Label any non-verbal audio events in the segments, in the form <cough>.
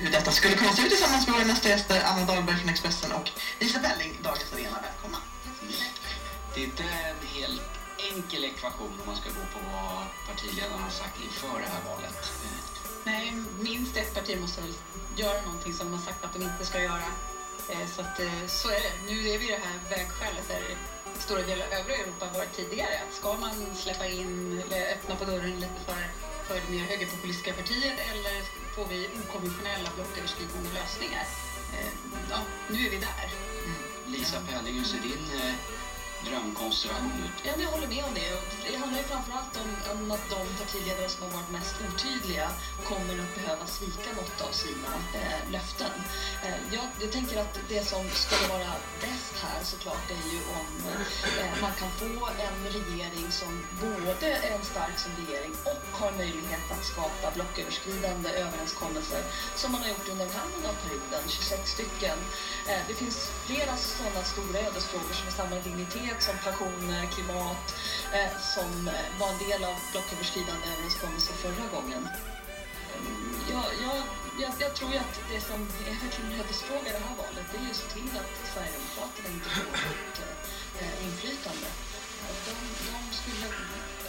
hur detta skulle kunna se ut tillsammans med våra nästa gäster Anna Dahlberg från Expressen och Lisa Belling, Dagens Arena. Välkomna! Det är inte en helt enkel ekvation om man ska gå på vad partiledarna har sagt inför det här valet. Nej, minst ett parti måste väl göra någonting som de har sagt att de inte ska göra. Eh, så att, eh, så är det. Nu är vi i det här vägskälet där stora delar av övriga Europa varit tidigare. Att ska man släppa in eller öppna på dörren lite för, för mer högerpopulistiska partiet eller får vi okonventionella blocköverskridande lösningar? Eh, ja, nu är vi där. Mm. Lisa Pelling, är din eh, drömkonstruktion. Ja, jag håller med om det. Det handlar ju framförallt om, om att de partiledare som har varit mest otydliga kommer att behöva svika något av sina eh, löften. Eh, jag, jag, tänker att det som skulle vara bäst här såklart är ju om eh, man kan få en regering som både är en stark som regering och har möjlighet att skapa blocköverskridande överenskommelser som man har gjort under den här mandatperioden, 26 stycken. Eh, det finns flera sådana stora ödesfrågor som har samma dignitet liksom som pensioner, eh, klimat, eh, som eh, var en del av blocköverskridande överenskommelser förra gången. Mm, jag, jag, jag, jag, tror att det som är verkligen en ödesfråga i det här valet det är ju att se till att Sverigedemokraterna inte får något eh, inflytande. De, de skulle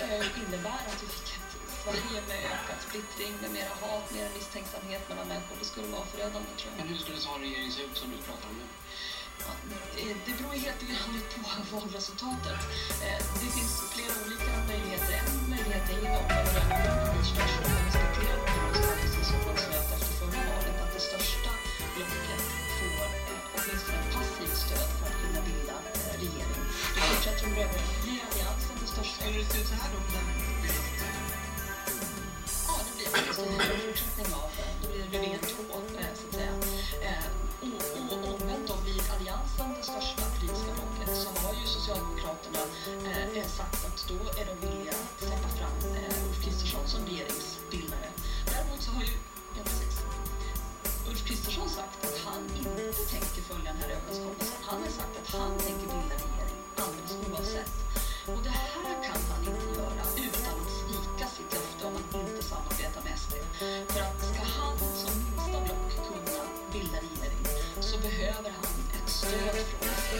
eh, innebära att vi fick ett Sverige med ökad splittring, med mera hat, mer misstänksamhet mellan människor. Det skulle vara förödande tror jag. Men hur skulle en sån regering se ut som du pratar om nu? Det beror helt och hållet på <laughs> valresultatet. Eh, det finns flera olika möjligheter. En möjlighet är ju om man gör en prestation och respekterar precis som man slöt efter förra valet att det största blocket får eh, åtminstone passivt stöd för att kunna bilda eh, regering. Det fortsätter de över. Blir alliansen det största? Skulle det se ut så här då Ja, det blir en fortsättning av, då blir det Löfven 2 så att säga. Och, och omvänt då blir alliansen det största politiska blocket så har ju Socialdemokraterna eh, sagt att då är de villiga att släppa fram eh, Ulf Kristersson som regeringsbildare. Däremot så har ju, ja precis, Ulf Kristersson sagt att han inte tänker följa den här överenskommelsen. Han har sagt att han tänker bilda regering alldeles oavsett. Och det här kan han inte göra utan att svika sitt löfte om att inte samarbeta med SD. För att ska han som minsta block kunna bilda regering behöver han ett stöd från SD.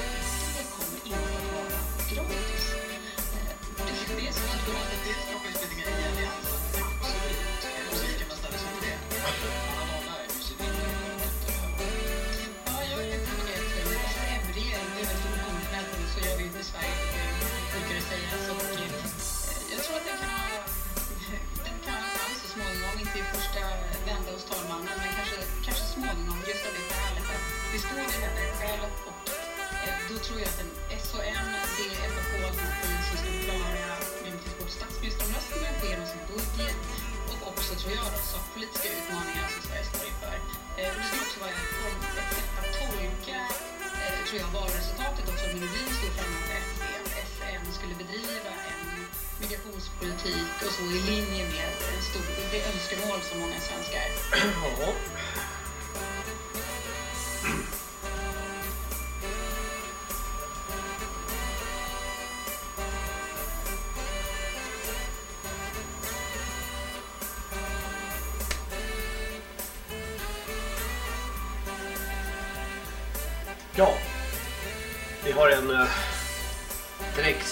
Det kommer inte att vara gratis. Eh, det är som att gå... Det skapar ju grejer i alliansen. Absolut. Gick man ställa sig på det. Dahlberg, hur ser din Ja, jag vet inte det. SM-regering, det är väl för okonventionellt. Så gör vi inte Sverige, brukar det sägas. Skälet att vi står i det här och eh, då tror jag att en SHM, det är ett alternativ som skulle klara både typ statsministeromröstningen, få igenom sin budget och också, tror jag, då, sakpolitiska utmaningar som Sverige står inför. Eh, det skulle också vara ett sätt att tolka, eh, tror jag, valresultatet också, om vi stod framför SD, att SM skulle bedriva en migrationspolitik och så i linje med en stor, det önskemål som många svenskar.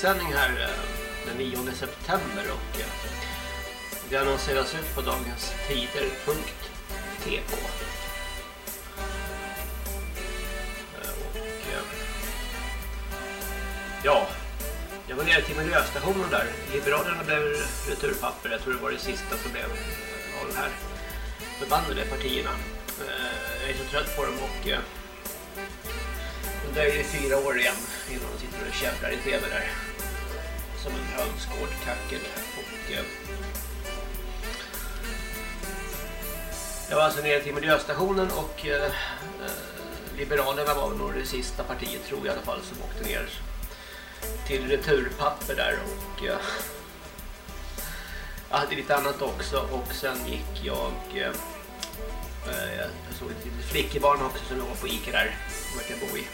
Direktsändning här eh, den 9 september och eh, det annonseras ut på dagens tider.tk eh, och ja, jag var nere till miljöstationen där. Liberalerna blev returpapper. Jag tror det var det sista som blev av de här förbannade partierna. Jag är så trött på dem och det är fyra år igen innan de sitter och käbblar i tv där. Som en hönsgårdkackel. Och, eh, jag var alltså nere till miljöstationen och eh, eh, Liberalerna var nog det sista partiet tror jag i alla fall som åkte ner till returpapper där och eh, Jag hade lite annat också och sen gick jag eh, eh jag såg ett litet flickebarn också som var på Ica där som verkar bo i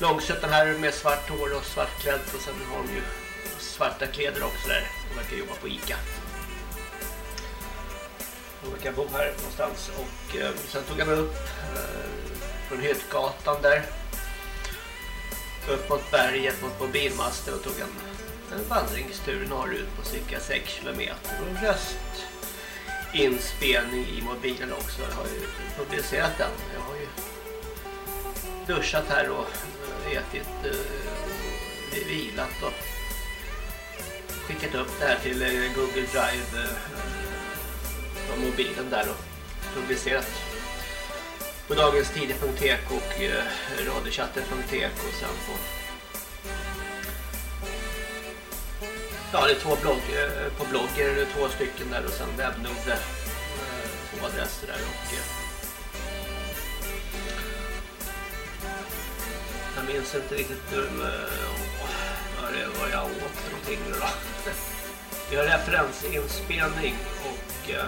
Långsötan här med svart hår och svartklädd och sen har de ju svarta kläder också där. De verkar jobba på Ica. De verkar bo här någonstans. Och eh, sen tog jag mig upp eh, från Hyttgatan där. Upp mot berget mot mobilmasten och tog en, en vandringstur norrut på cirka 6 kilometer. Och röstinspelning i mobilen också. Jag har ju publicerat den. Jag har ju duschat här och eh, ätit eh, och vilat och skickat upp det här till eh, Google Drive eh, från mobilen där och publicerat. På dagenstider.tk och eh, radiochatten.tk och sen på Ja, det är två blogg, på blogger, två stycken där och sen webbnode två adresser där och jag minns inte riktigt um, vad, vad jag åt för någonting nu då. Vi har referensinspelning och eh,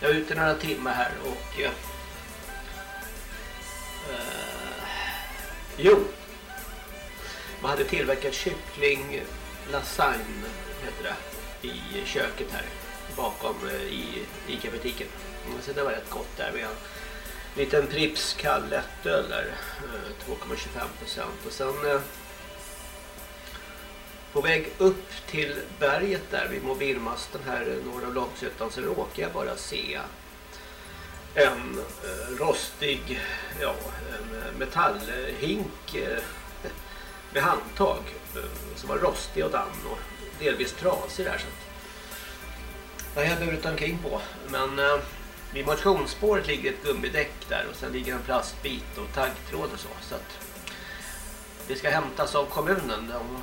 jag är ute några timmar här och... eh, eh jo. Man hade tillverkat kyckling lasagne heter det i köket här bakom eh, i Ica-butiken. Så det var rätt gott där med liten Pripps kall lättöl där. 2,25% och sen eh, på väg upp till berget där vid mobilmasten här eh, norr om Långsötan så råkar jag bara se en eh, rostig ja, en metallhink med handtag som var rostig och damm och delvis trasig där. Så det har jag burit omkring på. Men vid motionsspåret ligger ett gummidäck där och sen ligger en plastbit och taggtråd och så. så att det ska hämtas av kommunen. De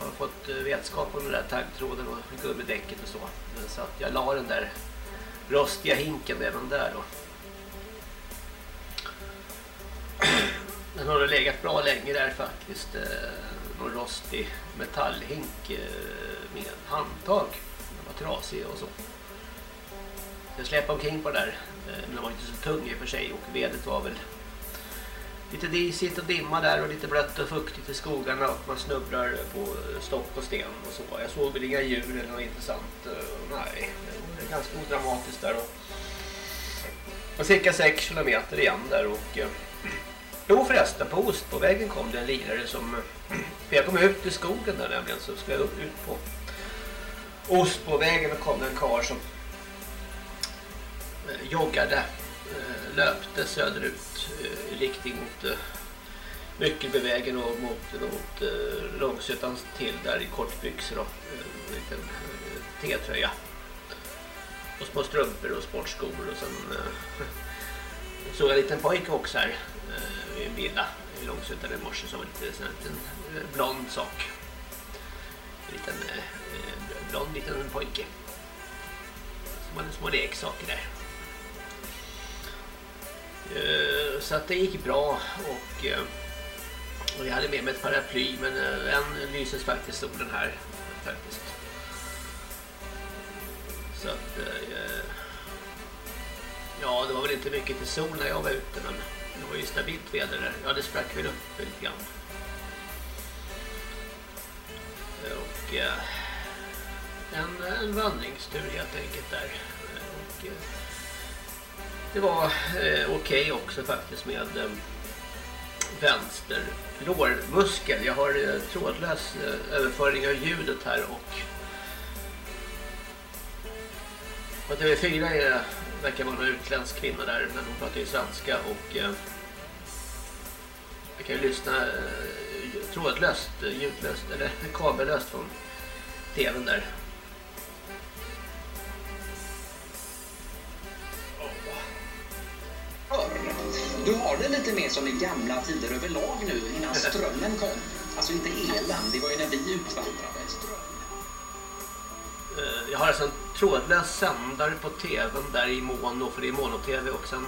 har fått eh, vetskap om den där taggtråden och gummidäcket och så. Så att jag la den där rostiga hinken även där då. Den har legat bra länge där faktiskt. Eh, någon rostig metallhink eh, med handtag. Den var trasig och så. Jag släpade omkring på där. Eh, men den var inte så tung i och för sig och vedet var väl lite disigt och dimma där och lite blött och fuktigt i skogarna och man snubblar på stock och sten och så. Jag såg väl inga djur eller något intressant. Eh, nej, det var ganska odramatiskt där. Och, och cirka 6 kilometer igen där och eh, Jo förresten, på Ostbovägen kom det en lirare som för jag kom ut i skogen där nämligen så skulle jag ut på Ostbovägen och kom det en kar som Eh, joggade eh, löpte söderut eh, i riktning mot eh, Myckelbevägen och mot, mot Långsötan till där i kortbyxor och en liten T-tröja. Och små strumpor och sportskor och sen <laughs> såg jag en liten pojke också här i en villa i Långsötan i morse som var lite en liten blond sak. En liten blond liten pojke. Som hade små leksaker där. Eh, så att det gick bra och, eh, och jag hade med mig ett paraply men eh, en lyses faktiskt solen här faktiskt. Så att ja, det var väl inte mycket till sol när jag var ute men det var ju stabilt väder där. Ja, det sprack väl upp lite grann. Och en, en vandringstur helt enkelt där. Och, det var eh, okej okay också faktiskt med eh, vänster lårmuskel. Jag har eh, trådlös eh, överföring av ljudet här och på TV4 är, verkar vara en utländsk kvinna där men hon pratar ju svenska och eh, jag kan ju lyssna eh, trådlöst, eh, ljudlöst eller <laughs> kabellöst från tvn där. Förr. Du har det lite mer som i gamla tider överlag nu innan <laughs> strömmen kom. Alltså inte elen, det var ju när vi utvandrade. Eh, jag har alltså en trådlös sändare på tvn där i mono, för det är mono-tv och sen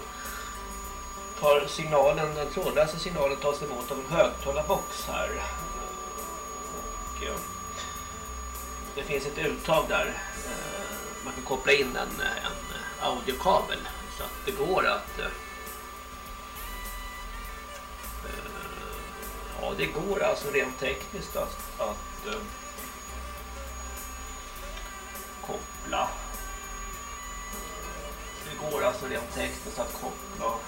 tar signalen, den trådlösa signalen tas emot av en högtalarbox här. Och, ja. det finns ett uttag där eh, man kan koppla in en, en audiokabel så att det går att ja det går alltså rent tekniskt att, att eh, koppla det går alltså rent tekniskt att koppla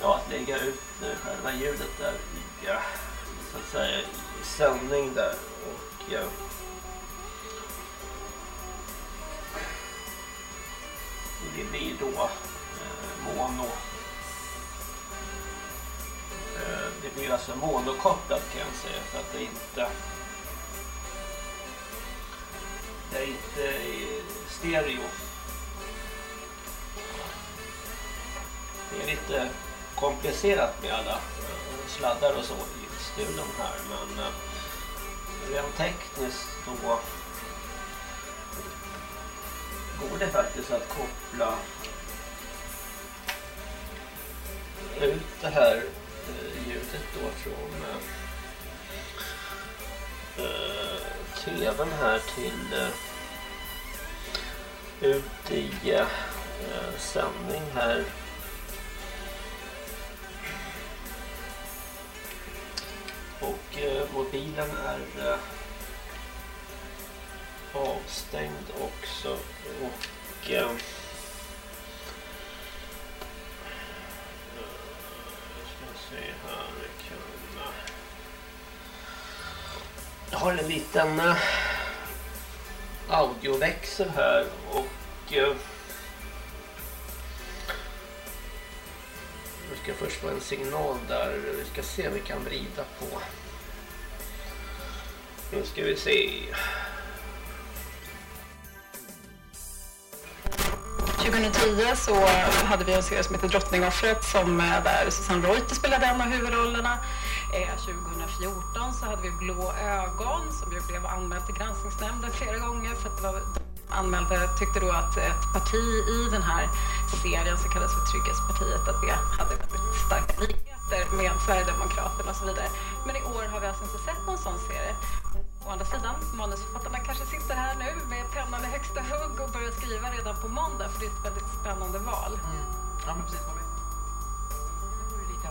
ja, att lägga ut eh, själva ljudet där i, eh, så att säga, i sändning där och eh, ja. det blir då eh, mono det blir alltså monokopplat kan jag säga för att det inte det är inte stereo. Det är lite komplicerat med alla sladdar och så i studion här men eh, rent tekniskt då går det faktiskt att koppla ut det här ljudet då från eh, eh, tvn här till eh, ut i sändning här. Och eh, mobilen är avstängd också. Och se här kan jag har en liten eh, audioväxel här och eh, Vi ska först få en signal där. Vi ska se om vi kan vrida på. Nu ska vi se. 2010 så hade vi en serie som heter Drottningoffret som där Susanne Reuter spelade en av huvudrollerna. Eh, 2014 så hade vi Blå ögon som ju blev anmäld till granskningsnämnden flera gånger för att det var anmälde tyckte då att ett parti i den här serien som kallas för Trygghetspartiet att det hade väldigt starka likheter med Sverigedemokraterna och så vidare. Men i år har vi alltså inte sett någon sån serie. Å andra sidan, manusförfattarna kanske sitter här nu med pennan i högsta hugg och börjar skriva redan på måndag för det är ett väldigt spännande val. Mm. Ja, men precis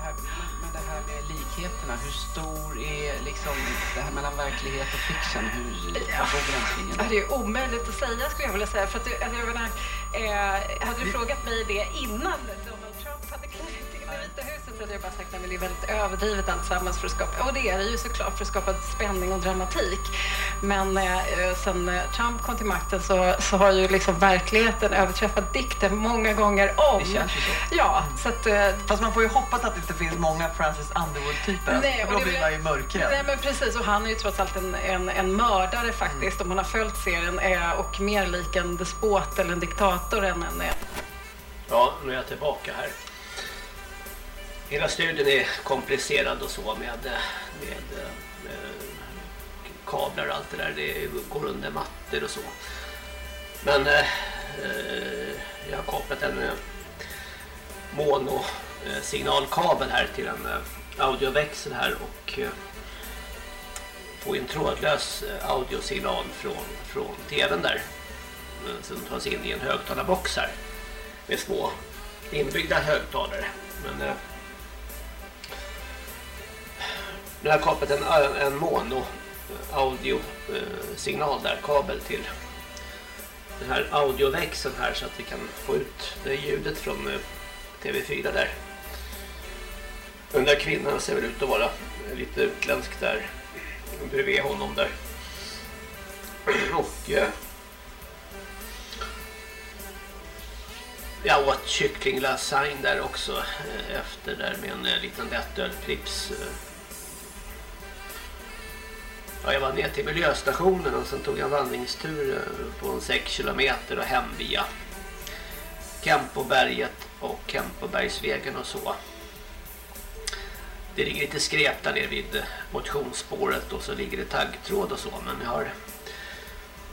här med det här med likheterna. Hur stor är liksom det här mellan verklighet och fiction? Hur, ja. går gränslinjen? Det är omöjligt att säga skulle jag vilja säga. För att, alltså, jag menar, eh, hade du frågat mig det innan Donald Trump hade klivit Vita huset hade jag bara sagt att det är väldigt överdrivet alltsammans för att skapa, och det är det ju såklart för att skapa spänning och dramatik. Men eh, sen eh, Trump kom till makten så, så har ju liksom verkligheten överträffat dikten många gånger om. Det känns ju så. Ja, så att, eh, Fast man får ju hoppas att det inte finns många Francis Underwood-typer. Nej, då blir man ju mörkrädd. Nej, men precis. Och han är ju trots allt en, en, en mördare faktiskt, mm. om man har följt serien, eh, och mer lik en despot eller en diktator än en... Ja, nu är jag tillbaka här. Hela studien är komplicerad och så med, med, med kablar och allt det där. Det går under mattor och så. Men eh, eh jag har kopplat en eh, monosignalkabel eh, här till en eh, audioväxel här och eh, få en trådlös eh, audiosignal från, från tvn där. Som tas in i en högtalarbox här med små inbyggda högtalare. Men nu har jag kapat en, en mono-audio-signal eh, eh, där, kabel till den här audioväxeln här så att vi kan få ut det ljudet från eh, TV4 där. Den där kvinnan ser väl ut att vara lite utländsk där bredvid honom där. <clears throat> Och jag åt kycklinglasagne där också efter där med en liten lättöl Pripps Ja, jag var ner till miljöstationen och sen tog jag en vandringstur eh, på en 6 kilometer och hem via Kempoberget och Kempobergsvägen och så. Det ligger lite skräp där nere vid motionsspåret och så ligger det taggtråd och så men jag har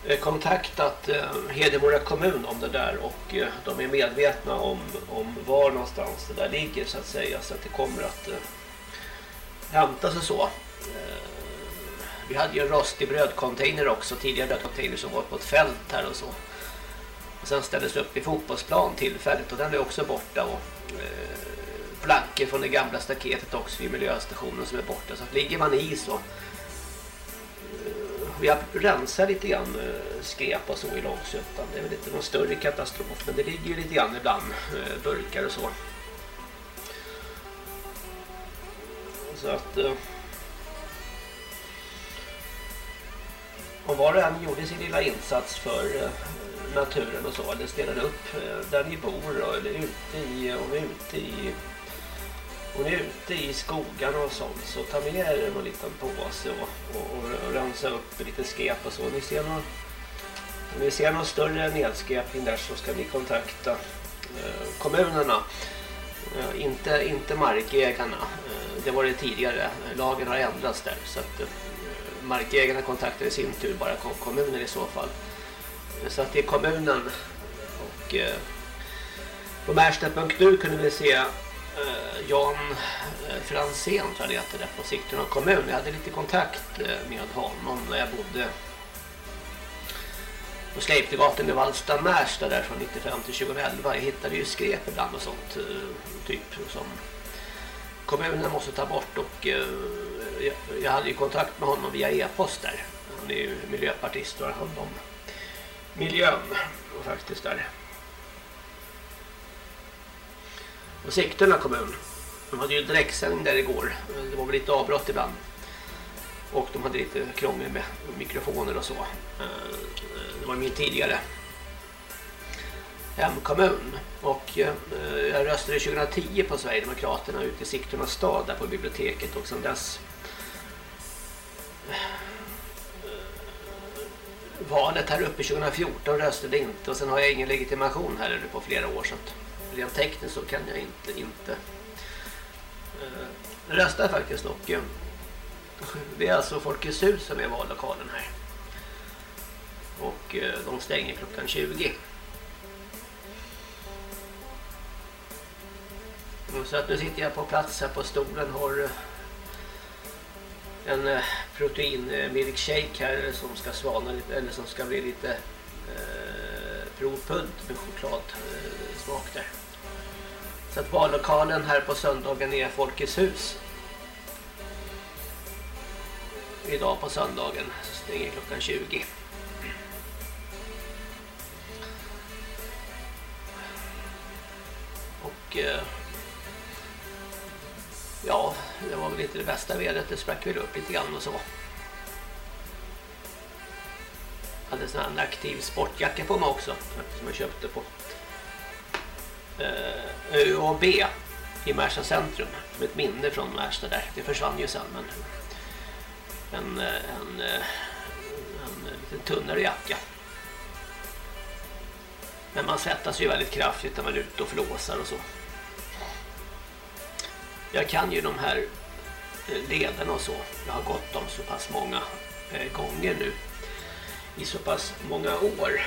eh, kontaktat eh, Hedemora kommun om det där och de är medvetna om, om var någonstans det där ligger så att säga så att det kommer att hämtas och så vi hade ju en rostig brödcontainer också, tidigare brödcontainer som var på ett fält här och så. Och sen ställdes upp i fotbollsplan tillfälligt och den är också borta och eh, plankor från det gamla staketet också vid miljöstationen som är borta. Så ligger man i så eh, vi har rensat lite grann eh, skräp och så i Långsuttan. Det är väl inte någon större katastrof men det ligger ju lite grann ibland eh, burkar och så. Så att eh, om var och en gjorde sin lilla insats för eh, naturen och så eller ställde upp eh, där ni bor eller ute i, om ute i hon är ute i skogarna och sånt så ta med er en liten påse och, och, och rensa upp lite skräp och så. Ni ser någon, om ni ser någon större nedskräpning där så ska ni kontakta eh, kommunerna. Eh, inte, inte markägarna. Eh, det var det tidigare. Lagen har ändrats där så att eh, markägarna kontaktar i sin tur bara kommunen i så fall. Så att det är kommunen och eh, på Märsta.nu kunde vi se Eh, Jan eh, Fransén tror jag det heter på Sigtuna kommun. Jag hade lite kontakt eh, med honom när jag bodde på Sleiptegatan i Vallsta Märsta där från 95 till 2011. Jag hittade ju skräp ibland och sånt eh, typ som kommunen måste ta bort och eh, jag hade ju kontakt med honom via e-post där. Han är ju miljöpartist och har hand om miljön faktiskt där. Och Sigtuna kommun. De hade ju direktsändning där igår. Det var väl lite avbrott ibland. Och de hade lite krångel med mikrofoner och så. Eh, det var min tidigare hemkommun. Och eh, jag röstade 2010 på Sverigedemokraterna ute i Sigtuna stad där på biblioteket och sedan dess valet här uppe 2014 röstade inte och sen har jag ingen legitimation här på flera år så att rent tekniskt så kan jag inte inte eh, rösta faktiskt och eh, det är alltså Folkets hus som är vallokalen här. Och eh, de stänger klockan 20. Så att nu sitter jag på plats här på stolen har eh, en eh, proteinmilkshake protein milkshake här som ska svana lite eller som ska bli lite eh, provpunt med chokladsmak där. Så att vallokalen här på söndagen är Folkets hus. Idag på söndagen så stänger klockan 20. Inte det bästa vädret. Det sprack väl upp lite grann och så. Jag hade sån här aktiv sportjacka på mig också som jag köpte på eh, UAB i Märsta centrum som ett minne från Märsta där. Det försvann ju sen men en, eh, en, eh, en, en lite tunnare jacka. Men man svettas ju väldigt kraftigt när man är ute och flåsar och så. Jag kan ju de här lederna och så. Jag har gått dem så pass många eh, gånger nu. I så pass många år.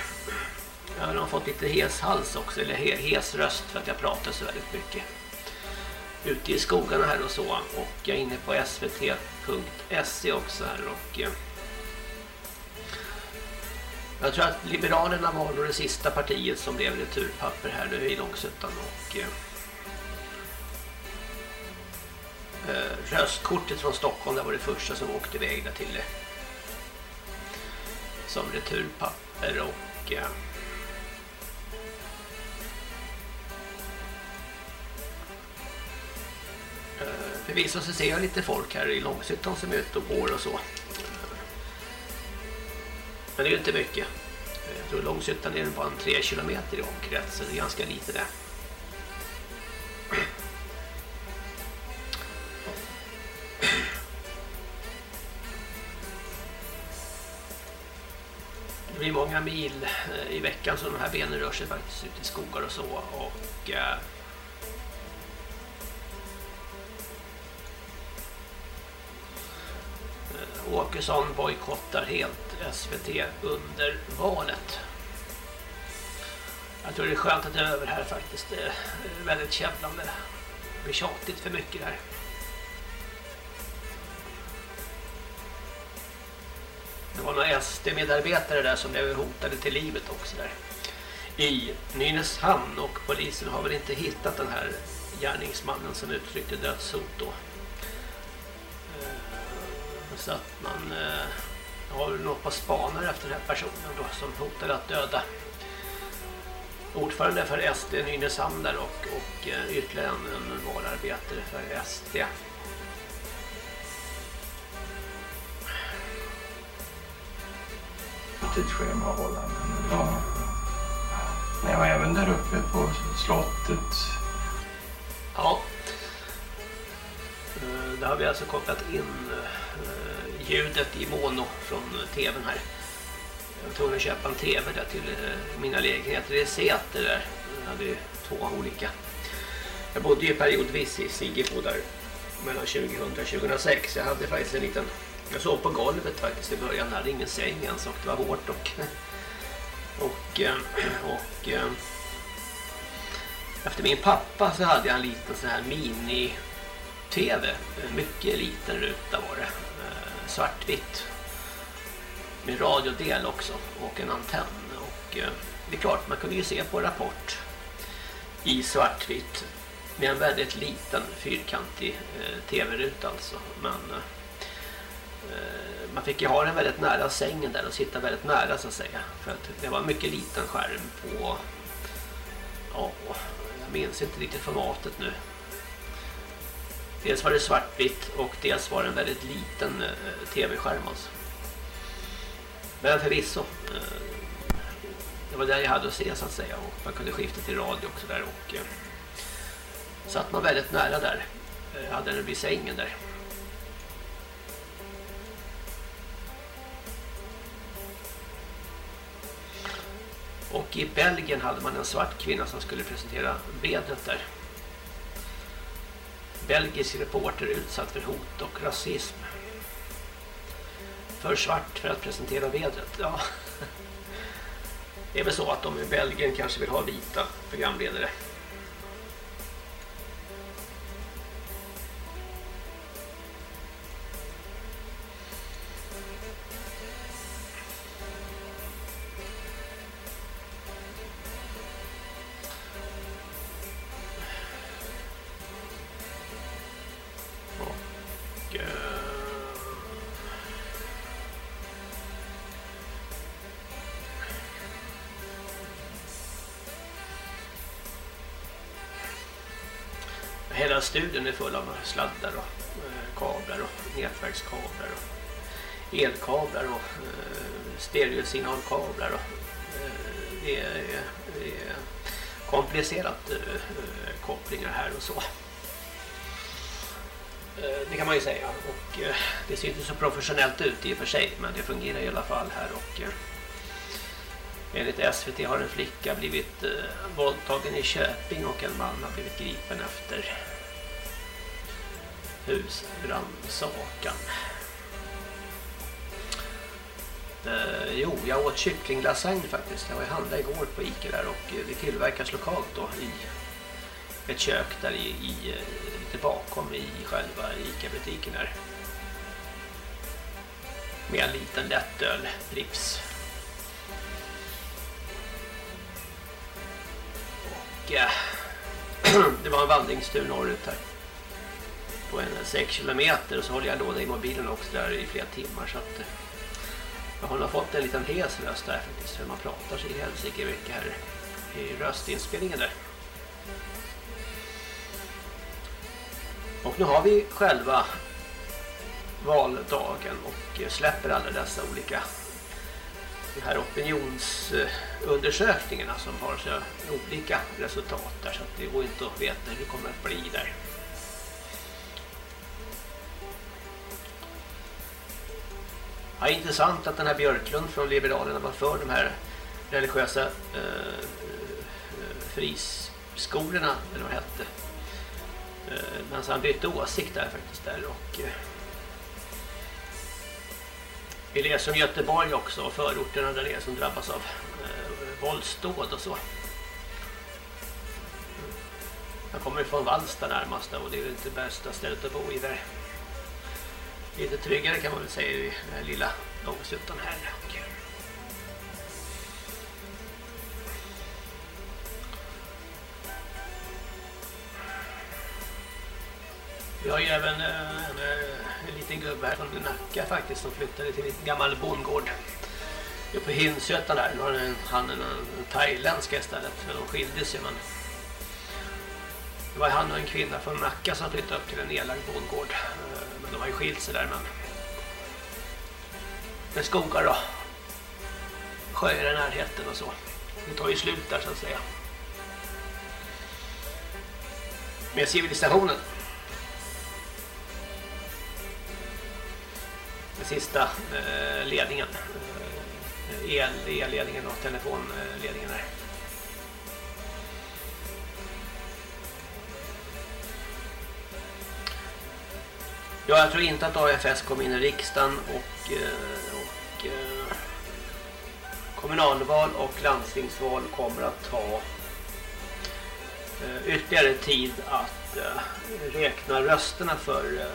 Jag har fått lite hes hals också, eller hes röst för att jag pratar så väldigt mycket. Ute i skogarna här och så. Och jag är inne på svt.se också här och... Eh, jag tror att Liberalerna var nog det sista partiet som blev returpapper här nu i Långsuttan och... Eh, Eh, röstkortet från Stockholm det var det första som åkte iväg där till eh, som returpapper och eh, Förvisso så ser jag lite folk här i Långshyttan som är ute och går och så. Men det är ju inte mycket. Jag tror Långshyttan är bara en km kilometer i omkrets så det är ganska lite det. Blir många mil eh, i veckan som de här benen rör sig faktiskt ut i skogar och så och eh, eh Åkesson bojkottar helt SVT under valet. Jag tror det är skönt att det är över här faktiskt. Det är väldigt kämplande. Det blir tjatigt för mycket där. Det var några SD-medarbetare där som blev hotade till livet också där. I Nynäshamn och polisen har väl inte hittat den här gärningsmannen som uttryckte dödshot då. Eh, så att man eh, har något på spanare efter den här personen då som hotade att döda ordförande för SD Nynäshamn där och, och eh, ytterligare en, en valarbetare för SD. Tidsschemahållanden. Ja. Men jag var även där uppe på slottet. Ja. Eh, Där har vi alltså kopplat in eh, ljudet i mono från tvn här. Jag var tvungen att köpa en tv där till eh, mina lägenheter i Säter där. Jag hade ju två olika. Jag bodde ju periodvis i Sigebo där mellan 2000 och 2006. Jag hade faktiskt en liten... Jag sov på golvet faktiskt i början. Jag hade ingen säng ens och det var hårt och... Och... Eh, och eh, efter min pappa så hade jag en liten sån här mini-tv. Mycket liten ruta var det. Eh, svartvitt. Med radiodel också. Och en antenn. Och det är klart, man kunde ju se på Rapport. I svartvitt. Med en väldigt liten fyrkantig tv-ruta alltså. Men... Eh, man fick ju ha den väldigt nära sängen där och sitta väldigt nära så att säga. För att det var en mycket liten skärm på Ja, jag minns inte riktigt formatet nu. Dels var det svartvitt och dels var det en väldigt liten eh, tv-skärm alltså. Men förvisso. Eh, det var där jag hade att se så att säga och man kunde skifta till radio också där och eh, satt man väldigt nära där. Eh, hade den vid sängen där. Och i Belgien hade man en svart kvinna som skulle presentera vädret där. Belgisk reporter utsatt för hot och rasism. För svart för att presentera vädret. Ja. <laughs> Det är väl så att de i Belgien kanske vill ha vita programledare. Studion är full av sladdar och eh, kablar och nätverkskablar och elkablar och eh, stereosignalkablar och eh, det är, det är komplicerat kopplingar här och så. Det kan man ju säga och det ser inte så professionellt ut i och för sig men det fungerar i alla fall här och enligt SVT har en flicka blivit eh, våldtagen i Köping och en man har blivit gripen efter Husrannsakan. Eh, jo, jag åt kycklinglasagne faktiskt. Jag var i handla igår på Ica där och eh, det tillverkas lokalt då i ett kök där i, i eh, lite bakom i själva Ica-butiken där. Med en liten lättöl, Pripps. Och eh, <clears throat> det var en vandringstur norrut här. På en 6 kilometer och så håller jag låda i mobilen också där i flera timmar så att eh, jag har nog fått en liten hes röst där faktiskt för man pratar sig i helsike mycket här i röstinspelningen där. Och nu har vi själva valdagen och släpper alla dessa olika de här opinionsundersökningarna som har så olika resultat där så att det går inte att veta hur det kommer att bli där. Ja, intressant att den här Björklund från Liberalerna var för de här religiösa eh, eh, friskolorna eller vad det hette. Eh, men så han bytte åsikt där faktiskt där och eh, vi läser om Göteborg också och förorterna där det är som drabbas av eh, våldsdåd och så. Jag kommer från Vallsta närmast och det är ju inte bästa stället att bo i där lite tryggare kan man väl säga i den här lilla långsuttan här. Vi har ju även eh, en, eh, en liten gubbe här från Nacka faktiskt som flyttade till en gammal bondgård. Uppe på Hinsötan där. Nu har han en, en thailändska istället. För de skildes ju men det var han och en kvinna från Nacka som flyttade upp till en nedlagd bondgård. Eh, de har ju skilt sig där men med skogar då. Sjöar i närheten och så. Det tar ju slut där så att säga. Med civilisationen. Den sista eh, ledningen. Eh, el, elledningen och telefonledningen där. Ja, jag tror inte att AFS kom in i riksdagen och, eh, och eh, kommunalval och landstingsval kommer att ta eh, ytterligare tid att räkna rösterna för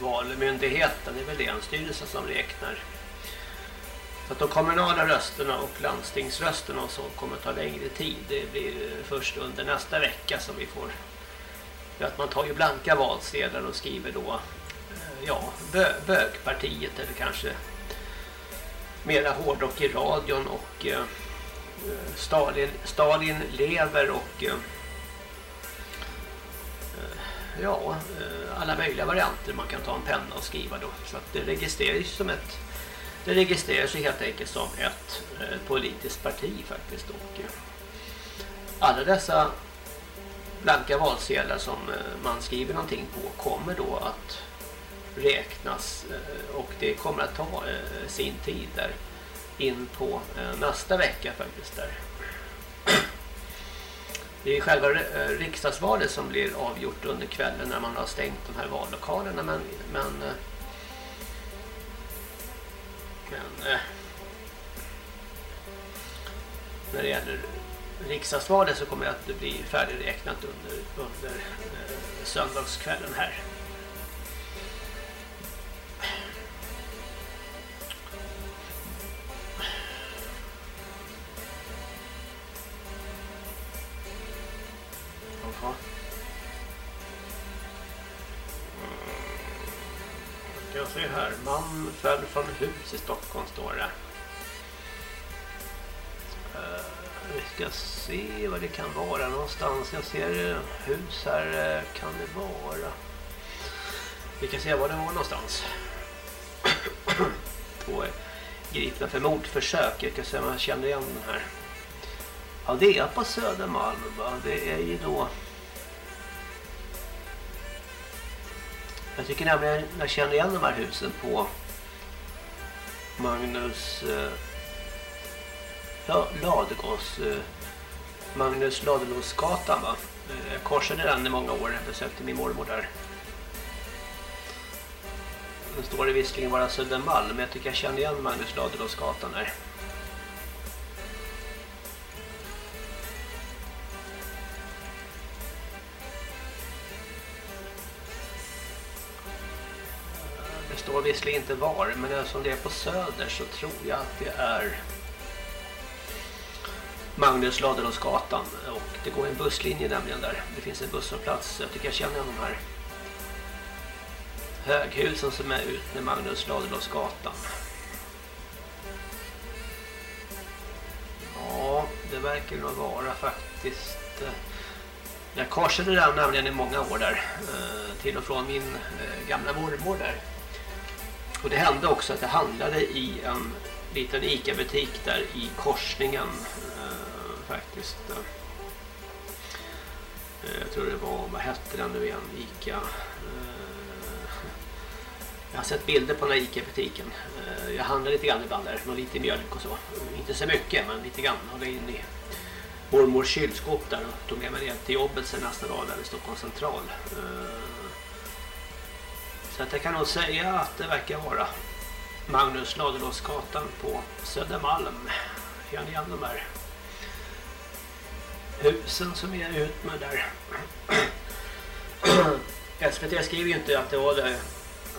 valmyndigheten. Det är väl länsstyrelsen som räknar. Så att de kommunala rösterna och landstingsrösterna och så kommer att ta längre tid. Det blir först under nästa vecka som vi får att man tar ju blanka valsedlar och skriver då ja, bö bögpartiet eller kanske mera hårdrock i radion och eh, eh Stalin, Stalin lever och eh, eh ja, eh, alla möjliga varianter man kan ta en penna och skriva då. Så att det registreras som ett det registreras helt enkelt som ett eh, politiskt parti faktiskt och eh, alla dessa blanka valsedlar som man skriver någonting på kommer då att räknas eh, och det kommer att ta eh, sin tid där in på eh, nästa vecka faktiskt där. <clears throat> Det är själva riksdagsvalet som blir avgjort under kvällen när man har stängt de här vallokalerna men men men när det gäller riksdagsvalet så kommer det att bli färdigräknat under, under söndagskvällen här. Jaha. Mm. Jag se här. Man föll från hus i Stockholm står det. Uh, vi ska se vad det kan vara någonstans. Jag ser eh, hus här. Eh, kan det vara? Vi kan se var det var någonstans. <clears throat> Två gripna för mordförsök. Jag kan se om jag känner igen den här. Ja, det är på Södermalm. Va? Det är ju då... Jag tycker nämligen jag känner igen de här husen på Magnus eh, Ladegås eh, Magnus Ladegåsgatan va? Eh, jag korsade den i många år. Jag besökte min mormor där. Nu står det visserligen bara Södermalm men jag tycker jag känner igen Magnus Ladegåsgatan där. Det står visserligen inte var, men eftersom det är på söder så tror jag att det är Magnus Ladulåsgatan och det går en busslinje nämligen där. Det finns en busshållplats. Jag tycker jag känner de här höghusen som är ut med Magnus Ladulåsgatan. Ja, det verkar nog vara faktiskt. Eh, jag korsade den nämligen i många år där. Eh, till och från min eh, gamla mormor där. Och det hände också att jag handlade i en liten Ica-butik där i korsningen eh, faktiskt. Eh, jag tror det var, vad hette den nu igen, Ica. Eh, jag har sett bilder på den här Ica-butiken. Eh, jag handlade lite grann ibland där, med lite mjölk och så. Inte så mycket, men lite grann. Och in i mormors kylskåp där och tog med mig ner till jobbet sen nästa dag där i Stockholms central. Eh, så att jag kan nog säga att det verkar vara Magnus Ladulåsgatan på Södermalm. Känner igen de här husen som är ut med där. <clears throat> SVT skriver ju inte att det var det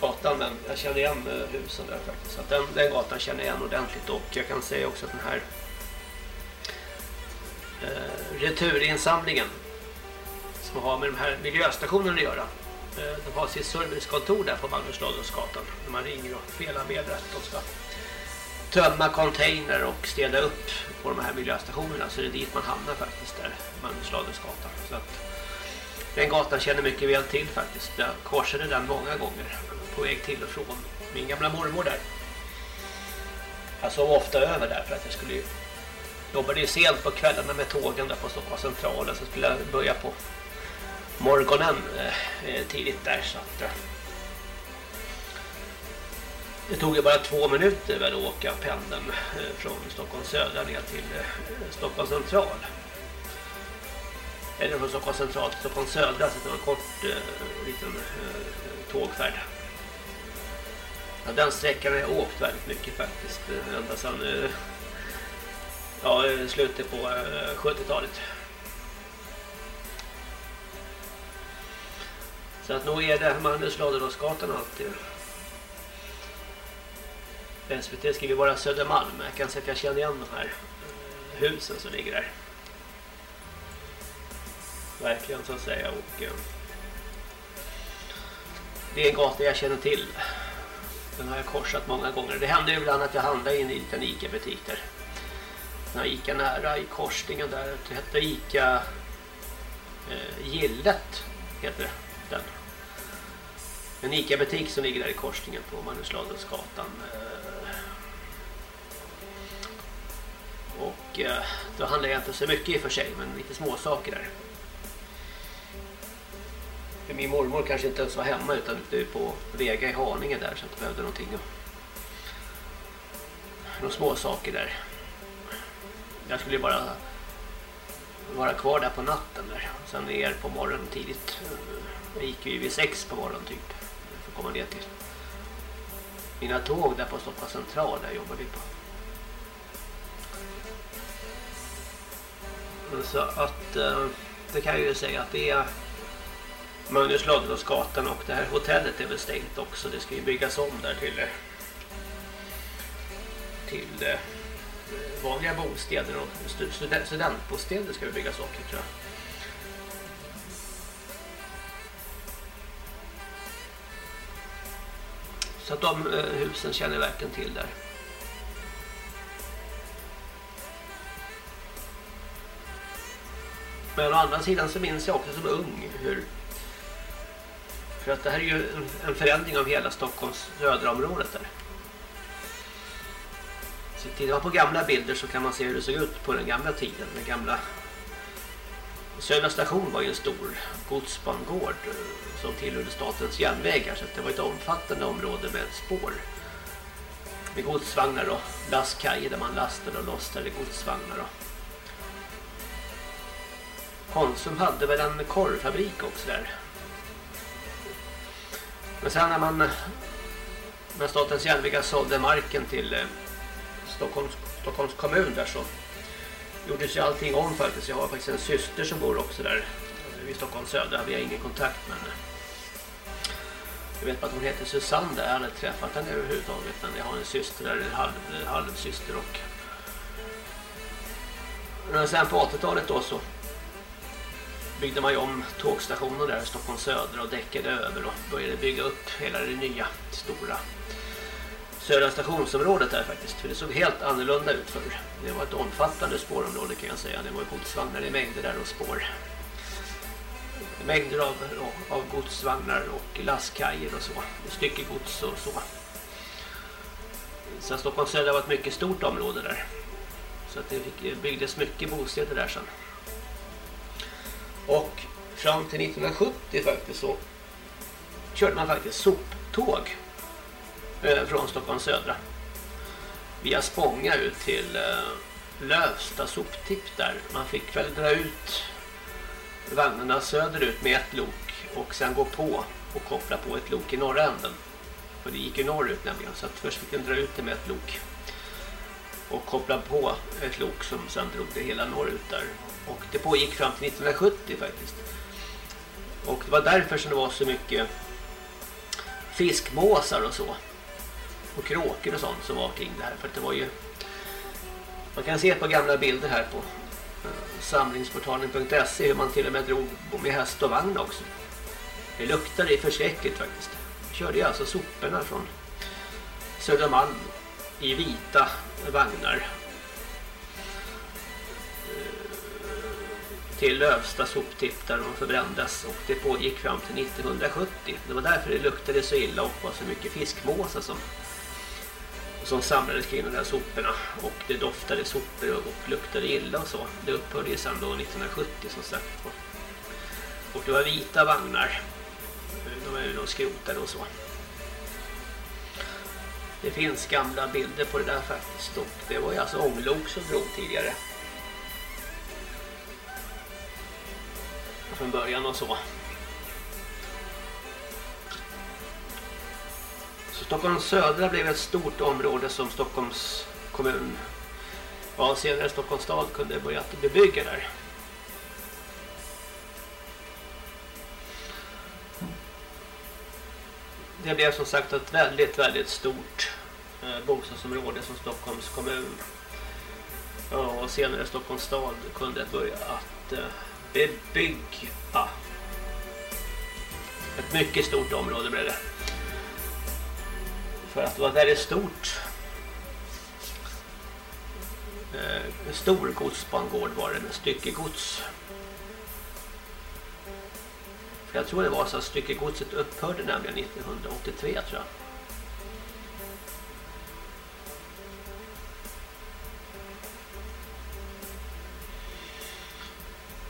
gatan men jag känner igen eh, husen där faktiskt. Så den, den gatan känner jag igen ordentligt och jag kan säga också att den här eh, returinsamlingen som har med de här miljöstationerna att göra. Eh, de har sitt servicekontor där på Magnus Ladugårdsgatan. När man ringer och felar med att de ska tömma container och städa upp på de här miljöstationerna så det är dit man hamnar faktiskt där, Magnus Så att den gatan känner mycket väl till faktiskt. Jag korsade den många gånger på väg till och från min gamla mormor där. Jag sov ofta över där för att jag skulle jobbade ju sent på kvällarna med tågen där på Stockholms central och så skulle jag börja på morgonen eh, eh, tidigt där så att eh. det tog ju bara två minuter väl att åka pendeln från Stockholms södra ner till Stockholm Stockholms central eller från Stockholm central till Stockholms södra så det var en kort eh, liten eh, tågfärd. Ja, den sträckan har jag åkt väldigt mycket faktiskt ända sedan eh, ja, slutet på 70-talet. Så att nog är det Magnus Ladulåsgatan alltid. SVT skriver bara Södermalm. Jag kan säga att jag känner igen de här eh, husen som ligger där. Verkligen så att säga. Och eh, det är en gata jag känner till. Den har jag korsat många gånger. Det hände ibland att jag handlade in i en liten Ica-butik där. När Ica nära i korsningen där det hette Ica eh, Gillet heter det den en Ica-butik som ligger där i korsningen på Magnusladensgatan eh, och eh, då handlar jag inte så mycket i och för sig men lite små saker där för min mormor kanske inte ens var hemma utan ute på Vega i Haninge där så att jag behövde någonting. Några små saker där. Jag skulle bara vara kvar där på natten där. Sen ner på morgonen tidigt. Jag gick ju vid sex på morgonen typ och komma ner till mina tåg där på Stockholms central där jag jobbade på. Mm, så att eh, det kan jag ju säga att det är Magnus Ladulåsgatan och det här hotellet är väl stängt också. Det ska ju byggas om där till eh, till eh, vanliga bostäder och studentbostäder ska det byggas om tror jag. Så att de eh, husen känner jag verkligen till där. Men å andra sidan så minns jag också som ung hur för att det här är ju en förändring av hela Stockholms södra området där. Så tittar man på gamla bilder så kan man se hur det såg ut på den gamla tiden. Den gamla Södra station var ju en stor godsbangård som tillhörde statens järnvägar så det var ett omfattande område med spår. Med godsvagnar och lastkajer där man lastade och lossade godsvagnar. Konsum hade väl en korvfabrik också där men sen när man när statens järnvägar sålde marken till eh, Stockholms, Stockholms kommun där så gjordes ju allting om faktiskt. Jag har faktiskt en syster som bor också där eh, I Stockholms södra. Vi har ingen kontakt med henne. Jag vet bara att hon heter Susanne där. Jag har aldrig träffat henne överhuvudtaget. Men jag har en syster där, en halv, halvsyster och... Men sen på 80-talet då så byggde man ju om tågstationen där i Stockholm södra och däckade över och började bygga upp hela det nya stora södra stationsområdet där faktiskt. För det såg helt annorlunda ut förr. Det var ett omfattande spårområde kan jag säga. Det var godsvagnar i mängder där och spår. Mängder av, av godsvagnar och lastkajer och så. Styckegods och så. Sen Stockholm södra var ett mycket stort område där. Så att det byggdes mycket bostäder där sen. Och fram till 1970 faktiskt så körde man faktiskt soptåg eh, från Stockholm södra via Spånga ut till eh, Lövsta soptipp där. Man fick väl dra ut vagnarna söderut med ett lok och sen gå på och koppla på ett lok i norra änden. För det gick ju norrut nämligen så att först fick den dra ut det med ett lok och koppla på ett lok som sen drog det hela norrut där och det pågick fram till 1970 faktiskt. Och det var därför som det var så mycket fiskmåsar och så. Och kråkor och sånt som var kring det här. För det var ju... Man kan se på gamla bilder här på samlingsportalen.se hur man till och med drog med häst och vagn också. Det luktade förskräckligt faktiskt. Jag körde ju alltså soporna från Södermalm i vita vagnar eh, till Lövsta soptipp där de förbrändes och det pågick fram till 1970. Det var därför det luktade så illa och var så mycket fiskmåsar som, som samlades kring de här soporna och det doftade sopor och luktade illa och så. Det upphörde ju sedan då 1970 som sagt. Och det var vita vagnar. De är ju skrotade och så. Det finns gamla bilder på det där faktiskt och det var ju alltså ånglok som drog tidigare. från början och så. Stockholms södra blev ett stort område som Stockholms kommun och senare Stockholms stad kunde börja bebygga där. Det blev som sagt ett väldigt, väldigt stort eh, bostadsområde som Stockholms kommun och senare Stockholms stad kunde börja att eh, bebygga. Ett mycket stort område blev det. För att det var väldigt stort eh, stor godsbangård var det med styckegods. För jag tror det var så att styckegodset upphörde nämligen 1983 tror jag.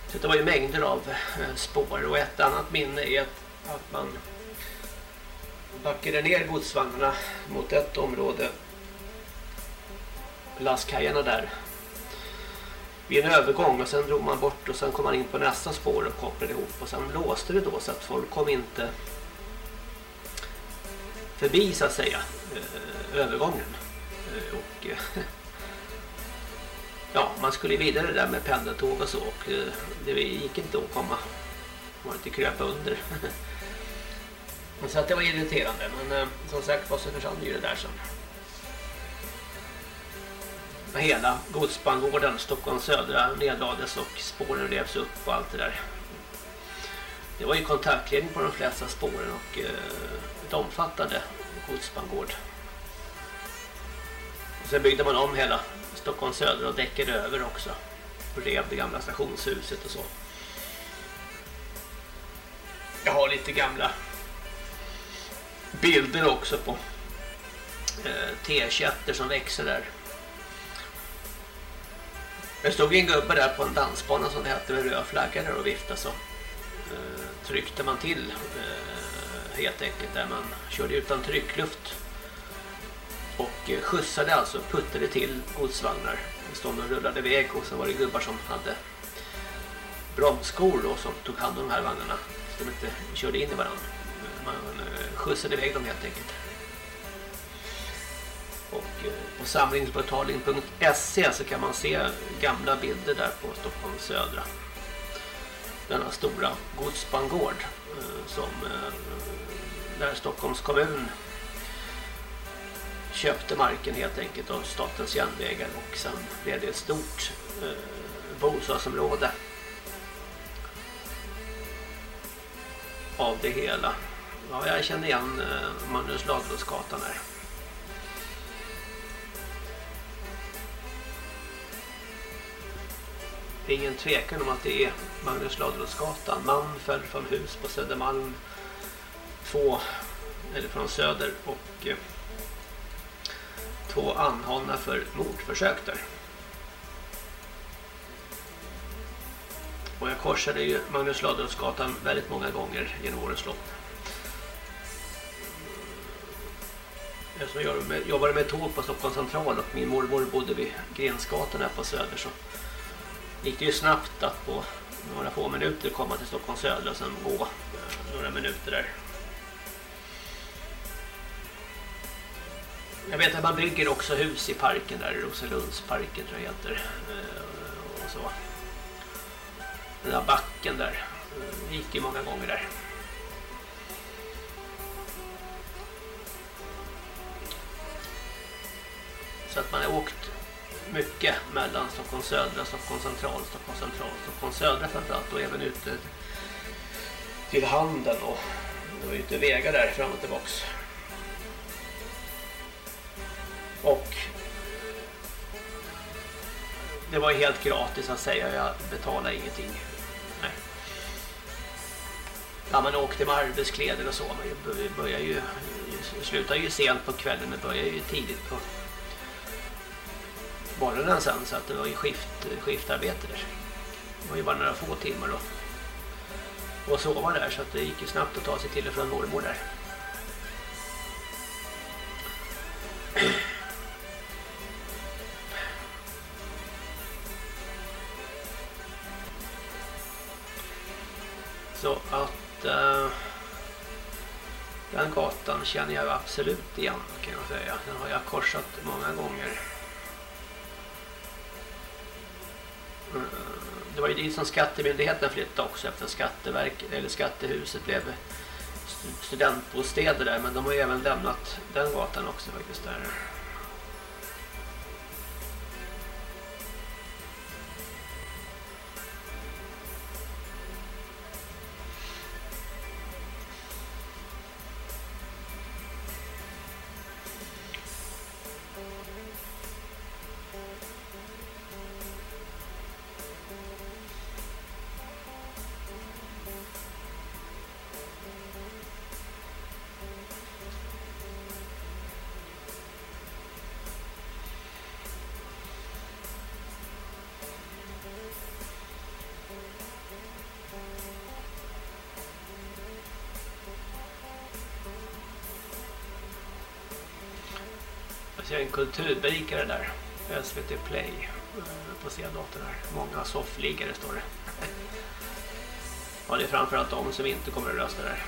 Så det var ju mängder av eh, spår och ett annat minne är att man backade ner godsvagnarna mot ett område lastkajarna där vid en övergång och sen drog man bort och sen kom man in på nästa spår och kopplade ihop och sen låste det då så att folk kom inte förbi så att säga eh, övergången eh, och eh, <laughs> ja, man skulle vidare där med pendeltåg och så och det gick inte att komma. Man var inte kröpa under. <laughs> så att det var irriterande men eh, som sagt var så försvann ju det där sen. Hela godsbangården Stockholm södra nedlades och spåren revs upp och allt det där. Det var ju kontaktledning på de flesta spåren och eh, ett omfattande godsbangård. Och sen byggde man om hela Stockholm södra och däckade över också. Och rev det gamla stationshuset och så. Jag har lite gamla bilder också på eh, T-kätter som växer där. Det stod en gubbe där på en dansbana som det hette med röda flaggor där och viftade så eh, tryckte man till eh, helt enkelt där man körde utan tryckluft och eh, skjutsade alltså, puttade till godsvagnar stod och rullade iväg och så var det gubbar som hade bromsskor då som tog hand om de här vagnarna så de inte körde in i varandra. Man eh, skjutsade iväg dem helt enkelt. Och eh, på samlingsportalen.se så kan man se gamla bilder där på Stockholm södra. Denna stora godsbangård eh, som där Stockholms kommun köpte marken helt enkelt av statens järnvägar och sen blev det ett stort bostadsområde av det hela. Ja, jag känner igen eh, Magnus Ladulåsgatan här. Det är ingen tvekan om att det är Magnus Ladulåsgatan. Man föll från hus på Södermalm två eller från söder och eh, två anhållna för mordförsök där. Och jag korsade ju Magnus Ladulåsgatan väldigt många gånger genom årets lopp. Eftersom Jag jobbade med tåg på Stockholms central och min mormor bodde vid Grensgatan här på Söder så gick det ju snabbt att på några få minuter komma till Stockholms södra och sen gå eh, några minuter där. Jag vet att man bygger också hus i parken där, Roselundsparken tror jag heter. Eh, och så. Den där backen där. Eh, gick ju många gånger där. Så att man har åkt mycket mellan Stockholm södra, Stockholm central, Stockholm central, Stockholm södra framförallt och även ute till handen och det var ute vägar där fram och tillbaks. Och det var helt gratis att säga, jag betalade ingenting. Nej. Ja, man åkte med arbetskläder och så. Man börjar ju, slutar ju sent på kvällen men börjar ju tidigt på morgonen sen så att det var ju skift, skiftarbete där. Det var ju bara några få timmar då. Och sova där så att det gick ju snabbt att ta sig till och från mormor där. Så att uh, den gatan känner jag absolut igen kan jag säga. Den har jag korsat många gånger. Eh, det var ju dit som skattemyndigheten flyttade också efter skatteverket eller skattehuset blev studentbostäder där men de har ju även lämnat den gatan också faktiskt där. Ser en kulturberikare där. SVT Play eh, på C-datorn här. Många soffliggare står det. <laughs> Ja, det är framförallt de som inte kommer att rösta där.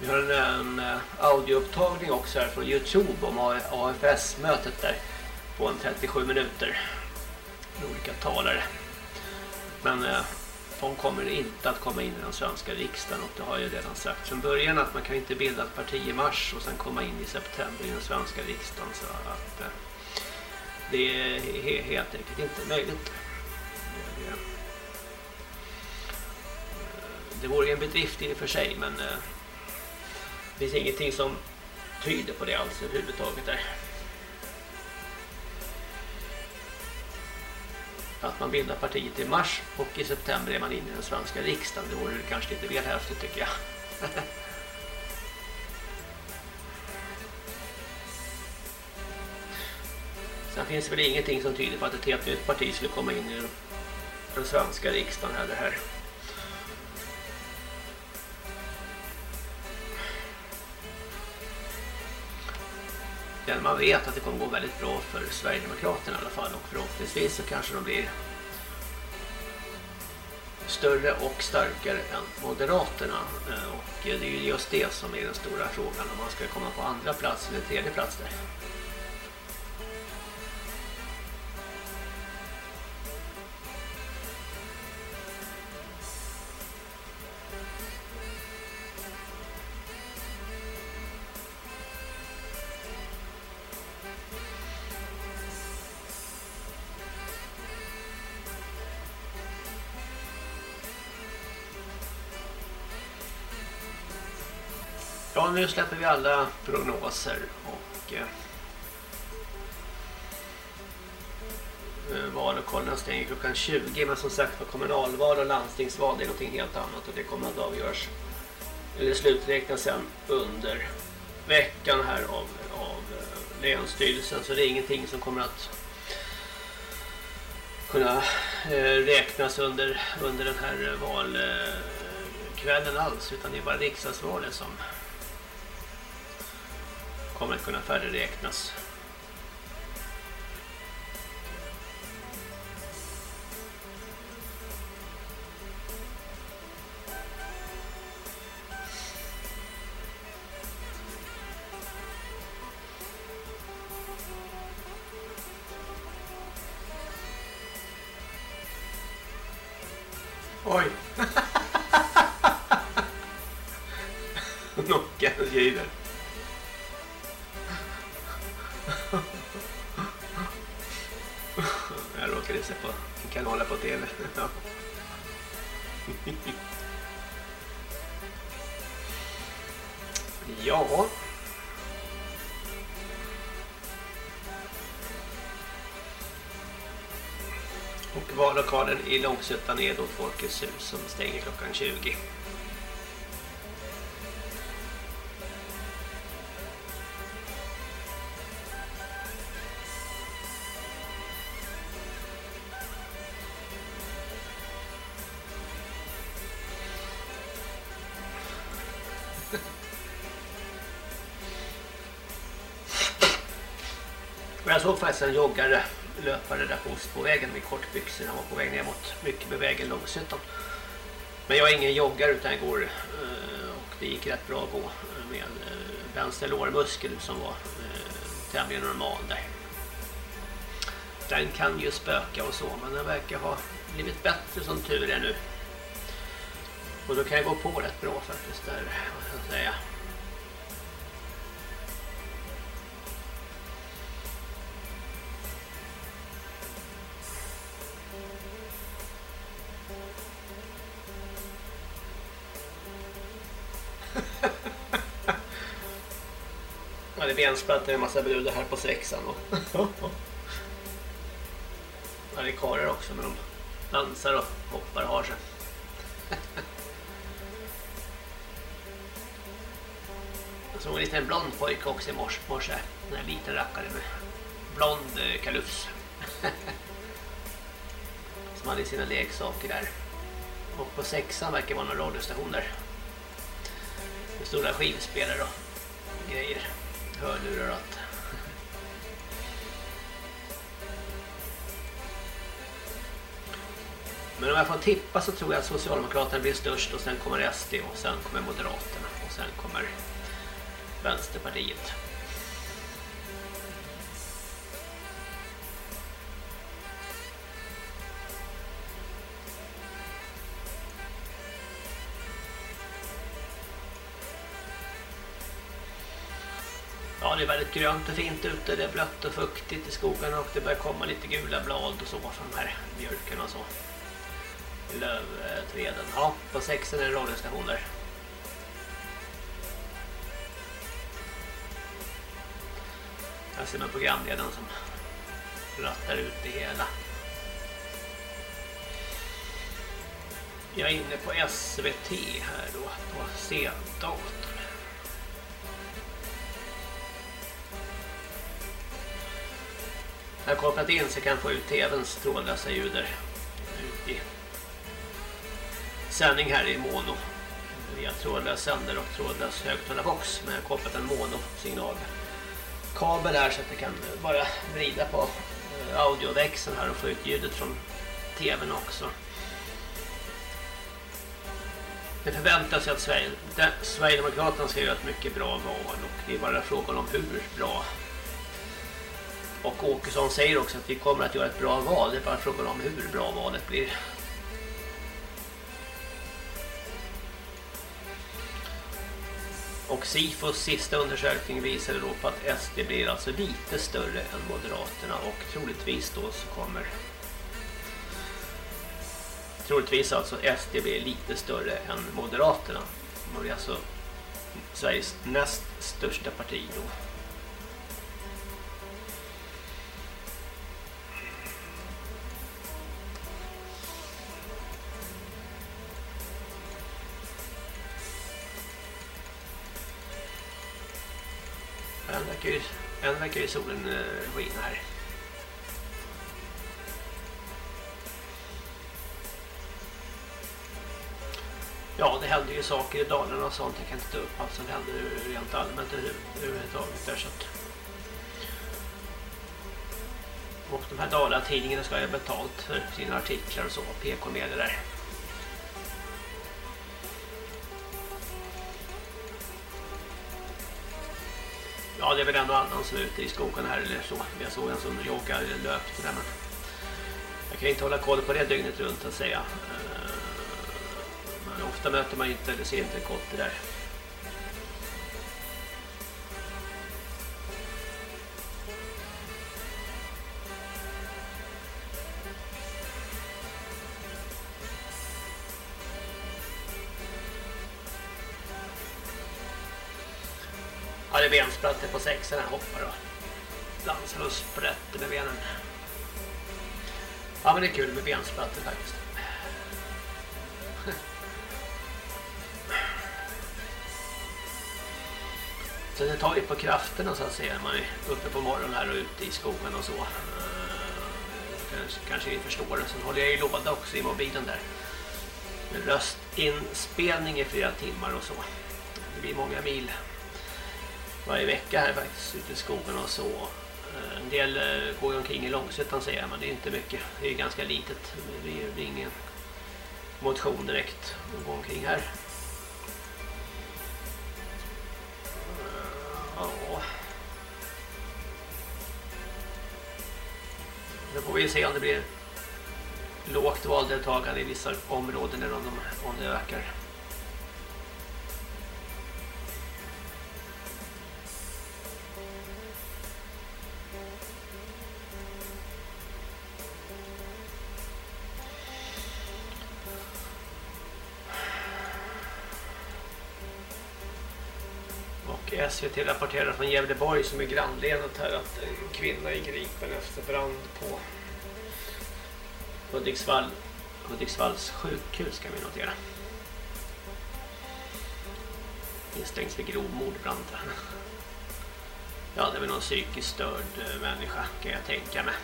Vi har en, en eh, audioupptagning också här från Youtube om AFS-mötet där på en 37 minuter. med Olika talare. Men eh, de kommer inte att komma in i den svenska riksdagen och det har jag redan sagt från början att man kan inte bilda ett parti i mars och sen komma in i september i den svenska riksdagen så att eh, det är helt enkelt inte möjligt. Det, eh, vore en bedrift i och för sig men eh, det finns ingenting som tyder på det alls överhuvudtaget där. Att man bildar partiet i mars och i september är man inne i den svenska riksdagen. Det vore kanske lite väl häftigt tycker jag. <laughs> Sen finns det väl ingenting som tyder på att ett helt nytt parti skulle komma in i den svenska riksdagen heller här. Men man vet att det kommer gå väldigt bra för Sverigedemokraterna i alla fall och förhoppningsvis så kanske de blir större och starkare än Moderaterna eh, och det är ju just det som är den stora frågan om man ska komma på andra plats eller tredje plats där. Nu släpper vi alla prognoser och eh, eh vallokalerna stänger klockan 20 men som sagt för kommunalval och landstingsval det är någonting helt annat och det kommer att avgöras eller sluträknas sen under veckan här av, av eh, Länsstyrelsen. Så det är ingenting som kommer att kunna eh, räknas under, under den här eh, valkvällen alls utan det är bara riksdagsvalet som kommer att kunna färdigräknas. Oj! Vallokalen i Långsuttan är då Folkets hus som stänger klockan 20. jag såg faktiskt en joggare löpare där på Ostbovägen med kortbyxor. Han var på väg ner mot Myckebyvägen, långsutan. Men jag är ingen joggare utan jag går eh, och det gick rätt bra att gå eh, med eh, vänster lårmuskel som var tämligen normal där. Den kan ju spöka och så men den verkar ha blivit bättre som tur är nu. Och då kan jag gå på rätt bra faktiskt där, vad ska jag säga. Är bensplattor en massa brudar här på sexan. Och ja, det är karlar också, men de dansar och hoppar och har sig. <laughs> Jag såg en liten blond pojke också i morse. morse. En liten rackare med blond eh, kalufs. <laughs> Som hade sina leksaker där. Och på sexan verkar vara någon radiostation där. Med stora skivspelare och grejer. Hörlurar och allt. Men om jag får tippa så tror jag att Socialdemokraterna blir störst och sen kommer SD och sen kommer Moderaterna och sen kommer Vänsterpartiet. Grönt och fint ute. Det är blött och fuktigt i skogen och det börjar komma lite gula blad och så från de här björken och så. Lövträden. Ja, på sexen är det radiostationer. där. Här ser man programledaren som rattar ut det hela. Jag är inne på SVT här då, på C-datorn. Jag har kopplat in så jag kan få ut tvns trådlösa ljuder. Ut i sändning här i mono. Via trådlös sänder och trådlös högtalarbox. Men jag har kopplat en monosignal kabel här så att jag kan bara vrida på eh, audioväxeln här och få ut ljudet från tvn också. Det förväntas att Sverige, Sverigedemokraterna ska göra ett mycket bra val och det är bara frågan om hur bra Åkesson säger också att vi kommer att göra ett bra val. Det är bara frågan om hur bra valet blir. Och Sifos sista undersökning visade då på att SD blir alltså lite större än Moderaterna och troligtvis då så kommer troligtvis alltså SD blir lite större än Moderaterna. De är alltså Sveriges näst största parti då. Verkar ju, än verkar ju solen eh, skina här. Ja, det händer ju saker i Dalarna och sånt. Jag kan inte ta upp allt som händer rent allmänt överhuvudtaget där så att... Och de här Dalatidningarna ska ha betalt för sina artiklar och så, PK-medier där. Ja, det är väl ändå annan som är ute i skogen här eller så. Jag såg en som joggar eller löpte där, men jag kan inte hålla koll på det dygnet runt att säga. Eh, men ofta möter man inte eller ser inte kotter där. På sexan här hoppar och dansar och sprätter med benen. Ja men det är kul med bensprätter faktiskt. Så det tar ju på krafterna så att säga. Man är uppe på morgonen här och ute i skogen och så. Eh, kanske ni förstår det. Sen håller jag i låda också i mobilen där. Röstinspelning i flera timmar och så. Det blir många mil varje vecka här faktiskt ute i skogen och så. Eh, en del eh, går går omkring i Långsötan säger man, det är inte mycket. Det är ganska litet. Det är ingen motion direkt att gå omkring här. Eh, ja. Nu får vi se om det blir lågt valdeltagande i vissa områden eller om, de, om det ökar. SVT rapporterar från Gävleborg som är grannlänet här att en kvinna är gripen efter brand på Hudiksvall, Hudiksvalls sjukhus kan vi notera. Misstänks för grov mordbrand. Ja, det är väl någon psykiskt störd eh, människa kan jag tänka mig.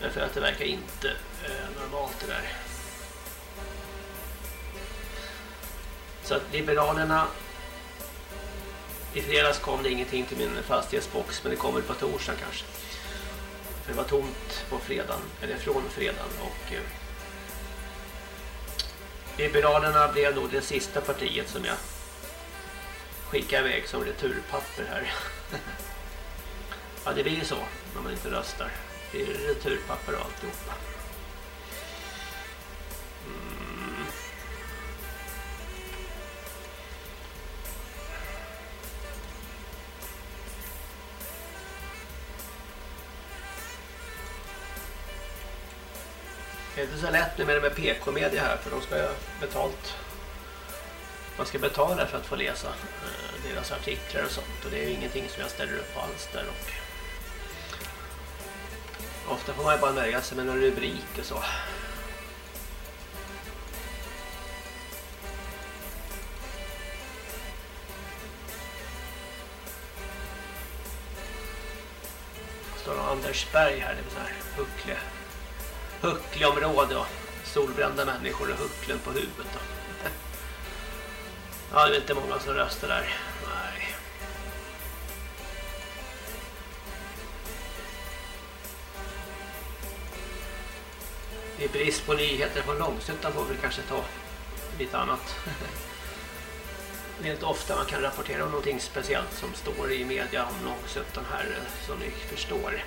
Men för att det verkar inte eh, normalt det där. Så att Liberalerna i fredags kom det ingenting till min fastighetsbox men det kommer på torsdag kanske. För det var tomt på fredagen, eller från fredagen och eh, Liberalerna blev nog det sista partiet som jag skickade iväg som returpapper här. <laughs> ja, det blir ju så när man inte röstar. Det är returpapper och alltihopa. Det är inte så lätt nu med det med PK-media här för de ska ha betalt. Man ska betala för att få läsa eh, deras artiklar och sånt och det är ju ingenting som jag ställer upp på alls där och ofta får man ju bara nöja sig med någon rubrik och så. står Anders Berg här, det är så här huckle huckleområde och solbrända människor och hucklen på huvudet. Då. Ja, det är inte många som röstar där. Nej. Det är brist på nyheter från Långsuttan får vi kanske ta lite annat. Det är inte ofta man kan rapportera om någonting speciellt som står i media om Långsuttan här eh, som ni förstår.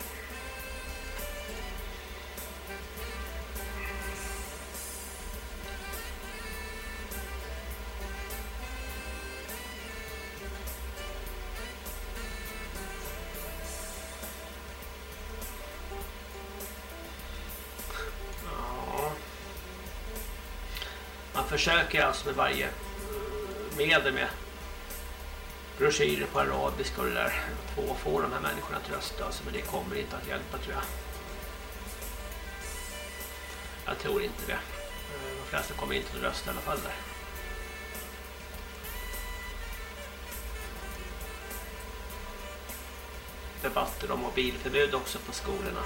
Försöker alltså med varje medel med broschyrer på arabiska och det där att få, de här människorna att rösta alltså, men det kommer inte att hjälpa tror jag. Jag tror inte det. Eh, de flesta kommer inte att rösta i alla fall där. Debatter om mobilförbud också på skolorna.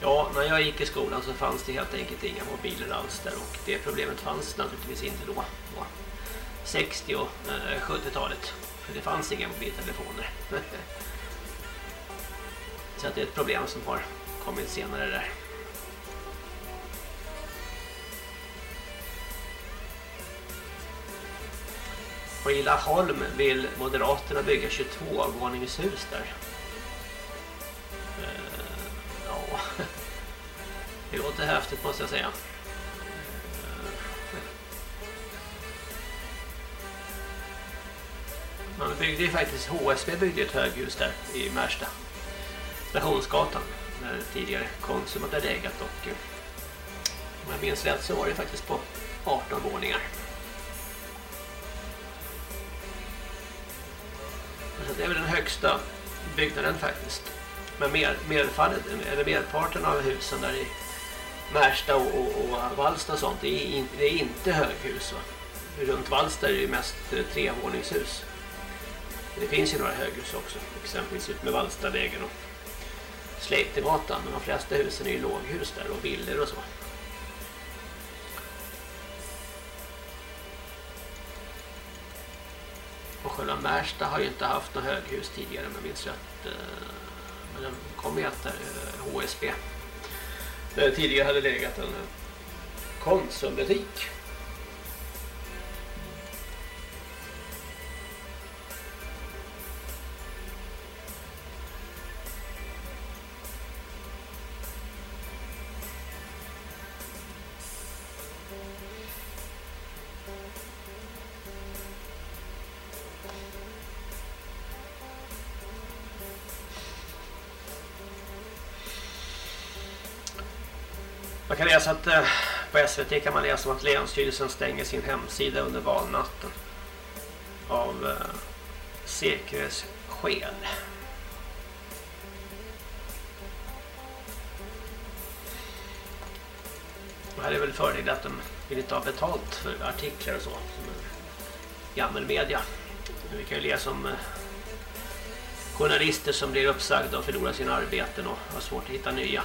Ja, när jag gick i skolan så fanns det helt enkelt inga mobiler alls där och det problemet fanns naturligtvis inte då. på 60 och 70-talet. För det fanns inga mobiltelefoner. <laughs> så att det är ett problem som har kommit senare där. På Illaholm vill Moderaterna bygga 22 våningshus där. Det låter häftigt måste jag säga. Man byggde ju faktiskt, HSB byggde ett höghus där i Märsta. Stationsgatan. Där tidigare Konsum hade legat och eh, om jag minns rätt så var det faktiskt på 18 våningar. Så det är väl den högsta byggnaden faktiskt. Men mer, merfallet, eller merparten av husen där i Märsta och, och, och Valsta och sånt, det är, in, det är inte höghus. Va? Runt Valsta är det mest eh, trevåningshus. Det finns ju några höghus också, exempelvis ut med Valstavägen och Sleipnergatan, men de flesta husen är ju låghus där och villor och så. Och själva Märsta har ju inte haft något höghus tidigare, men minns rätt. Eh, men den kom ju efter HSB. Eh, där tidigare hade legat en eh, konsumbutik. Läsa att eh, på SVT kan man läsa om att Länsstyrelsen stänger sin hemsida under valnatten av eh, säkerhetsskäl. Det här är väl fördel att de vill inte ha betalt för artiklar och så som gammal media. Vi kan ju läsa om eh, journalister som blir uppsagda och förlorar sina arbeten och har svårt att hitta nya.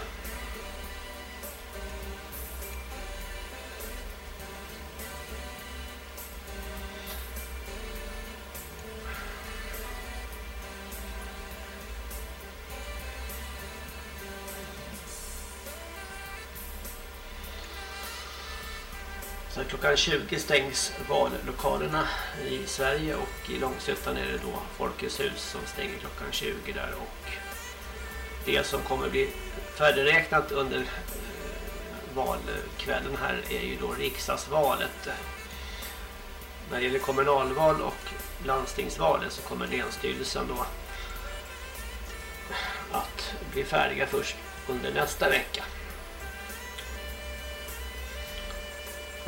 Klockan 20 stängs vallokalerna i Sverige och i Långshyttan är det då Folkets hus som stänger klockan 20 där och det som kommer bli färdigräknat under eh, valkvällen här är ju då riksdagsvalet. När det gäller kommunalval och landstingsvalet så kommer länsstyrelsen då att bli färdiga först under nästa vecka.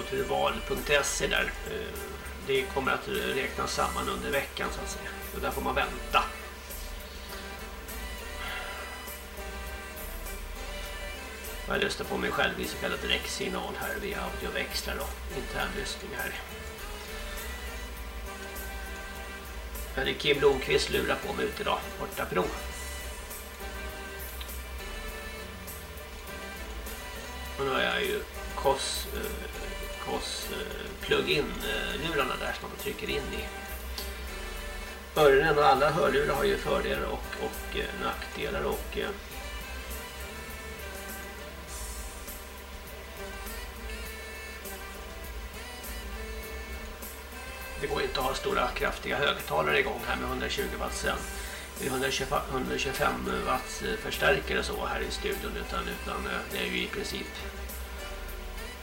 kulturval.se där. Eh, det kommer att räknas samman under veckan så att säga. Och där får man vänta. Jag lyssnar på mig själv i så kallad direktsignal här via audioväxlar och internlyssning här. Men det är Kim Blomqvist lurar på mig ut idag, borta prov. Och nu har jag ju KOS eh, KOS eh, plug-in lurarna eh, där som man trycker in i öronen och alla hörlurar har ju fördelar och, och eh, nackdelar och det går inte att ha stora kraftiga högtalare igång här med 120 watt sen. 125 125 watts förstärkare så här i studion utan, utan det är ju i princip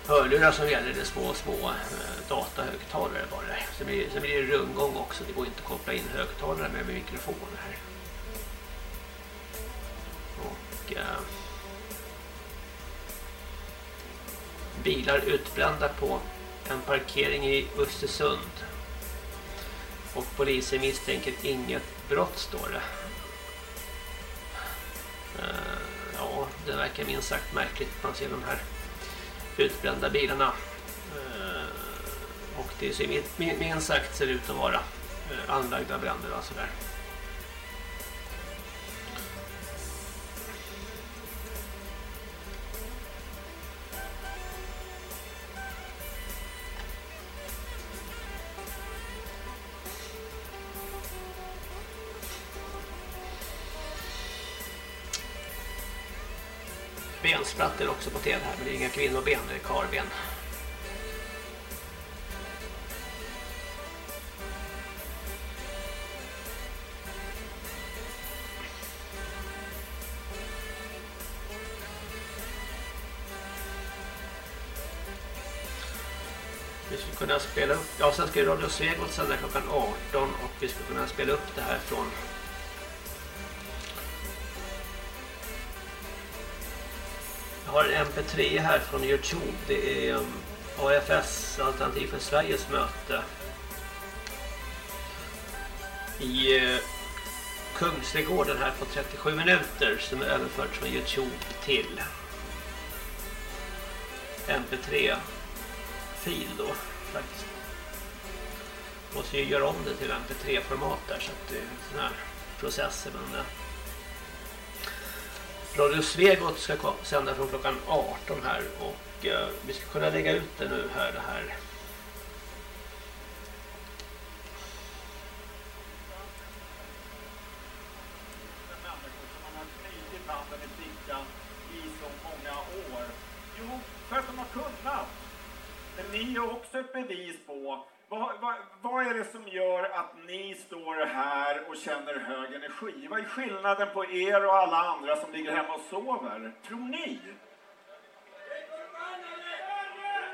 hörlurar som gäller det små, små eh, datahögtalare bara. Sen blir, sen blir det rundgång också. Det går inte att koppla in högtalare med, med mikrofoner här. Och eh, bilar utbrända på en parkering i Östersund. Och polisen misstänker inget brott står det. Eh, ja, det verkar minst sagt märkligt. Man ser de här utbrända bilarna. Eh, och det ser minst sagt ser ut att vara eh, anlagda bränder alltså sådär. Bensplattor också på tv här men det är inga kvinnoben, det är karben. Vi skulle kunna spela upp, ja sen ska ju Radio Svegot sända klockan 18 och vi skulle kunna spela upp det här från har en mp3 här från Youtube. Det är um, AFS, Alternativ för Sveriges möte. I eh, Kungsträdgården här på 37 minuter som är överfört från Youtube till mp3-fil då faktiskt. Måste ju göra om det till mp3-format där så att det är sådana här processer men Radio Svegot ska sända från klockan 18 här och eh, vi ska kunna lägga ut det nu här det här för att de har kunnat. Men ni är också ett bevis vad, vad, vad, är det som gör att ni står här och känner hög energi? Vad är skillnaden på er och alla andra som ligger hemma och sover? Tror ni?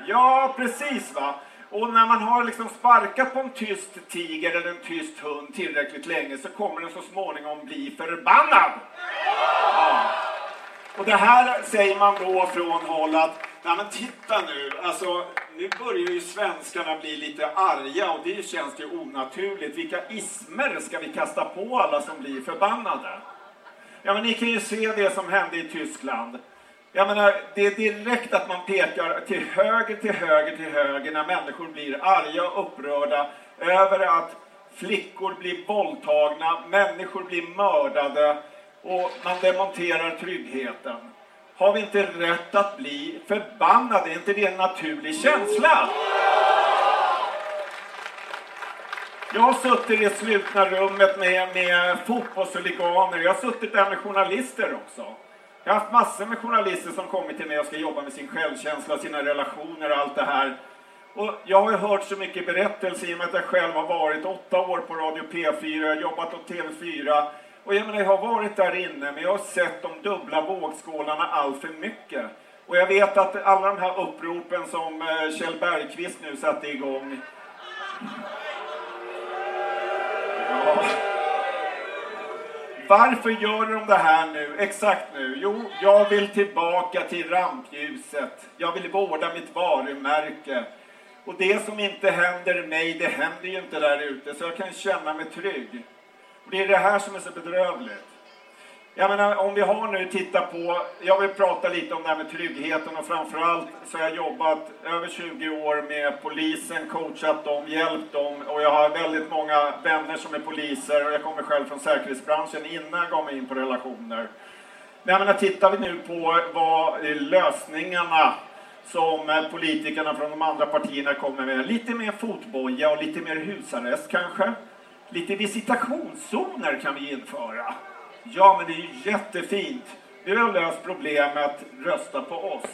Ja, precis va. Och när man har liksom sparkat på en tyst tiger eller en tyst hund tillräckligt länge så kommer den så småningom bli förbannad. Ja. Och det här säger man då från håll att Nej men titta nu, alltså nu börjar ju svenskarna bli lite arga och det känns ju onaturligt. Vilka ismer ska vi kasta på alla som blir förbannade? Ja men ni kan ju se det som hände i Tyskland. Jag menar, eh, det är direkt att man pekar till höger, till höger, till höger när människor blir arga och upprörda över att flickor blir våldtagna, människor blir mördade och man demonterar tryggheten. Har vi inte rätt att bli förbannade? Är inte det en naturlig känsla? Jag har suttit i det slutna rummet med, med fotbollshuliganer. Jag har suttit där med journalister också. Jag har haft massor med journalister som kommit till mig och ska jobba med sin självkänsla, sina relationer och allt det här. Och jag har ju hört så mycket berättelser i och med att jag själv har varit åtta år på Radio P4, jag har jobbat åt TV4 och jag menar, jag har varit där inne, men jag har sett de dubbla vågskålarna allt för mycket. Och jag vet att alla de här uppropen som eh, Kjell Bergqvist nu satte igång. Ja. Varför gör de det här nu? Exakt nu? Jo, jag vill tillbaka till rampljuset. Jag vill vårda mitt varumärke. Och det som inte händer mig, det händer ju inte där ute, så jag kan känna mig trygg. Det är det här som är så bedrövligt. Jag menar, om vi har nu tittat på, jag vill prata lite om det här med tryggheten och framförallt så har jag jobbat över 20 år med polisen, coachat dem, hjälpt dem och jag har väldigt många vänner som är poliser och jag kommer själv från säkerhetsbranschen innan jag gav mig in på relationer. Men jag menar, tittar vi nu på vad lösningarna som politikerna från de andra partierna kommer med, lite mer fotboja och lite mer husarrest kanske. Lite visitationszoner kan vi införa. Ja, men det är ju jättefint. Nu har löst problemet, rösta på oss.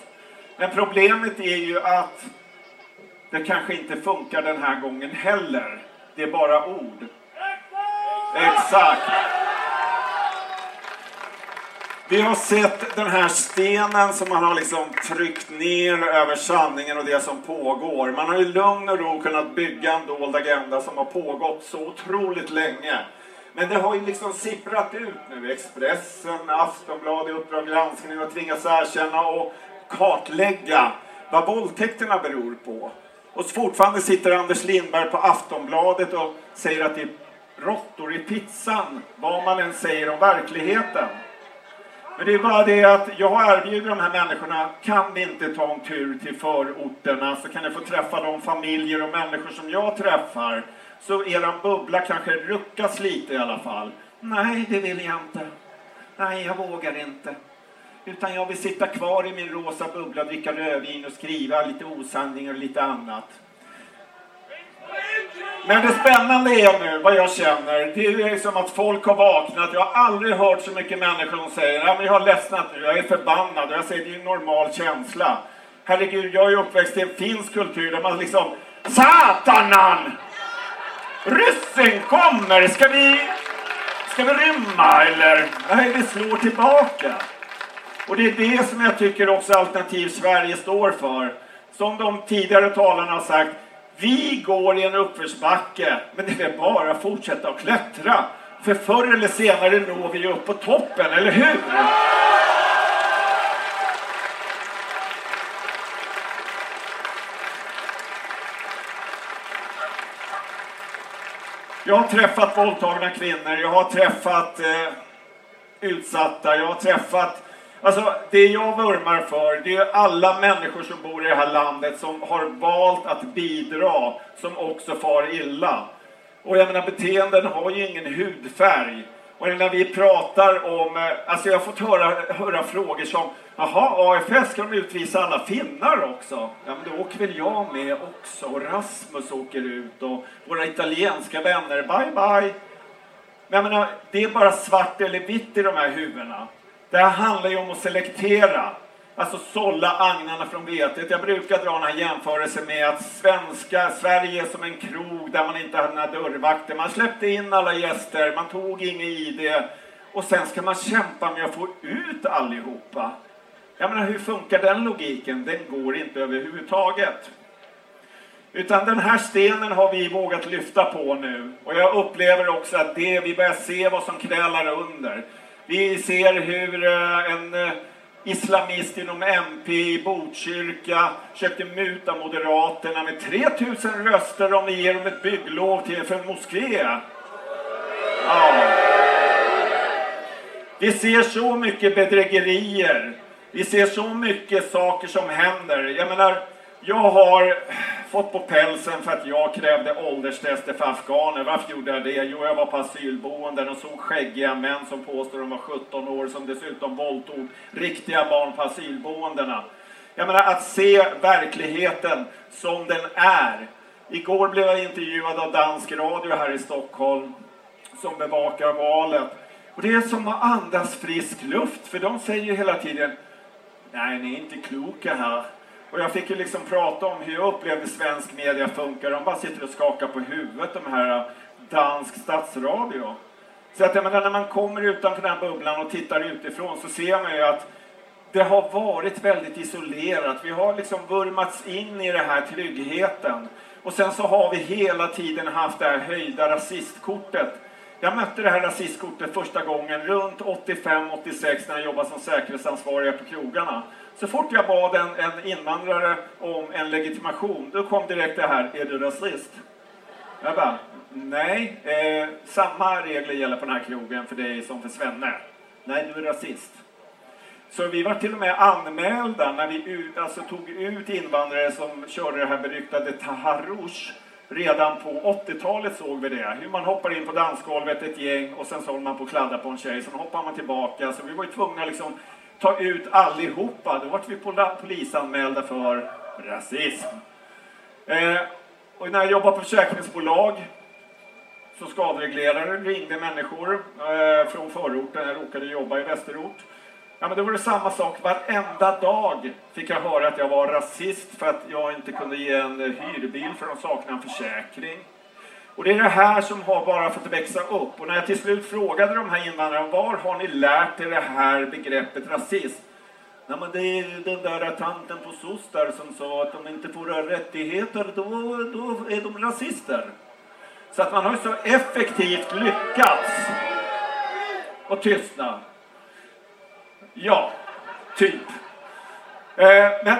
Men problemet är ju att det kanske inte funkar den här gången heller. Det är bara ord. Exakt. Vi har sett den här stenen som man har liksom tryckt ner över sanningen och det som pågår. Man har i lugn och ro kunnat bygga en dold agenda som har pågått så otroligt länge. Men det har ju liksom sipprat ut nu. Expressen, Aftonbladet, Uppdrag granskning har tvingats erkänna och kartlägga vad våldtäkterna beror på. Och fortfarande sitter Anders Lindberg på Aftonbladet och säger att det är råttor i pizzan, vad man än säger om verkligheten. Men det är bara det att jag erbjuder de här människorna, kan vi inte ta en tur till förorterna så kan ni få träffa de familjer och människor som jag träffar. Så eran bubbla kanske ruckas lite i alla fall. Nej, det vill jag inte. Nej, jag vågar inte. Utan jag vill sitta kvar i min rosa bubbla, dricka rödvin och skriva lite osanningar och lite annat. Men det spännande är nu, vad jag känner, det är som att folk har vaknat. Jag har aldrig hört så mycket människor som säger, att jag har ledsnat nu, jag är förbannad. Och jag säger, det är en normal känsla. Herregud, jag är uppväxt i en finsk kultur där man liksom, Satanan! Ryssen kommer! Ska vi, ska vi rymma eller? Nej, vi slår tillbaka. Och det är det som jag tycker också Alternativ Sverige står för. Som de tidigare talarna har sagt, vi går i en uppförsbacke, men det är bara att fortsätta att klättra. För förr eller senare når vi upp på toppen, eller hur? Jag har träffat våldtagna kvinnor, jag har träffat eh, utsatta, jag har träffat Alltså, det jag vurmar för, det är alla människor som bor i det här landet som har valt att bidra, som också far illa. Och jag menar, beteenden har ju ingen hudfärg. Och när vi pratar om, eh, alltså jag har fått höra, höra frågor som, jaha, AFS ska de utvisa alla finnar också? Ja, men då åker väl jag med också, och Rasmus åker ut, och våra italienska vänner, bye bye. Men jag menar, det är bara svart eller vitt i de här huvudena. Det här handlar ju om att selektera. Alltså sålla agnarna från vetet. Jag brukar dra den här jämförelsen med att svenska, Sverige är som en krog där man inte hade några dörrvakter. Man släppte in alla gäster, man tog inget ID och sen ska man kämpa med att få ut allihopa. Jag menar, hur funkar den logiken? Den går inte överhuvudtaget. Utan den här stenen har vi vågat lyfta på nu. Och jag upplever också att det, vi börjar se vad som krälar under. Vi ser hur eh, en eh, islamist inom MP i Botkyrka försökte muta Moderaterna med 3000 röster om vi ger dem ett bygglov till för en moské. Ja. Vi ser så mycket bedrägerier. Vi ser så mycket saker som händer. Jag menar, jag har fått på pälsen för att jag krävde ålderstester för afghaner. Varför gjorde jag det? Jo, jag var på asylboenden och såg skäggiga män som påstår de var 17 år som dessutom våldtog riktiga barn på asylboendena. Jag menar att se verkligheten som den är. Igår blev jag intervjuad av dansk radio här i Stockholm som bevakar valet. Och det är som att andas frisk luft, för de säger hela tiden Nej, ni är inte kloka här. Och jag fick ju liksom prata om hur jag upplevde svensk media funkar. De bara sitter och skakar på huvudet, de här äh, dansk statsradio. Så att jag menar, när man kommer utanför den här bubblan och tittar utifrån så ser man ju att det har varit väldigt isolerat. Vi har liksom vurmats in i den här tryggheten. Och sen så har vi hela tiden haft det här höjda rasistkortet. Jag mötte det här rasistkortet första gången runt 85-86 när jag jobbade som säkerhetsansvarig på krogarna. Så fort jag bad en, en invandrare om en legitimation, då kom direkt det här, är du rasist? Jag bara, nej, eh, samma regler gäller på den här krogen för dig som för Svenne. Nej, du är rasist. Så vi var till och med anmälda när vi ut, alltså, tog ut invandrare som körde det här beryktade Taharush. Redan på 80-talet såg vi det. Hur man hoppar in på dansgolvet ett gäng och sen så håller man på att kladda på en tjej. Sen hoppar man tillbaka. Så vi var ju tvungna liksom ta ut allihopa. Då vart vi polisanmälda för rasism. Eh, och när jag jobbade på försäkringsbolag så skadereglerare ringde människor eh, från förorten. Jag råkade jobba i Västerort. Ja, men då var det samma sak. Varenda dag fick jag höra att jag var rasist för att jag inte kunde ge en hyrbil för de saknade en försäkring. Och det är det här som har bara fått växa upp. Och när jag till slut frågade de här invandrarna, var har ni lärt er det här begreppet rasism? Nej, men det är den där tanten på SOS där som sa att de inte får rättigheter, då, då är de rasister. Så att man har så effektivt lyckats Och tystna. Ja, typ. Eh, men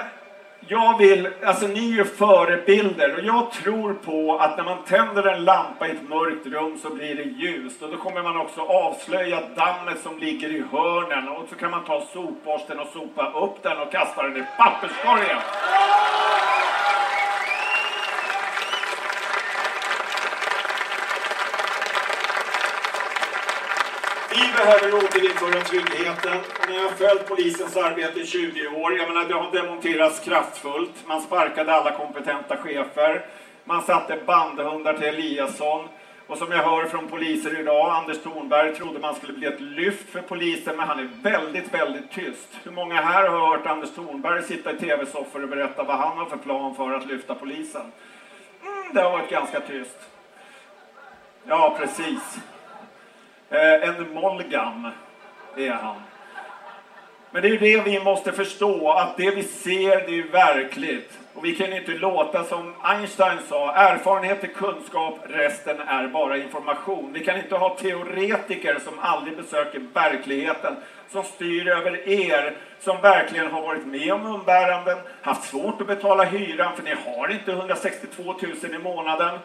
jag vill, alltså ni är ju förebilder och jag tror på att när man tänder en lampa i ett mörkt rum så blir det ljust och då kommer man också avslöja dammet som ligger i hörnen och så kan man ta sopborsten och sopa upp den och kasta den i papperskorgen. Vi behöver återinföra tryggheten. Ni jag har följt polisens arbete i 20 år, jag menar det har demonterats kraftfullt. Man sparkade alla kompetenta chefer. Man satte bandhundar till Eliasson. Och som jag hör från poliser idag, Anders Thornberg trodde man skulle bli ett lyft för polisen, men han är väldigt, väldigt tyst. Hur många här har hört Anders Thornberg sitta i tv-soffor och berätta vad han har för plan för att lyfta polisen? Mm, det har varit ganska tyst. Ja, precis. Eh, en molgam är han. Men det är det vi måste förstå, att det vi ser, det är verkligt. Och vi kan inte låta som Einstein sa, erfarenhet är kunskap, resten är bara information. Vi kan inte ha teoretiker som aldrig besöker verkligheten, som styr över er, som verkligen har varit med om umbäranden, haft svårt att betala hyran, för ni har inte 162 000 i månaden.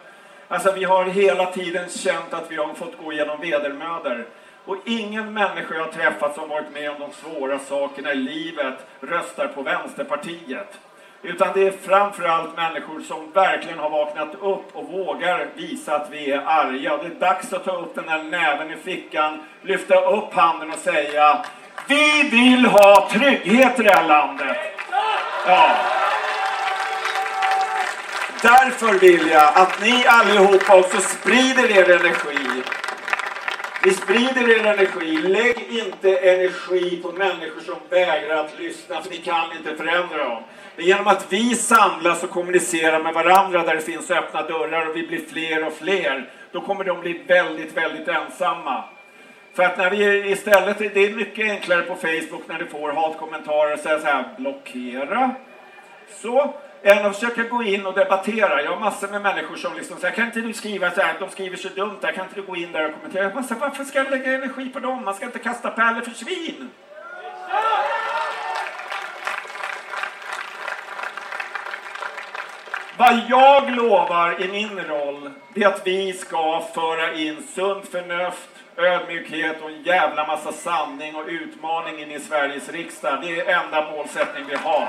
Alltså vi har hela tiden känt att vi har fått gå igenom vedermödor. Och ingen människa jag träffat som varit med om de svåra sakerna i livet röstar på Vänsterpartiet. Utan det är framförallt människor som verkligen har vaknat upp och vågar visa att vi är arga. Och det är dags att ta upp den där näven i fickan, lyfta upp handen och säga Vi vill ha trygghet i det här landet. Ja. Därför vill jag att ni allihopa också sprider er energi. Ni sprider er energi. Lägg inte energi på människor som vägrar att lyssna, för ni kan inte förändra dem. Men genom att vi samlas och kommunicerar med varandra där det finns öppna dörrar och vi blir fler och fler, då kommer de bli väldigt, väldigt ensamma. För att när vi istället, det är mycket enklare på Facebook när du får hatkommentarer och säga så här, blockera. Så, än att försöka gå in och debattera. Jag har massor med människor som liksom säger, kan inte du skriva så här, de skriver så dumt där, kan inte du gå in där och kommentera? Jag bara, så varför ska jag lägga energi på dem? Man ska inte kasta pärlor för svin. Vad jag lovar i min roll, det är att vi ska föra in sunt förnuft, ödmjukhet och en jävla massa sanning och utmaning in i Sveriges riksdag. Det är enda målsättning vi har.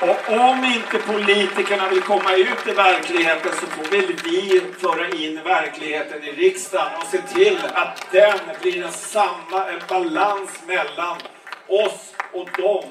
Och om inte politikerna vill komma ut i verkligheten så får väl vi föra in verkligheten i riksdagen och se till att den blir en samma, en balans mellan oss och dem.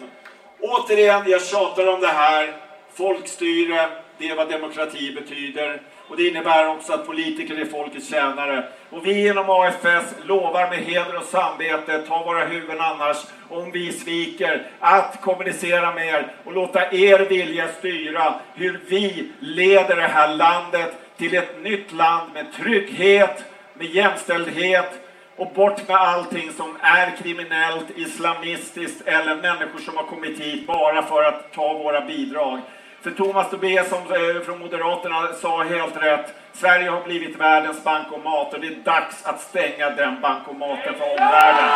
Återigen, jag tjatar om det här. Folkstyre, det är vad demokrati betyder. Och det innebär också att politiker är folkets tjänare. Och vi inom AFS lovar med heder och samvete, ta våra huvuden annars, om vi sviker, att kommunicera med er och låta er vilja styra hur vi leder det här landet till ett nytt land med trygghet, med jämställdhet och bort med allting som är kriminellt, islamistiskt eller människor som har kommit hit bara för att ta våra bidrag. För Thomas Tobé som eh, från Moderaterna sa helt rätt. Sverige har blivit världens bankomat och det är dags att stänga den bankomaten för omvärlden.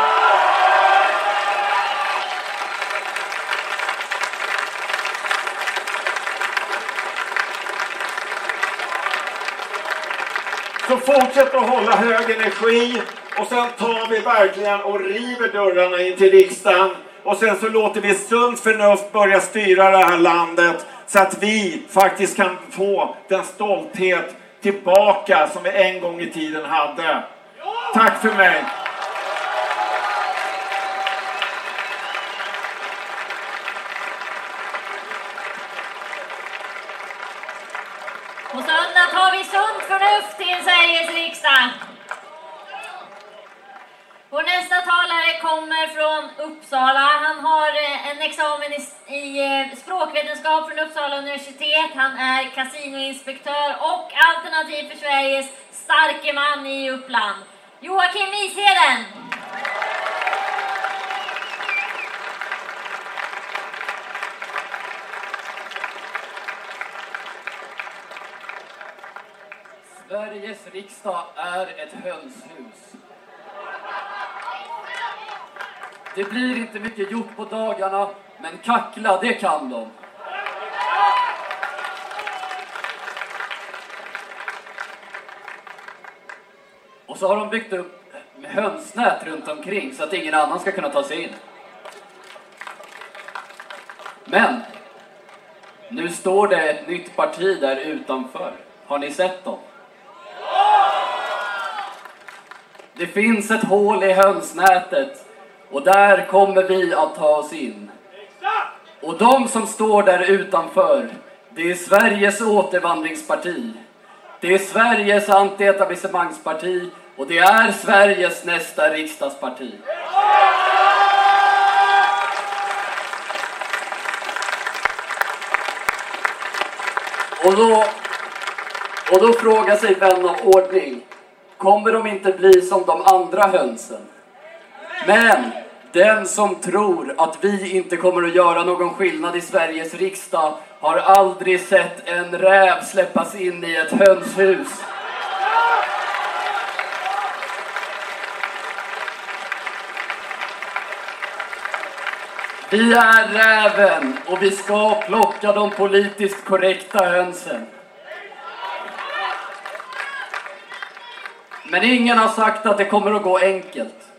Så fortsätt att hålla hög energi och sen tar vi verkligen och river dörrarna in till riksdagen och sen så låter vi sunt förnuft börja styra det här landet så att vi faktiskt kan få den stolthet tillbaka som vi en gång i tiden hade. Tack för mig! På söndag tar vi sunt förnuft till Sveriges riksdag. Vår nästa talare kommer från Uppsala. Han har eh, en examen i, i eh, språkvetenskap från Uppsala universitet. Han är kasinoinspektör och Alternativ för Sveriges starke man i Uppland. Joakim Isheden! Sveriges riksdag är ett hönshus. Det blir inte mycket gjort på dagarna, men kackla, det kan de. Och så har de byggt upp med hönsnät runt omkring så att ingen annan ska kunna ta sig in. Men, nu står det ett nytt parti där utanför. Har ni sett dem? Det finns ett hål i hönsnätet och där kommer vi att ta oss in. Och de som står där utanför, det är Sveriges återvandringsparti. Det är Sveriges antietablissemangsparti och det är Sveriges nästa riksdagsparti. Och då, och då frågar sig vän av ordning, kommer de inte bli som de andra hönsen? Men den som tror att vi inte kommer att göra någon skillnad i Sveriges riksdag har aldrig sett en räv släppas in i ett hönshus. Vi är räven och vi ska plocka de politiskt korrekta hönsen. Men ingen har sagt att det kommer att gå enkelt.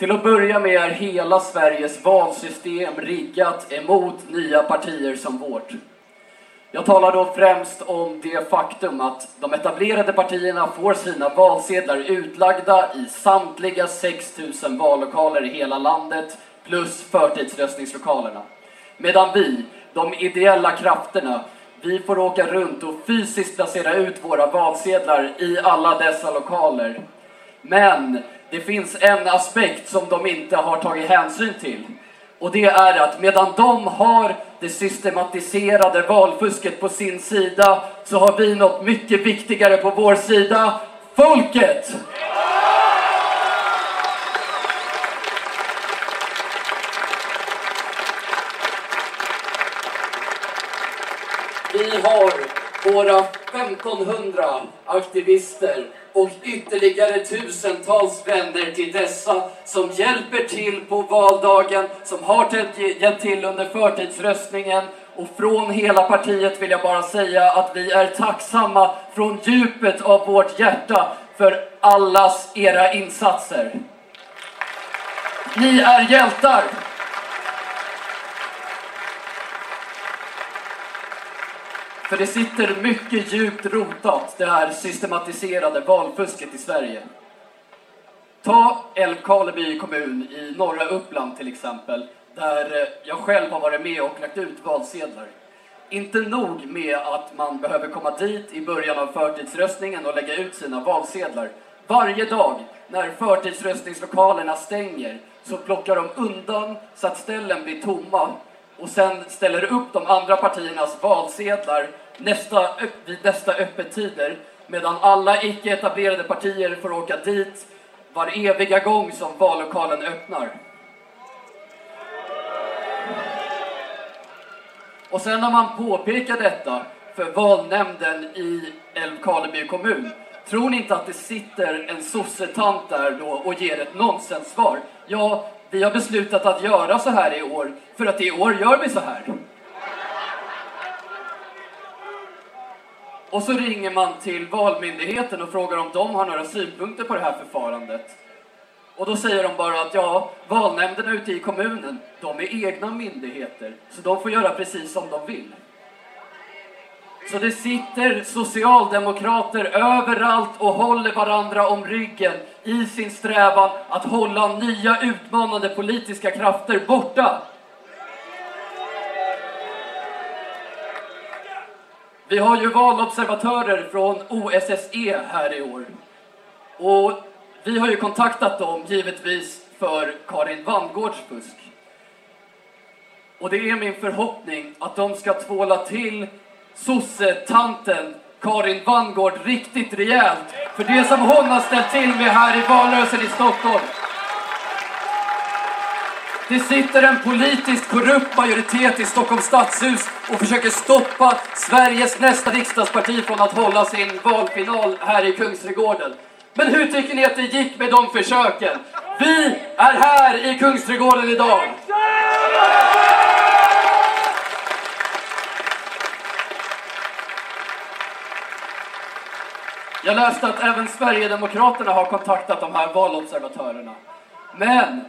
Till att börja med är hela Sveriges valsystem riggat emot nya partier som vårt. Jag talar då främst om det faktum att de etablerade partierna får sina valsedlar utlagda i samtliga 6000 vallokaler i hela landet plus förtidsröstningslokalerna. Medan vi, de ideella krafterna, vi får åka runt och fysiskt placera ut våra valsedlar i alla dessa lokaler. Men det finns en aspekt som de inte har tagit hänsyn till. Och det är att medan de har det systematiserade valfusket på sin sida så har vi något mycket viktigare på vår sida. Folket! Vi har våra 1500 aktivister och ytterligare tusentals vänner till dessa som hjälper till på valdagen, som har hjälpt till under förtidsröstningen och från hela partiet vill jag bara säga att vi är tacksamma från djupet av vårt hjärta för allas era insatser. Ni är hjältar! För det sitter mycket djupt rotat, det här systematiserade valfusket i Sverige. Ta Älvkarleby kommun i norra Uppland till exempel, där eh, jag själv har varit med och lagt ut valsedlar. Inte nog med att man behöver komma dit i början av förtidsröstningen och lägga ut sina valsedlar. Varje dag när förtidsröstningslokalerna stänger så plockar de undan så att ställen blir tomma och sen ställer upp de andra partiernas valsedlar nästa, vid nästa öppettider medan alla icke-etablerade partier får åka dit var eviga gång som vallokalen öppnar. Och sen när man påpekar detta för valnämnden i Älvkarleby kommun Tror ni inte att det sitter en sossetant där då och ger ett nonsenssvar? Ja, vi har beslutat att göra så här i år, för att i år gör vi så här. Och så ringer man till Valmyndigheten och frågar om de har några synpunkter på det här förfarandet. Och då säger de bara att ja, valnämnderna ute i kommunen, de är egna myndigheter, så de får göra precis som de vill. Så det sitter socialdemokrater överallt och håller varandra om ryggen i sin strävan att hålla nya utmanande politiska krafter borta. Vi har ju valobservatörer från OSSE här i år. Och vi har ju kontaktat dem givetvis för Karin Vangårds fusk. Och det är min förhoppning att de ska tvåla till sossetanten Karin Vangård riktigt rejält för det som hon har ställt till med här i valrörelsen i Stockholm. Det sitter en politiskt korrupt majoritet i Stockholms stadshus och försöker stoppa Sveriges nästa riksdagsparti från att hålla sin valfinal här i Kungsträdgården. Men hur tycker ni att det gick med de försöken? Vi är här i Kungsträdgården idag! Jag läste att även Sverigedemokraterna har kontaktat de här valobservatörerna. Men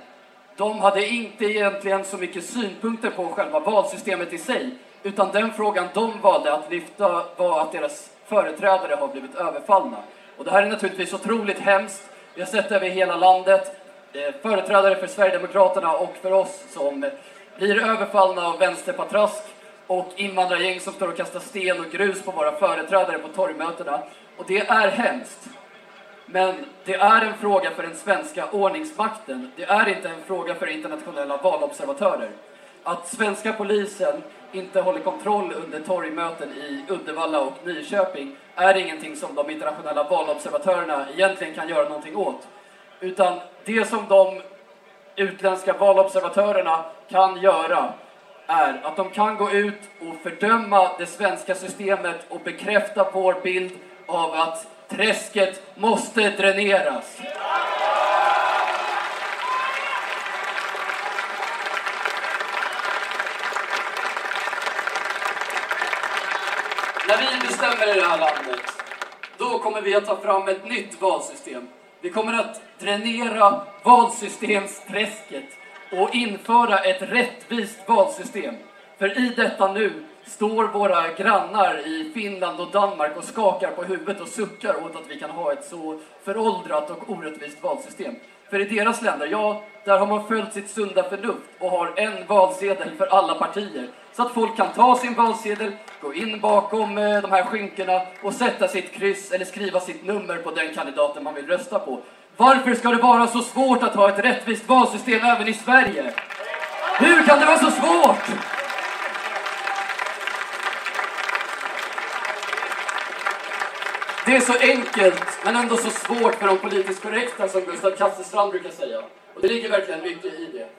de hade inte egentligen så mycket synpunkter på själva valsystemet i sig, utan den frågan de valde att lyfta var att deras företrädare har blivit överfallna. Och det här är naturligtvis otroligt hemskt. Vi har sett det över hela landet. Eh, företrädare för Sverigedemokraterna och för oss som blir överfallna av vänsterpatrask och invandrargäng som står och kastar sten och grus på våra företrädare på torgmötena. Och det är hemskt. Men det är en fråga för den svenska ordningsmakten. Det är inte en fråga för internationella valobservatörer. Att svenska polisen inte håller kontroll under torgmöten i Uddevalla och Nyköping är ingenting som de internationella valobservatörerna egentligen kan göra någonting åt. Utan det som de utländska valobservatörerna kan göra är att de kan gå ut och fördöma det svenska systemet och bekräfta vår bild av att träsket måste dräneras. När vi bestämmer i det här landet, då kommer vi att ta fram ett nytt valsystem. Vi kommer att dränera valsystemsträsket och införa ett rättvist valsystem. För i detta nu står våra grannar i Finland och Danmark och skakar på huvudet och suckar åt att vi kan ha ett så föråldrat och orättvist valsystem. För i deras länder, ja, där har man följt sitt sunda förnuft och har en valsedel för alla partier. Så att folk kan ta sin valsedel, gå in bakom eh, de här skynkena och sätta sitt kryss eller skriva sitt nummer på den kandidaten man vill rösta på. Varför ska det vara så svårt att ha ett rättvist valsystem även i Sverige? Hur kan det vara så svårt? Det är så enkelt, men ändå så svårt för de politiskt korrekta, som Gustav Kasselstrand brukar säga. Och det ligger verkligen mycket i det.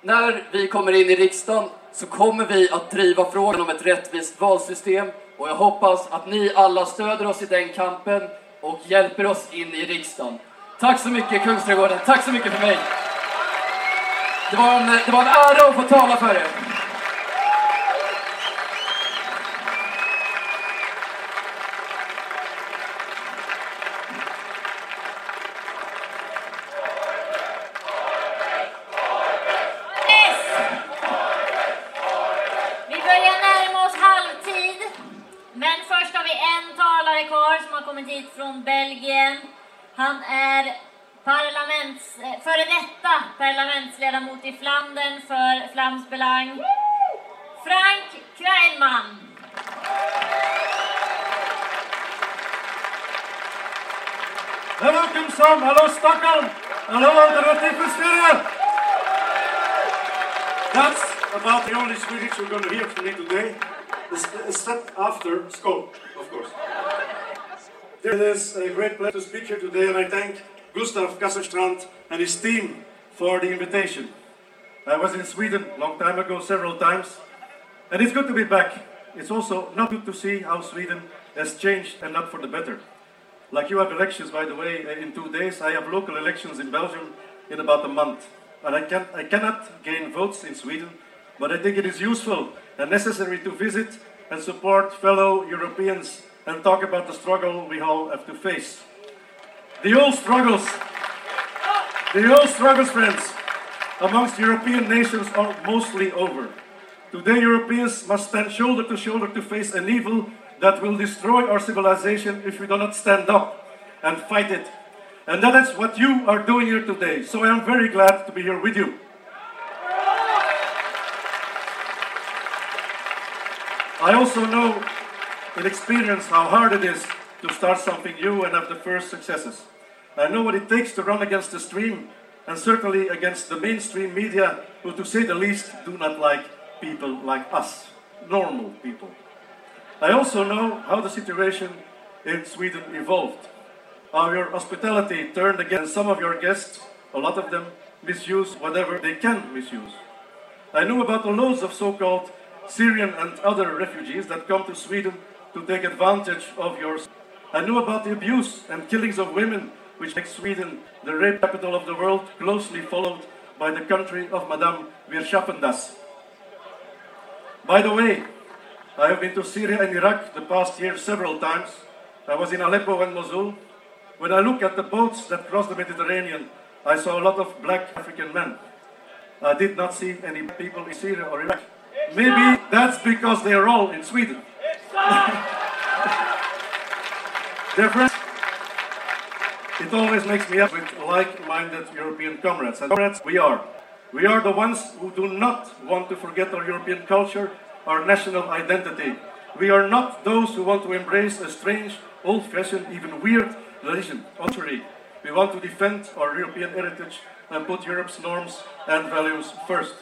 När vi kommer in i riksdagen så kommer vi att driva frågan om ett rättvist valsystem och jag hoppas att ni alla stöder oss i den kampen och hjälper oss in i riksdagen. Tack så mycket Kungsträdgården, tack så mycket för mig. Det var en, det var en ära att få tala för er. Hallo alternatieve. That's about the only Swedish you're going to hear from me today. A step after school, of course. It is a great pleasure to speak here today, and I thank Gustav Kasselstrand and his team for the invitation. I was in Sweden a long time ago, several times, and it's good to be back. It's also not good to see how Sweden has changed and not for the better. Like you have elections, by the way, uh, in two days. I have local elections in Belgium in about a month. And I, can, I cannot gain votes in Sweden, but I think it is useful and necessary to visit and support fellow Europeans and talk about the struggle we all have to face. The old struggles, the old struggles, friends, amongst European nations are mostly over. Today, Europeans must stand shoulder to shoulder to face an evil that will destroy our civilization if we do not stand up and fight it. And that is what you are doing here today. So I am very glad to be here with you. I also know in experience how hard it is to start something new and have the first successes. I know what it takes to run against the stream and certainly against the mainstream media who, to say the least, do not like people like us, normal people. I also know how the situation in Sweden evolved. How your hospitality turned against some of your guests, a lot of them misuse whatever they can misuse. I knew about the loads of so called Syrian and other refugees that come to Sweden to take advantage of yours. I knew about the abuse and killings of women, which makes Sweden the rape capital of the world, closely followed by the country of Madame Weerschappendas. By the way, I have been to Syria and Iraq the past year several times. I was in Aleppo and Mosul. When I look at the boats that cross the Mediterranean, I saw a lot of black African men. I did not see any people in Syria or Iraq. Maybe that's because they are all in Sweden. <laughs> Friends, it always makes me up with like-minded European comrades. And comrades, we are. We are the ones who do not want to forget our European culture, our national identity. We are not those who want to embrace a strange, old-fashioned, even weird religion. Contrary, we want to defend our European heritage and put Europe's norms and values first.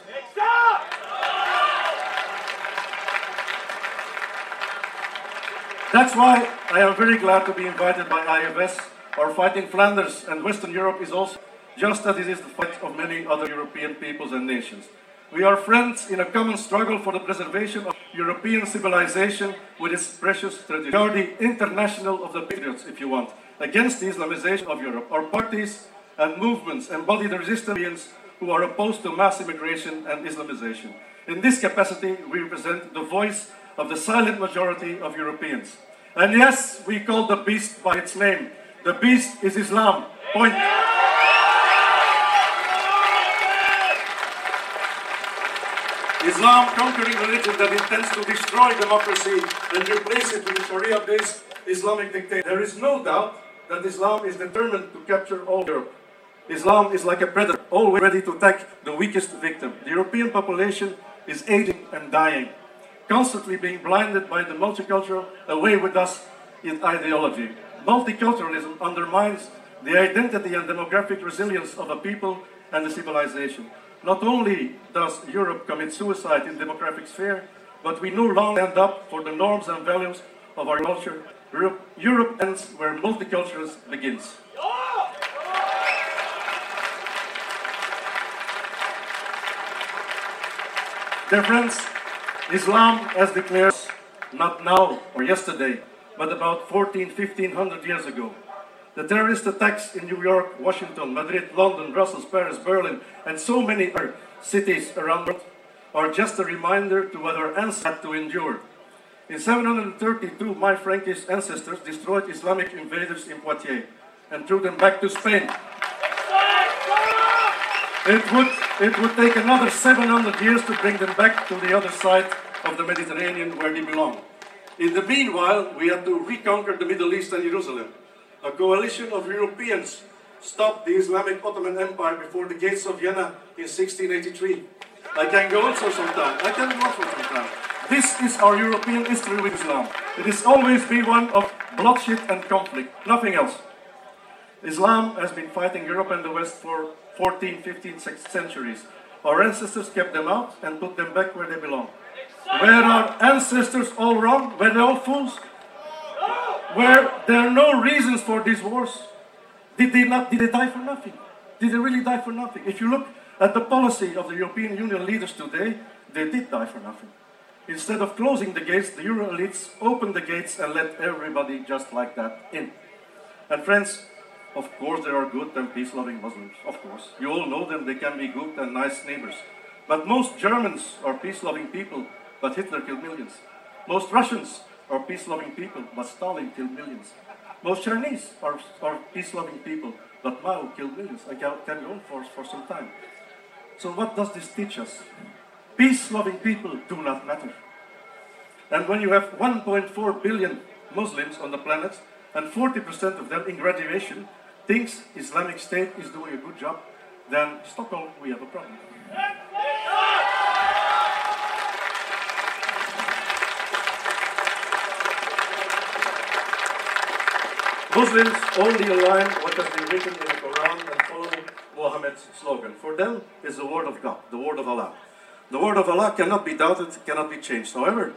That's why I am very glad to be invited by IFS. Our fight in Flanders and Western Europe is also just as it is the fight of many other European peoples and nations. We are friends in a common struggle for the preservation of European civilization with its precious tradition. We are the international of the patriots, if you want, against the Islamization of Europe. Our parties and movements embody the resistance who are opposed to mass immigration and Islamization. In this capacity, we represent the voice of the silent majority of Europeans. And yes, we call the beast by its name. The beast is Islam. Point. Islam, conquering religion that intends to destroy democracy and replace it with a Sharia-based Islamic dictator. There is no doubt that Islam is determined to capture all Europe. Islam is like a predator, always ready to attack the weakest victim. The European population is aging and dying, constantly being blinded by the multicultural away with us in ideology. Multiculturalism undermines the identity and demographic resilience of a people and a civilization. Not only does Europe commit suicide in the demographic sphere, but we no longer stand up for the norms and values of our culture. Europe, Europe ends where multiculturalism begins. Dear friends, Islam has declared not now or yesterday, but about 14, 1500 years ago. The terrorist attacks in New York, Washington, Madrid, London, Brussels, Paris, Berlin, and so many other cities around the world are just a reminder to what our ancestors had to endure. In 732, my Frankish ancestors destroyed Islamic invaders in Poitiers and threw them back to Spain. It would, it would take another 700 years to bring them back to the other side of the Mediterranean where they belong. In the meanwhile, we had to reconquer the Middle East and Jerusalem. A coalition of Europeans stopped the Islamic Ottoman Empire before the gates of Vienna in 1683. I can go on for some time. I can go on for some time. This is our European history with Islam. It has always been one of bloodshed and conflict, nothing else. Islam has been fighting Europe and the West for 14, 15 centuries. Our ancestors kept them out and put them back where they belong. Were our ancestors all wrong? Were they all fools? Were there are no reasons for these wars? Did they not? Did they die for nothing? Did they really die for nothing? If you look at the policy of the European Union leaders today, they did die for nothing. Instead of closing the gates, the Euro elites opened the gates and let everybody just like that in. And friends, of course there are good and peace-loving Muslims, of course. You all know them, they can be good and nice neighbors. But most Germans are peace-loving people, but Hitler killed millions. Most Russians are peace-loving people, but Stalin killed millions. Most Chinese are, are peace-loving people, but Mao killed millions. I can go on for, for some time. So what does this teach us? Peace-loving people do not matter. And when you have 1.4 billion Muslims on the planet, and 40% of them in graduation thinks Islamic State is doing a good job, then Stockholm, we have a problem. Muslims only align what has been written in the Quran and follow Muhammad's slogan. For them is the word of God, the word of Allah. The word of Allah cannot be doubted, cannot be changed. However,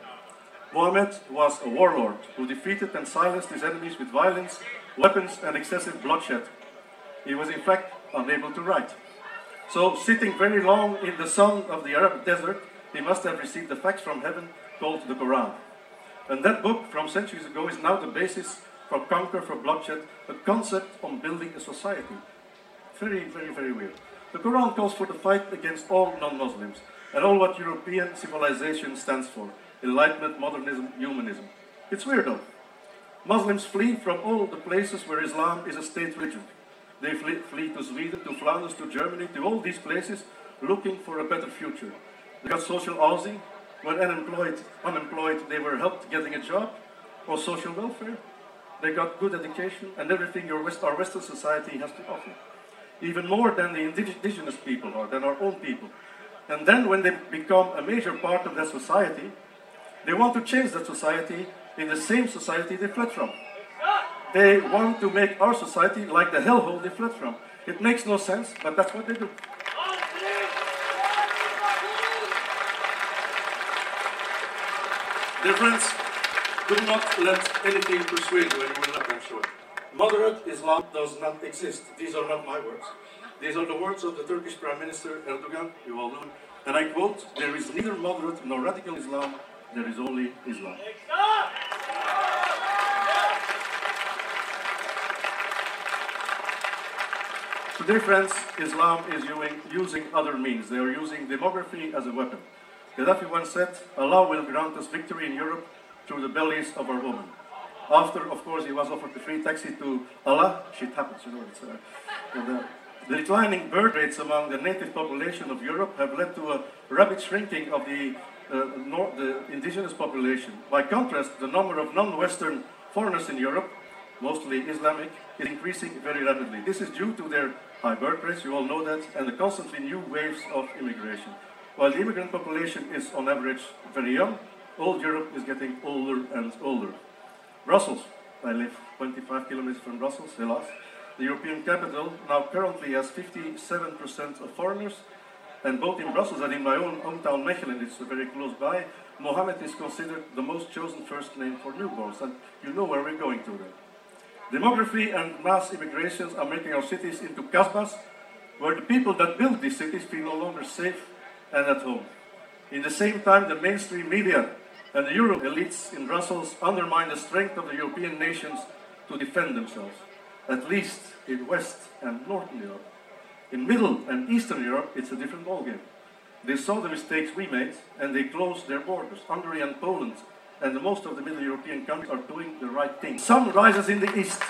Muhammad was a warlord who defeated and silenced his enemies with violence, weapons, and excessive bloodshed. He was, in fact, unable to write. So, sitting very long in the sun of the Arab desert, he must have received the facts from heaven called the Quran. And that book from centuries ago is now the basis for conquer, for bloodshed, a concept on building a society. Very, very, very weird. The Quran calls for the fight against all non-Muslims and all what European civilization stands for. Enlightenment, modernism, humanism. It's weird though. Muslims flee from all the places where Islam is a state religion. They flee, flee to Sweden, to Flanders, to Germany, to all these places looking for a better future. They got social housing. When unemployed, unemployed, they were helped getting a job or social welfare. They got good education and everything your West, our Western society has to offer. Even more than the indigenous people or than our own people. And then when they become a major part of that society, they want to change that society in the same society they fled from. They want to make our society like the hellhole they fled from. It makes no sense, but that's what they do. Friends, do not let anything persuade you and you will not, I'm sure. Moderate Islam does not exist. These are not my words. These are the words of the Turkish Prime Minister Erdogan, you all know. And I quote, there is neither moderate nor radical Islam, there is only Islam. Today, friends, Islam is using other means. They are using demography as a weapon. Gaddafi once said, Allah will grant us victory in Europe through the bellies of our women. After, of course, he was offered a free taxi to Allah, shit happens, you know. It's, uh, and, uh, the declining birth rates among the native population of Europe have led to a rapid shrinking of the, uh, the indigenous population. By contrast, the number of non-Western foreigners in Europe, mostly Islamic, is increasing very rapidly. This is due to their high birth rates, you all know that, and the constantly new waves of immigration. While the immigrant population is on average very young, old Europe is getting older and older. Brussels, I live 25 kilometers from Brussels, helaas. The European capital now currently has 57% of foreigners, and both in Brussels and in my own hometown Mechelen, it's very close by, Mohammed is considered the most chosen first name for newborns, and you know where we're going to then. Demography and mass immigrations are making our cities into kasbahs, where the people that build these cities feel no longer safe and at home. In the same time, the mainstream media and the Euro elites in Brussels undermine the strength of the European nations to defend themselves, at least in West and Northern Europe. In Middle and Eastern Europe, it's a different ballgame. They saw the mistakes we made and they closed their borders. Hungary and Poland and most of the Middle European countries are doing the right thing. Sun rises in the east.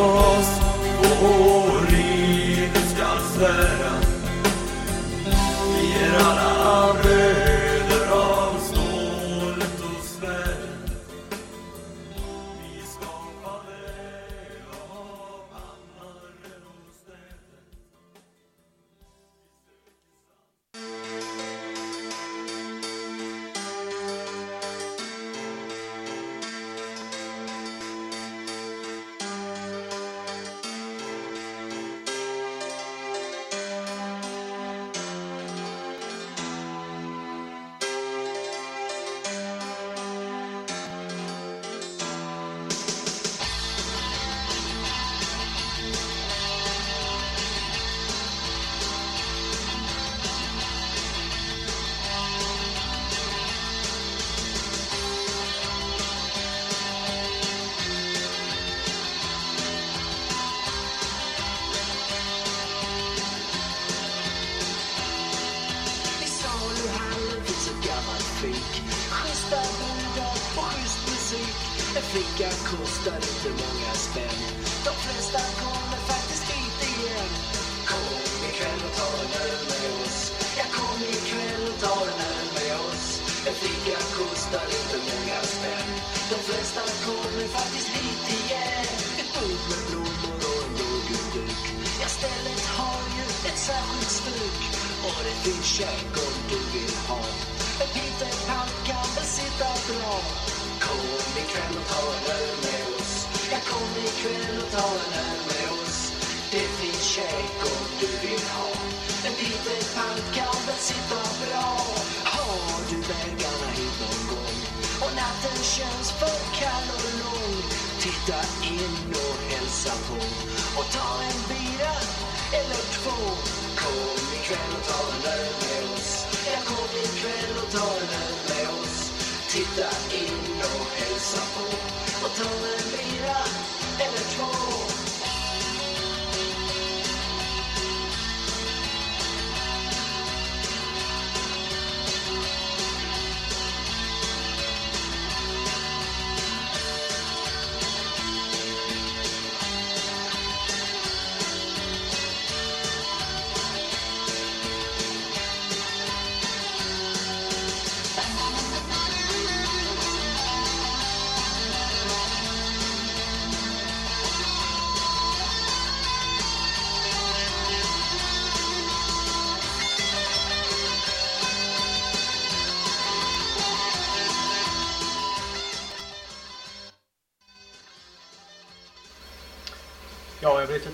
Av oss, gå red skall svära.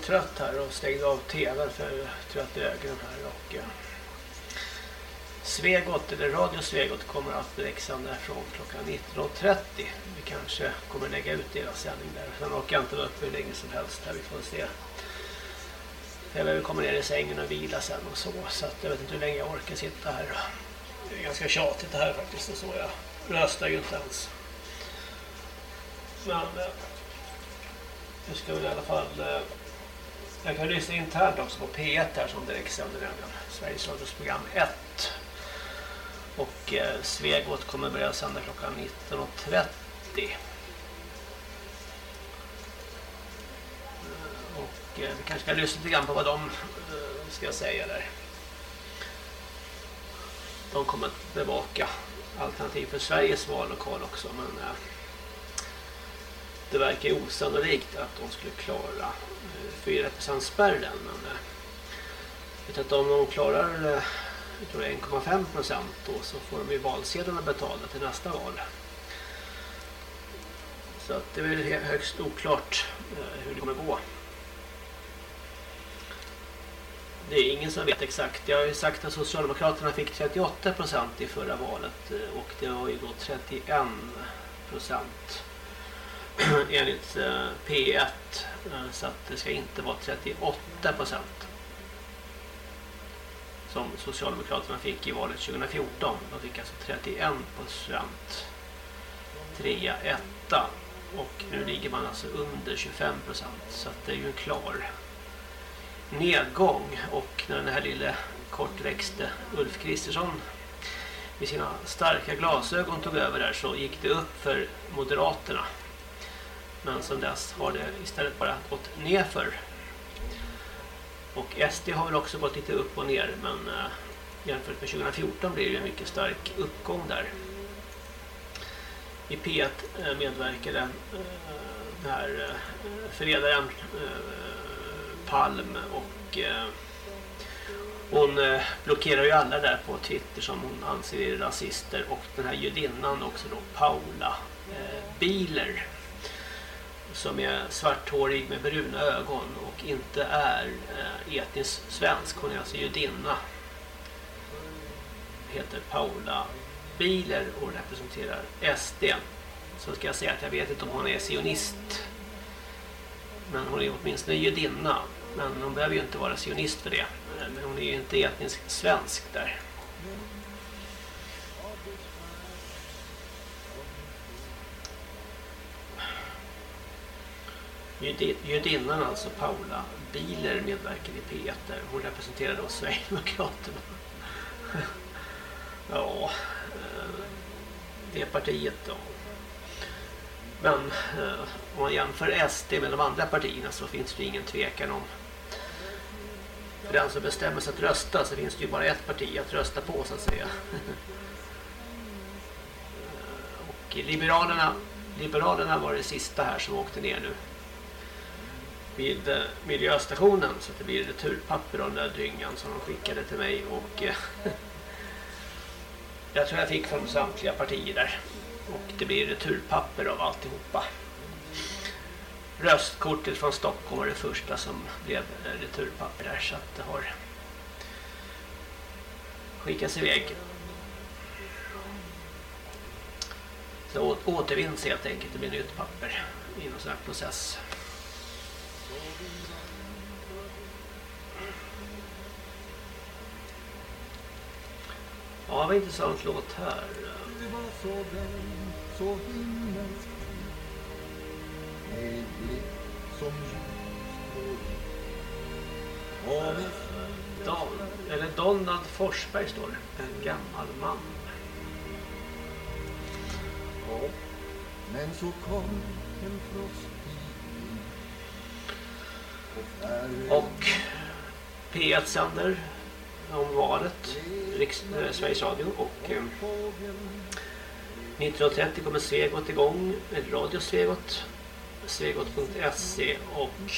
Trött här och stängde av tvn för jag är trött i ögonen här och eh, Svegot, eller Radio Svegot kommer att bli växande från klockan 19.30. Vi kanske kommer lägga ut deras sändning där. Sen orkar jag inte vara uppe hur länge som helst här, vi får se. Jag behöver komma ner i sängen och vila sen och så. Så att jag vet inte hur länge jag orkar sitta här. Det är ganska tjatigt det här faktiskt och så. Jag röstar ju inte ens. Men eh, jag ska väl i alla fall... Eh, jag kan lyssna internt också på P1 här som direkt sänder nämligen. Sveriges Radios program 1. Och eh, Svegot kommer börja sända klockan 19.30. Eh, och eh, vi kanske ska lyssna lite grann på vad de eh, ska säga där. De kommer att bevaka alternativ för Sveriges vallokal också men eh, det verkar ju osannolikt att de skulle klara 4% spärren men eh, jag vet inte om de klarar eh, 1,5 procent då så får de ju valsedlarna betalda till nästa val. Så att det är väl högst oklart eh, hur det kommer gå. Det är ingen som vet exakt. Jag har ju sagt att Socialdemokraterna fick 38 procent i förra valet och det var ju då 31 procent <clears throat> enligt P1 så att det ska inte vara 38 procent som Socialdemokraterna fick i valet 2014. De fick alltså 31 procent. Trea, etta. Och nu ligger man alltså under 25 procent. Så att det är ju en klar nedgång. Och när den här lille kortväxte Ulf Kristersson med sina starka glasögon tog över där så gick det upp för Moderaterna. Men sedan dess har det istället bara gått nerför. Och SD har väl också gått lite upp och ner men eh, jämfört med 2014 blir det en mycket stark uppgång där. I P1 eh, medverkade eh, den här eh, förledaren eh, Palm och eh, hon eh, blockerar ju alla där på Twitter som hon anser är rasister och den här judinnan också då Paula eh, Biler som är svarthårig med bruna ögon och inte är eh, etnisk svensk. Hon är alltså judinna. Heter Paula Biler och representerar SD. Så ska jag säga att jag vet inte om hon är sionist. Men hon är åtminstone judinna. Men hon behöver ju inte vara sionist för det. Men hon är ju inte etnisk svensk där. Judinnan alltså Paula Biler medverkar i P1 där. Hon representerar då Sverigedemokraterna. <laughs> ja, eh, det partiet då. Men eh, om man jämför SD med de andra partierna så finns det ingen tvekan om för den som bestämmer sig att rösta så finns det ju bara ett parti att rösta på så att säga. <laughs> Eh, och Liberalerna, Liberalerna var det sista här som åkte ner nu vid eh, miljöstationen så att det blir returpapper av den där dyngan som de skickade till mig och eh, <laughs> jag tror jag fick från samtliga partier där. Och det blir returpapper av alltihopa. Röstkortet från Stockholm var det första som blev eh, returpapper där så att det har skickats iväg. Så återvinns helt enkelt. Det blir nytt papper i någon sån här process. Ja, var intressant låt här. Don, eller Donald Forsberg står det. En gammal man. Ja, men så kom en vind och P1 sänder om valet, Riks, eh, Sveriges Radio och eh, 19.30 kommer Svegot igång, med Radio Svegot, svegot.se och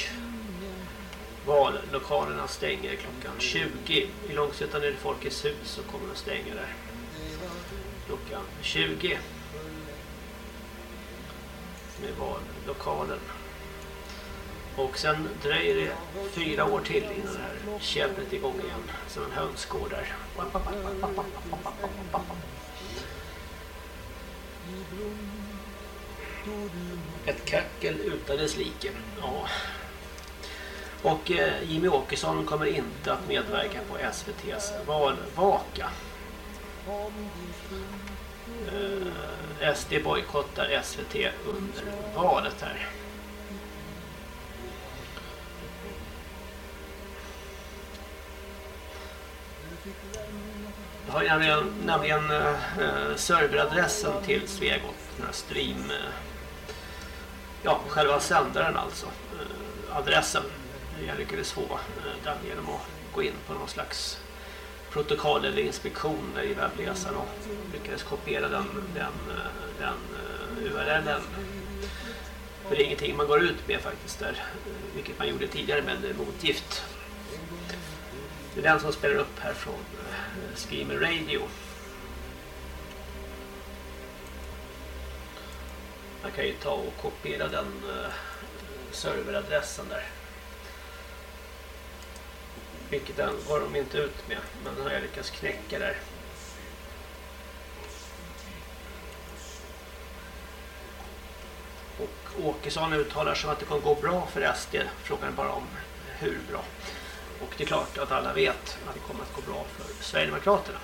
vallokalerna stänger klockan 20. I Långsötan är det Folkets hus så kommer att stänga där klockan 20 med vallokalen. Och sen dröjer det fyra år till innan det här käbblet är igång igen. Som en hönsgård där. Ett kackel utan dess like. Ja. Och eh, Jimmy Åkesson kommer inte att medverka på SVTs valvaka. Eh, SD bojkottar SVT under valet här. Jag har nämligen, nämligen eh, serveradressen till Svegot, den här stream... Eh, ja, själva sändaren alltså. Eh, adressen. Jag lyckades få eh, den genom att gå in på någon slags protokoll eller inspektion i webbläsaren och lyckades kopiera den, den, eh, den eh, URLen. För det är ingenting man går ut med faktiskt där, eh, vilket man gjorde tidigare med motgift. Det är den som spelar upp här från eh, Screamer Radio. Man kan ju ta och kopiera den eh, serveradressen där. Vilket den går de inte ut med. Men den har jag lyckats knäcka där. Och Åkesson uttalar sig att det kommer gå bra för SD. Frågan är bara om hur bra. Och det är klart att alla vet att det kommer att gå bra för Sverigedemokraterna.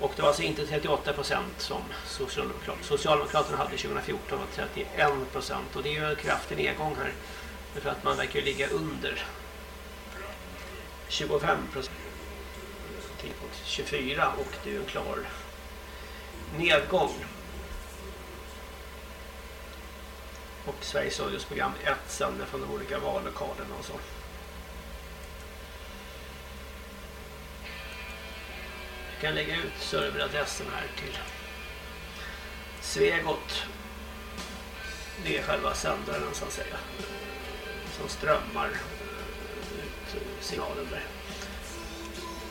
Och det var alltså inte 38 procent som Socialdemokraterna hade 2014 och 31 procent. Och det är ju en kraftig nedgång här. För att man verkar ligga under 25 procent till 24 och det är ju en klar nedgång. Och Sveriges Radios program 1 sänder från de olika vallokalerna och så. Kan lägga ut serveradressen här till Svegot. Det är själva sändaren så att säga. Som strömmar ut signalen där.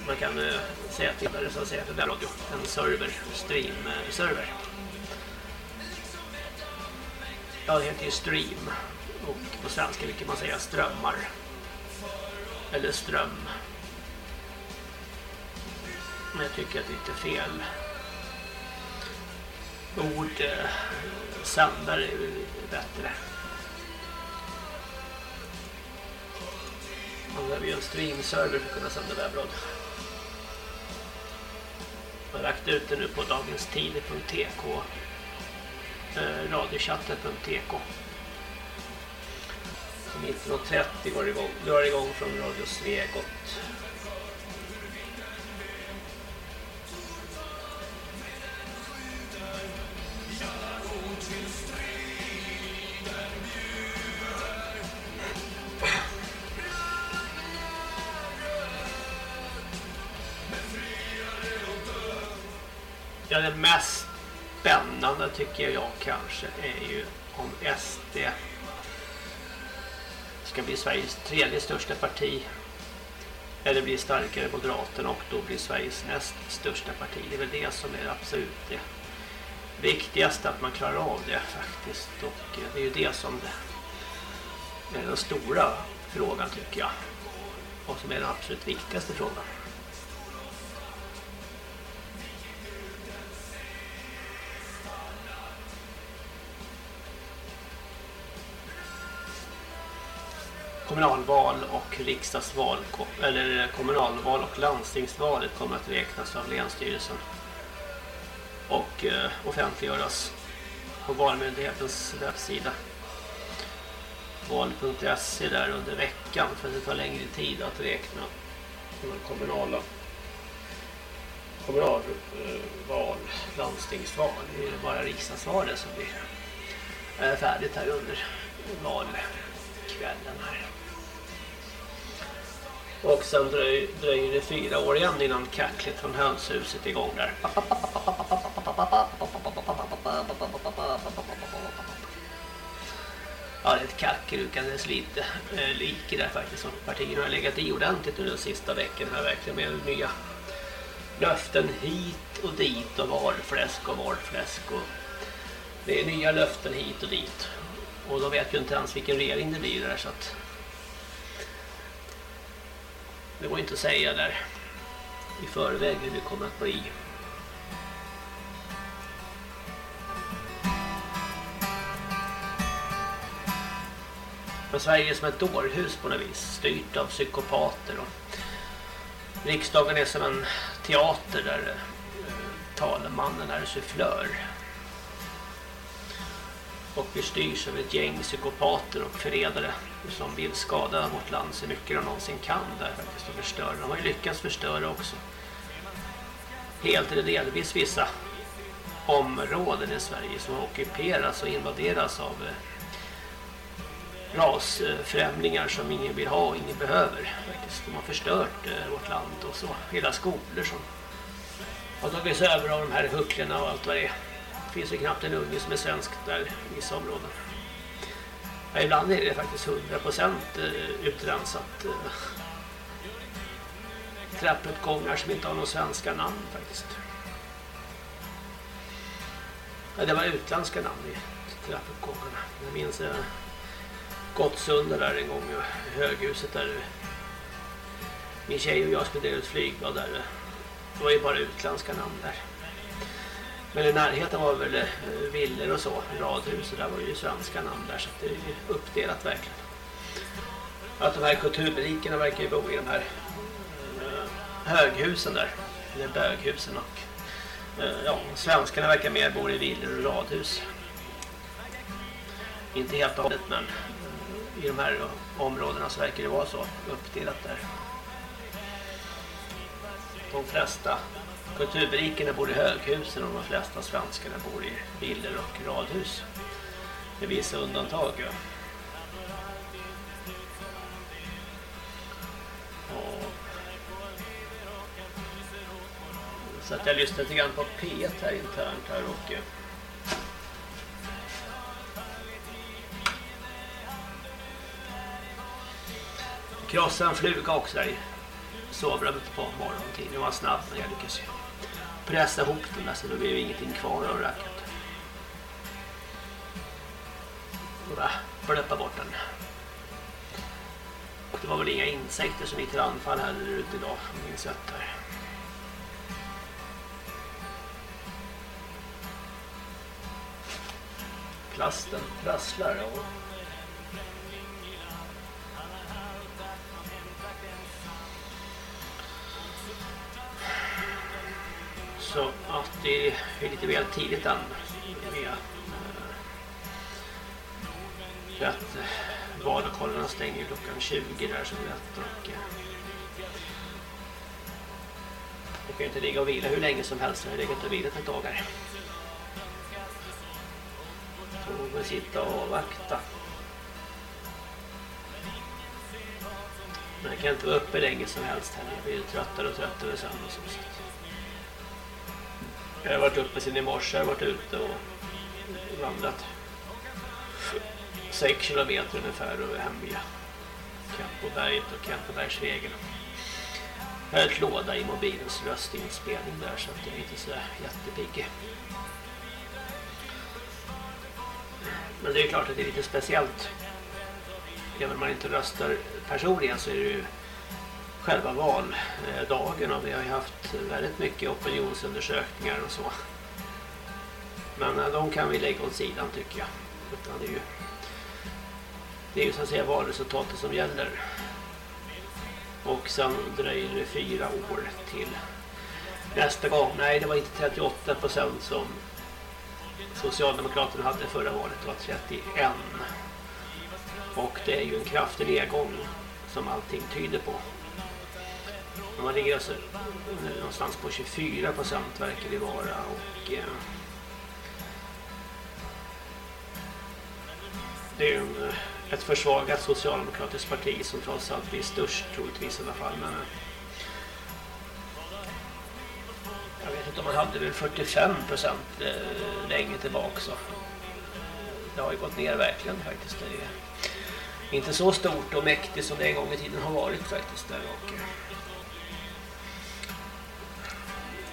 Man kan eh, säga till det så att säga för den radio. En server, stream-server. Ja, det heter ju stream. Och på svenska kan man säga strömmar. Eller ström. Men jag tycker att det är lite fel ord. Eh, sändare är bättre. Man behöver ju en streamserver för att kunna sända webbrad. Jag har lagt ut det nu på dagenstid.tk eh, radiochatten.tk 19.30 går det igång, drar det igång från Radio Svegot. Ja, det mest spännande tycker jag kanske är ju om SD ska bli Sveriges tredje största parti eller blir starkare Moderaterna och då blir Sveriges näst största parti. Det är väl det som är absolut det viktigaste att man klarar av det faktiskt och eh, det är ju det som är den stora frågan tycker jag och som är den absolut viktigaste frågan. Kommunalval och riksdagsval eller kommunalval och landstingsvalet kommer att räknas av Länsstyrelsen och eh, offentliggöras på Valmyndighetens webbsida val.se där under veckan för det tar längre tid att räkna de kommunala kommunalval, eh, landstingsval. Det är bara riksdagsvalet som blir eh, färdigt här under valkvällen här. Och sen dröj, dröjer det fyra år igen innan kacklet från hönshuset är igång där. Ja, det är ett kackerukandes lite eh, like där faktiskt som partierna har legat i ordentligt under de sista veckorna här verkligen med nya löften hit och dit och valfläsk och valfläsk och det är nya löften hit och dit och de vet ju inte ens vilken regering det blir där så att det går inte att säga där i förväg hur det kommer att bli. Men Sverige är som ett dårhus på något vis, styrt av psykopater. Och riksdagen är som en teater där eh, talemannen är sufflör. Och vi styrs av ett gäng psykopater och förrädare som vill skada vårt land så mycket de någonsin kan där faktiskt och förstöra. De har ju lyckats förstöra också. Helt eller delvis vissa områden i Sverige som ockuperas och invaderas av eh, rasfrämlingar som ingen vill ha och ingen behöver. Faktiskt. De har förstört eh, vårt land och så. Hela skolor som har tagits över av de här hucklarna och allt vad det är. Det finns ju knappt en unge som är svensk där i vissa områden. Ja, ibland är det faktiskt 100% eh, utrensat. Eh, trappuppgångar som inte har några svenska namn faktiskt. Ja, det var utländska namn i trappuppgångarna. Jag minns eh, Gottsunda där en gång eh, höghuset där min tjej och jag skulle dela ut flygblad där. Det var ju bara utländska namn där. Men i närheten var väl eh, villor och så, radhus och där var ju svenska namn där så det är ju uppdelat verkligen. Att de här kulturberikerna verkar ju bo i de här eh, höghusen där, eller böghusen och eh, ja, svenskarna verkar mer bo i villor och radhus. Inte helt och hållet men i de här områdena så verkar det vara så uppdelat där. De flesta Kulturberikerna bor i höghusen och de flesta svenskarna bor i villor och radhus. Med vissa undantag. Ja. Så att jag lyssnar lite grann på P1 här internt här och krossa en fluga också där i sovrummet på morgontid. Det var snabb när jag lyckades pressa ihop den där så då blev ingenting kvar av racket. Bara blöppa bort den. Och det var väl inga insekter som gick till anfall här ute idag, om jag minns rätt här. Plasten prasslar ja. Också att det är lite väl tidigt än med eh, för att eh, vallokalerna stänger klockan 20 där som vet och eh, jag kan inte ligga och vila hur länge som helst. Jag har legat och vilat ett dagar. Så vi sitta och avvakta. Men jag kan inte vara uppe länge som helst heller. Jag blir tröttare och tröttare sen och så. Jag har varit uppe sen i morse, jag har varit ute och vandrat 6 kilometer ungefär och är hem via Kempoberget och Kempobergsvägen. Jag har ett låda i mobilens röstinspelning där så att jag är inte så jättepigg. Men det är klart att det är lite speciellt. Även om man inte röstar personligen så är det ju själva valdagen och vi har ju haft väldigt mycket opinionsundersökningar och så. Men eh, de kan vi lägga åt sidan tycker jag. Utan det är ju det är ju så att säga valresultatet som gäller. Och sen dröjer det fyra år till nästa gång. Nej, det var inte 38 procent som Socialdemokraterna hade förra valet. Det var 31. Och det är ju en kraftig nedgång som allting tyder på. Man ligger alltså någonstans på 24 procent verkar det vara. Och eh, det är ju en, eh, ett försvagat socialdemokratiskt parti som trots allt blir störst troligtvis i alla fall. Men, eh, jag vet inte om man hade väl 45 procent eh, länge tillbaka så. Eh, det har ju gått ner verkligen faktiskt. Det är inte så stort och mäktigt som det en gång i tiden har varit faktiskt. Där. Och,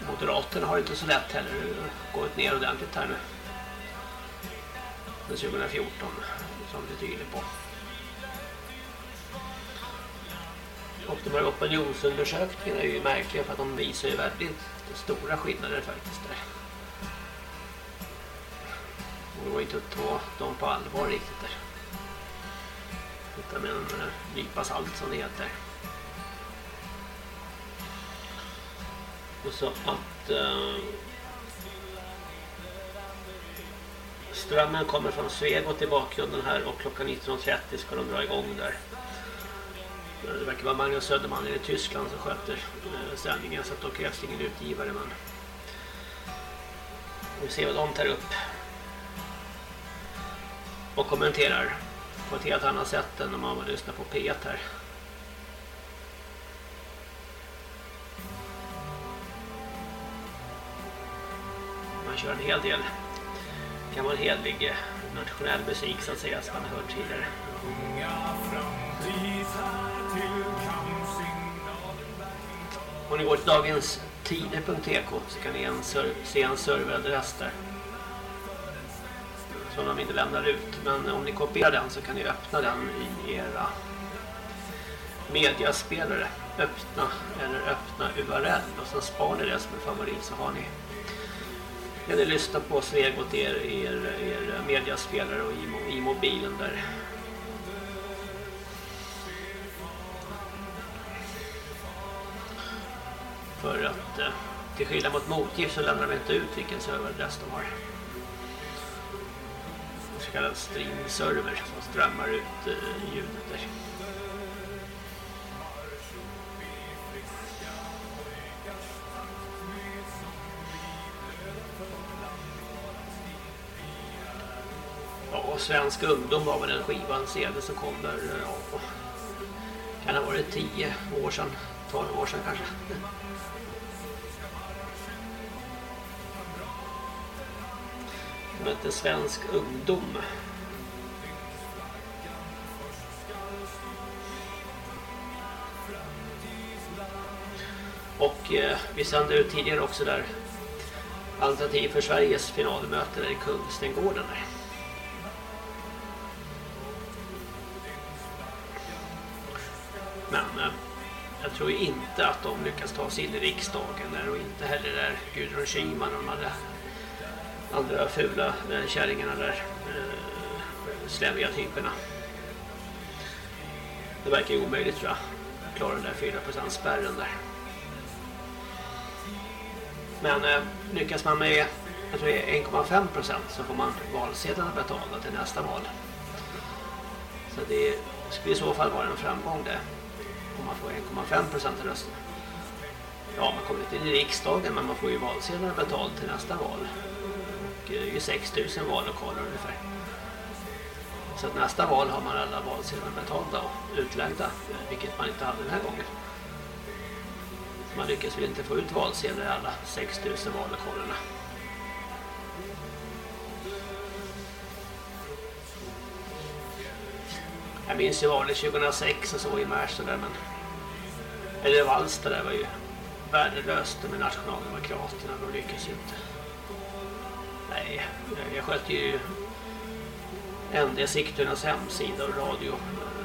Moderaterna har inte så lätt heller gått ner ordentligt här nu. 2014 som det tyder på. Och de här opinionsundersökningarna är ju märkliga för att de visar ju väldigt stora skillnader faktiskt där. Och det går inte att ta dem på allvar riktigt där. Utan med en eh, nypa salt som det heter. Så att eh, strömmen kommer från Svegot i bakgrunden här och klockan 19.30 ska de dra igång där. Eh, det verkar vara Magnus Söderman i Tyskland som sköter eh, sändningen så att då krävs ingen utgivare men vi ser vad de tar upp och kommenterar på ett helt annat sätt än om man lyssnar på P1 här. Man kör en hel del gammal helig nationell musik så att säga som man har hört tidigare. Om ni går till dagens tider.tk så kan ni en se en serveradress där. Som de inte lämnar ut. Men om ni kopierar den så kan ni öppna den i era mediaspelare. Öppna eller öppna URL och sen sparar ni det som en favorit så har ni kan ni lyssna på Svegot er, er, er mediaspelare och i, i mobilen där. För att eh, till skillnad mot motgift så lämnar de inte ut vilken serveradress de har. En så kallad streamserver som strömmar ut eh, ljudet där. Ja, Svensk ungdom var väl den skivan CD som kom där, eh, Ja, kan ha varit 10 år sedan, 12 år sedan kanske. Det hette Svensk ungdom. Och eh, vi sände ut tidigare också där Alternativ för Sveriges finalmöte där i Kungstengården där. Men eh, jag tror inte att de lyckas ta sig in i riksdagen där och inte heller där Gudrun Schyman och de andra, andra fula eh, kärringarna där eh, slämmiga typerna. Det verkar ju omöjligt tror jag. Klara den där 4% spärren där. Men eh, lyckas man med jag tror 1,5% så får man valsedlarna betalda till nästa val. Så det skulle i så fall vara en framgång det man får 1,5 procent av rösterna. Ja, man kommer inte in i riksdagen men man får ju valsedlarna betalt till nästa val. Och det är ju 6 000 vallokaler ungefär. Så att nästa val har man alla valsedlar betalda och utlagda, vilket man inte hade den här gången. Man lyckas väl inte få ut valsedlar i alla 6 000 vallokalerna. Jag minns ju valet 2006 och så i Märsta där men eller Valsta där var ju värdelöst med nationaldemokraterna de lyckades ju inte. Nej, jag skötte ju ND Sigtunas hemsida och radio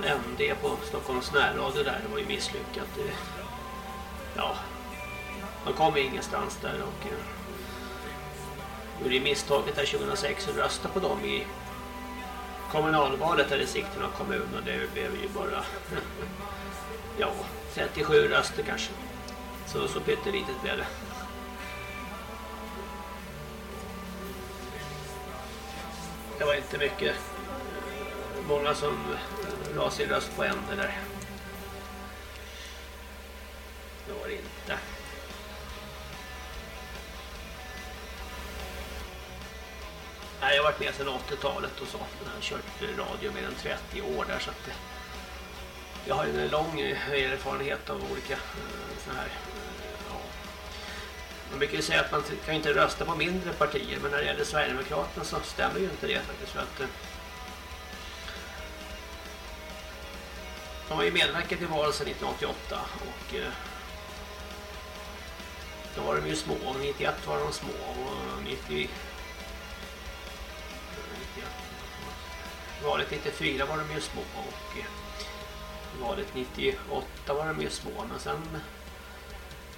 ND på Stockholms närradio där, det var ju misslyckat. Ja, man kom ingenstans där och eh, gjorde misstaget där 2006 att rösta på dem i kommunalvalet här i Sigtuna kommun och det blev ju bara <laughs> ja, 37 röster kanske. Så, så pyttelitet blev det. Det var inte mycket många som la sin röst på änden där. Det var det inte. Nej, jag har varit med sedan 80-talet och så. Jag har kört radio mer än 30 år där så att jag har en lång eh, erfarenhet av olika eh, sådana här eh, ja. Man brukar ju säga att man kan inte rösta på mindre partier men när det gäller Sverigedemokraterna så stämmer ju inte det faktiskt för att de har ju medverkat i valet sedan 1988 och då var de ju små, 91 var de små och 90 valet 94 var de ju små och eh, valet 98 var de ju små men sen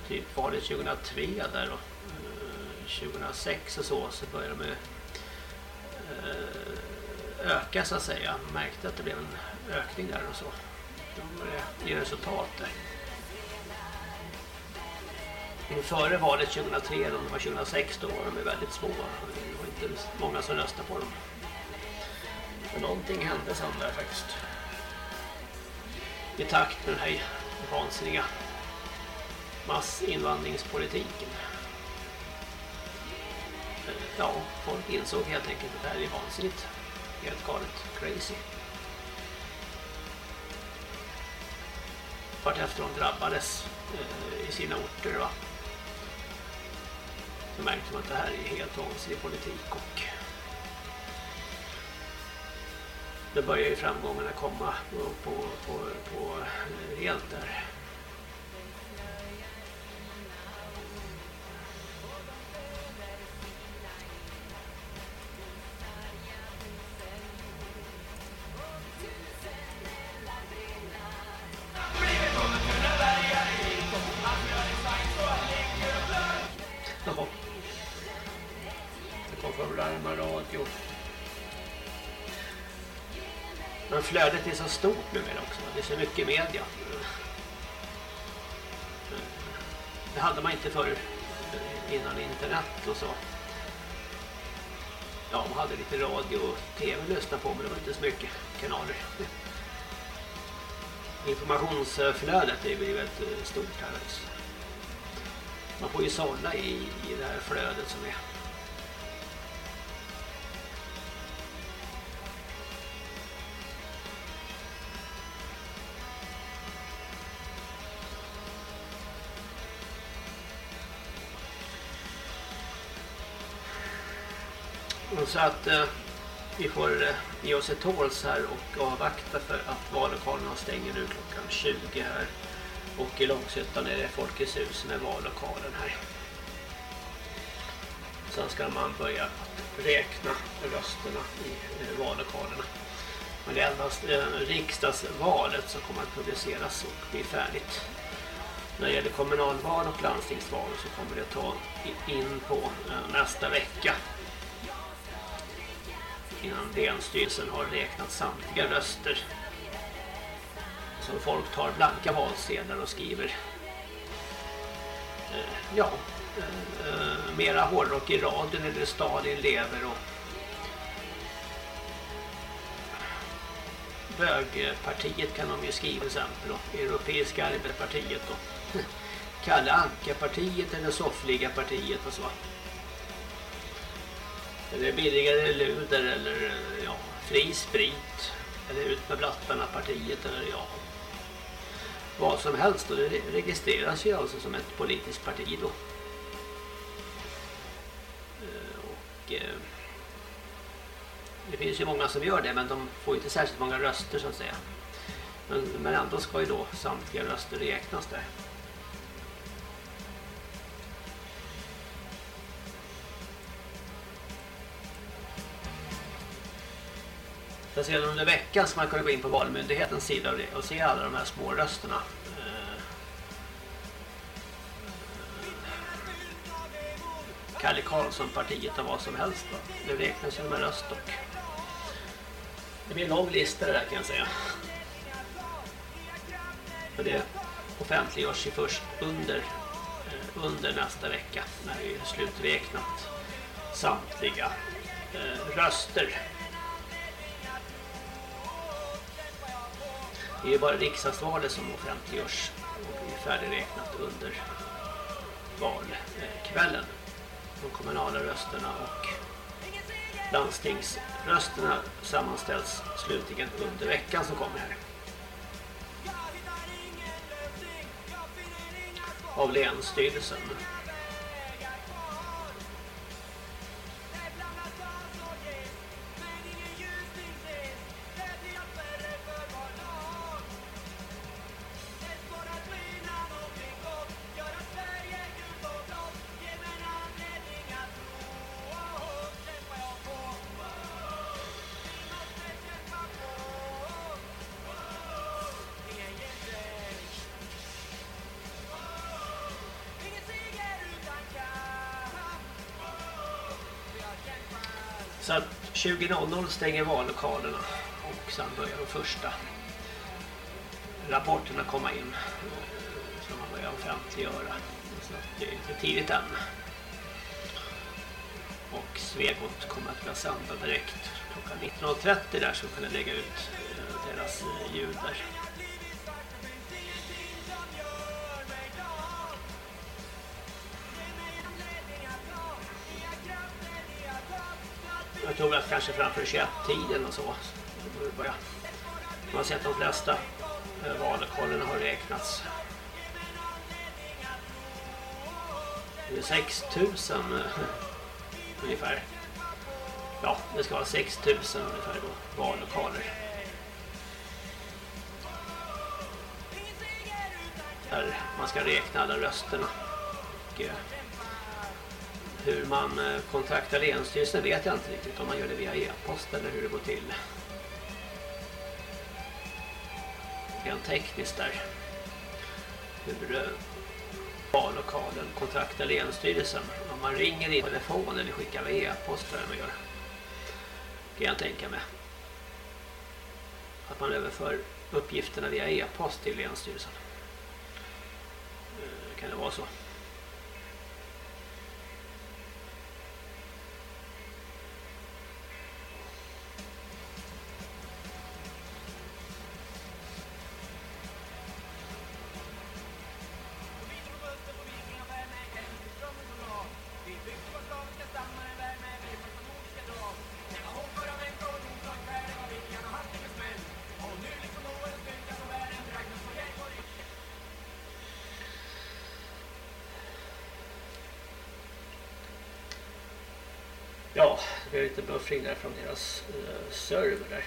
typ valet 2003 där och eh, 2006 och så så började de eh, öka så att säga. Man märkte att det blev en ökning där och så. De började ge resultat där. Före valet 2003, eller det var 2006, då var de väldigt små. Det var inte många som röstade på dem. För någonting hände sen där faktiskt i takt med den här vansinniga massinvandringspolitiken. Ja, folk insåg helt enkelt att det här är vansinnigt. Helt galet. Crazy. Vart efter de drabbades eh, i sina orter va. Så märkte man att det här är helt vansinnig politik och då börjar ju framgångarna komma på, på, på, på eh, helt där. Så stort numera också. Det är så mycket media. Det hade man inte förr innan internet och så. Ja, man hade lite radio och tv att lyssna på men det var inte så mycket kanaler. Informationsflödet är blivit eh, stort här. Man får ju sålla i, i det här flödet som är. Så att eh, vi får eh, ge oss ett tåls här och avvakta för att vallokalerna stänger nu klockan 20 här. Och i Långshyttan är det Folkets hus med vallokalen här. Sen ska man börja räkna rösterna i eh, vallokalerna. Men det är endast eh, riksdagsvalet som kommer att publiceras och bli färdigt. När det gäller kommunalval och landstingsval så kommer det ta in på eh, nästa vecka innan länsstyrelsen har räknat samtliga röster. Så folk tar blanka valsedlar och skriver eh, ja, eh, eh, mera hårdrock i raden eller Stalin lever och Bögpartiet kan de ju skriva till exempel och Europeiska arbetarpartiet och <laughs> Kalle Anka-partiet eller Soffliga partiet och så. Eller billigare luder eller ja, fri sprit. Eller ut med blattarna partiet eller ja. Vad som helst och det registreras ju alltså som ett politiskt parti då. Eh, och eh, det finns ju många som gör det men de får inte särskilt många röster så att säga. Men, men ändå ska ju då samtliga röster räknas där. Speciellt under veckan så man kunde gå in på Valmyndighetens sida och se alla de här små rösterna. Eh, Kalle Karlsson-partiet och vad som helst. Va? Det räknas ju med röst och det blir en lång lista det där kan jag säga. För det offentliggörs ju först under, eh, under nästa vecka när det är sluträknat samtliga eh, röster. Det är bara riksdagsvalet som offentliggörs och blir färdigräknat under valkvällen. De kommunala rösterna och landstingsrösterna sammanställs slutligen under veckan som kommer här. Av länsstyrelsen. 20.00 stänger vallokalerna och sen börjar de första rapporterna komma in eh, som man börjar offentliggöra. Så att det är inte tidigt än. Och Svegot kommer att börja sända direkt klockan 19.30 där så kunna lägga ut eh, deras eh, ljud där. Kanske framför 21-tiden och så. Man har sett de flesta eh, valkollen vallokalerna har räknats. Det är 6 000 eh, ungefär. Ja, det ska vara 6 000 ungefär då, vallokaler. Där man ska räkna alla rösterna. Och, eh, hur man eh, kontaktar Länsstyrelsen vet jag inte riktigt om man gör det via e-post eller hur det går till. Rent tekniskt där. Hur vallokalen kontaktar Länsstyrelsen. Om man ringer i telefon eller skickar e-post eller man gör. Kan jag tänka mig. Att man överför uppgifterna via e-post till Länsstyrelsen. Eh, kan det vara så? Ja, det är lite buffring där från deras uh, server där.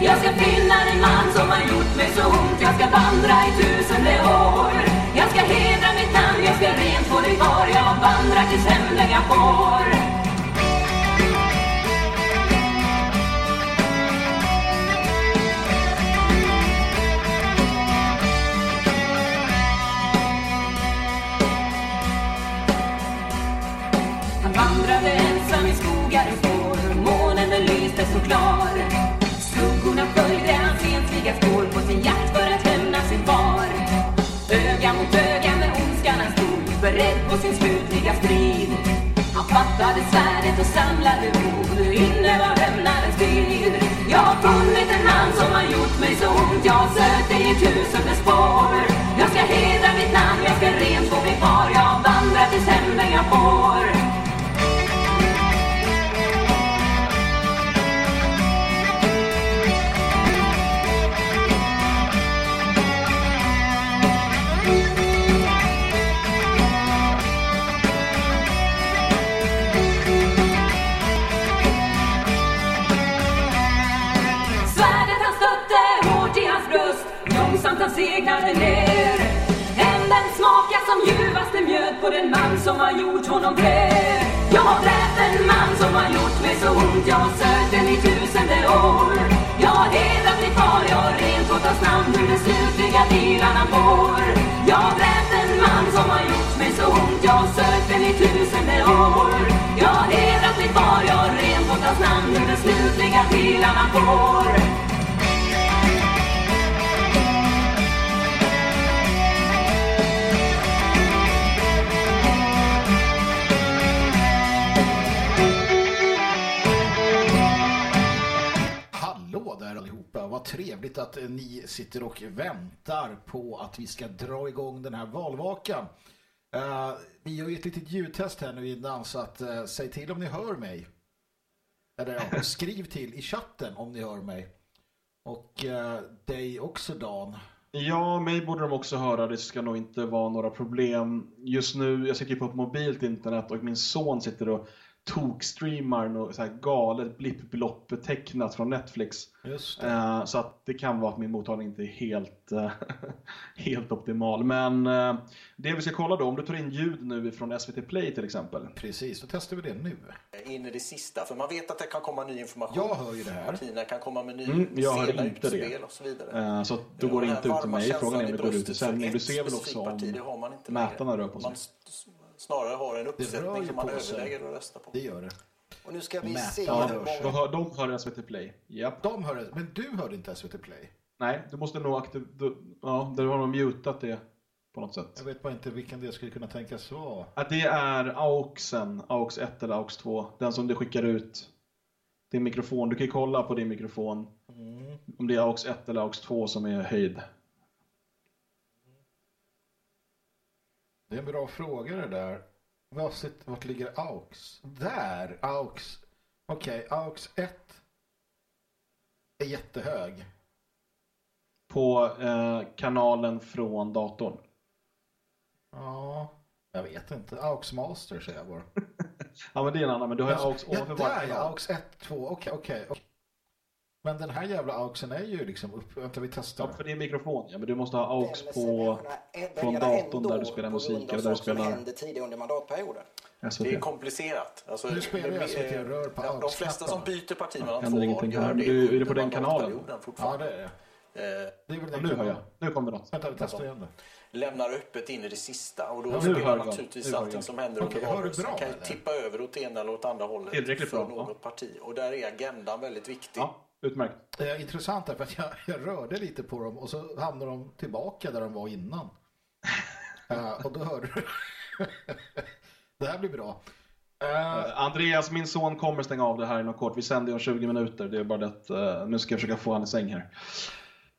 Jag ska finna en man som har gjort mig så ont. Jag ska vandra i tusende år. Jag ska hedra mitt namn, jag ska rent få dig kvar Jag vandrar tills hemliga får. Fattade och samlade mod. Inne var hämnarens tid. Jag har funnit en man som har gjort mig så ont. Jag har sökt dig i tusende spår. Jag ska hedra mitt namn, jag ska rent få mig kvar. Jag vandrar tills hemväg jag får. Långsamt han ner. Händen smaka som ljuvaste mjöd På den man som har gjort honom blöd Jag har dräpt en man som har gjort mig så ont. Jag har sökt den i tusende år. Jag har hedrat min far Jag har rent fått hans namn Ur den slutliga vilan han får. Jag har dräpt en man som har gjort mig så ont. Jag har sökt den i tusende år. Jag har hedrat min far Jag har rent fått hans namn Ur den slutliga vilan han får. Vad trevligt att eh, ni sitter och väntar på att vi ska dra igång den här valvakan. Eh, vi gör ju ett litet ljudtest här nu innan så att uh, säg till om ni hör mig. Eller ja, <laughs> skriv till i chatten om ni hör mig. Och uh, dig också Dan. Ja, mig borde de också höra. Det ska nog inte vara några problem. Just nu, jag sitter ju på ett mobilt internet och min son sitter och tokstreamar något så här galet blippblopp tecknat från Netflix. Just det. Eh, så att det kan vara att min mottagning inte är helt, eh, <laughs> helt optimal. Men eh, det vi ska kolla då, om du tar in ljud nu från SVT Play till exempel. Precis, då testar vi det nu. in i det sista. För man vet att det kan komma ny information. Jag hör ju det här. Partierna kan komma med ny Mm, jag hör sena inte det. och så vidare. Eh, så att då går det inte ut till mig. Frågan är om det går ut i för sändning. Du ser väl också parti, det har om man inte mätarna rör på sig. Man snarare har en uppsättning som man överväger att rösta på. Det gör det. Och nu ska vi Mätarna se Ja, de hör, de hör SVT Play. Japp. De hör det, men du hörde inte SVT Play. Nej, du måste nog aktiv... Du, ja, där har de mutat det på något sätt. Jag vet bara inte vilken det skulle kunna tänkas vara. Ja, det är AUXen, AUX 1 eller AUX 2. Den som du skickar ut. Din mikrofon. Du kan ju kolla på din mikrofon. Mm. Om det är AUX 1 eller AUX 2 som är höjd. Det är en bra fråga det där. Vart, sitter- vart ligger AUX? Där, AUX. Okej, AUX 1 är jättehög. På eh, kanalen från datorn. Ja, jag vet inte. AUX Master säger jag bara. <laughs> Ja, men det är en annan. Men du har ju AUX ja, ovanför där varje ja, kanal. AUX 1, 2, okej, okej. okej. Men den här jävla AUXen är ju liksom upp... Vänta, vi testar. Ja, för det är mikrofon. Ja, men du måste ha AUX på, från datorn där du spelar musik eller där du saker som spelar hände tidigare under mandatperioden. SVT. Det är komplicerat. Alltså, Nu spelar det- SVT rör på ja, De flesta som byter parti mellan två ingenting gör det Du- är det på den kanalen? Ja, fortfarande. det är det. Eh, Det är väl Ja, den nu hör jag. Nu kommer något. Vänta, vi testar igen det. lämnar öppet in i det sista och då Ja, spelar jag. naturligtvis allting jag. som händer Okej, under valrörelsen kan ju tippa över åt ena eller åt andra hållet Tillräckligt för bra, något parti. Och där är agendan väldigt viktig. Utmärkt. Det är intressant därför att jag, jag rörde lite på dem och så hamnade de tillbaka där de var innan. <laughs> Eh, och då hörde du. <laughs> det här blir bra. Eh, Eh, Andreas, min son kommer stänga av det här inom kort. Vi sänder om 20 minuter. Det är bara det att eh, nu ska jag försöka få han i säng här.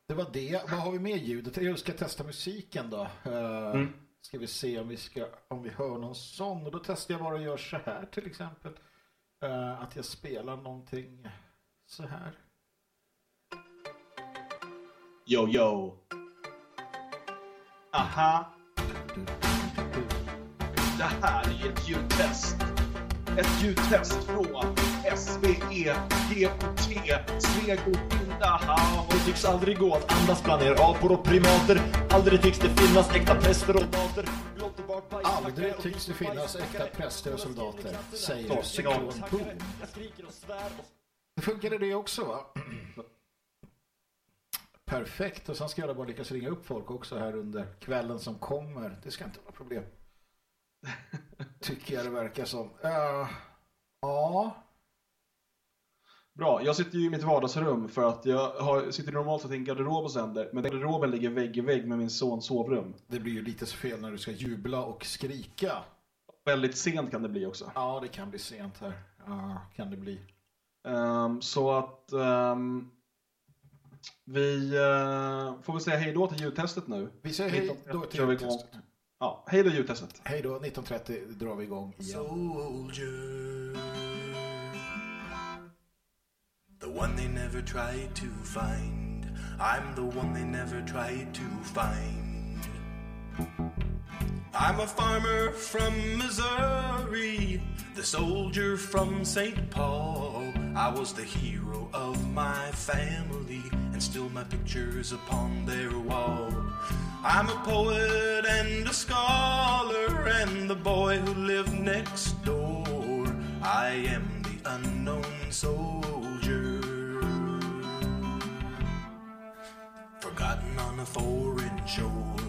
det var det. Vad har vi med ljudet? Jag ska testa musiken då. Eh, Mm. Ska vi se om vi, ska, om vi hör någon sång. Och då testar jag bara att göra så här till exempel. Eh, att jag spelar någonting så här. Yo, yo. Aha. Det här är ett ljudtest. Ett ljudtest från E SVE, GOT, Svego, Indahavn. Det tycks aldrig gå att andas bland er apor och primater Aldrig tycks det finnas äkta präster och soldater och Aldrig och tycks det finnas äkta präster och soldater, säger Så, Cyklon. Boom. Och och funkade det också va? Perfekt, och sen ska jag bara lyckas ringa upp folk också här under kvällen som kommer. Det ska inte vara problem. <laughs> Tycker jag det verkar som. Uh, ja, Bra, jag sitter ju i mitt vardagsrum för att jag har, sitter normalt sett i en garderob och sänder. Men garderoben ligger vägg i vägg med min sons sovrum. det blir ju lite så fel när du ska jubla och skrika. Väldigt sent kan det bli också. Ja, det kan bli sent här. Ja, kan det bli. Ehm, så att ehm, vi eh, får väl säga hej då till ljudtestet nu. Vi säger hej 19.30 då till ljudtestet. Ja, hej då ljudtestet. Hej då, 19.30 drar vi igång igen. soldier. The one they never tried to find. I'm the one they never tried to find. I'm a farmer from Missouri, the soldier from St. Paul. I was the hero of my family, and still my picture's upon their wall. I'm a poet and a scholar, and the boy who lived next door. I am the unknown soldier. Forgotten on a foreign shore,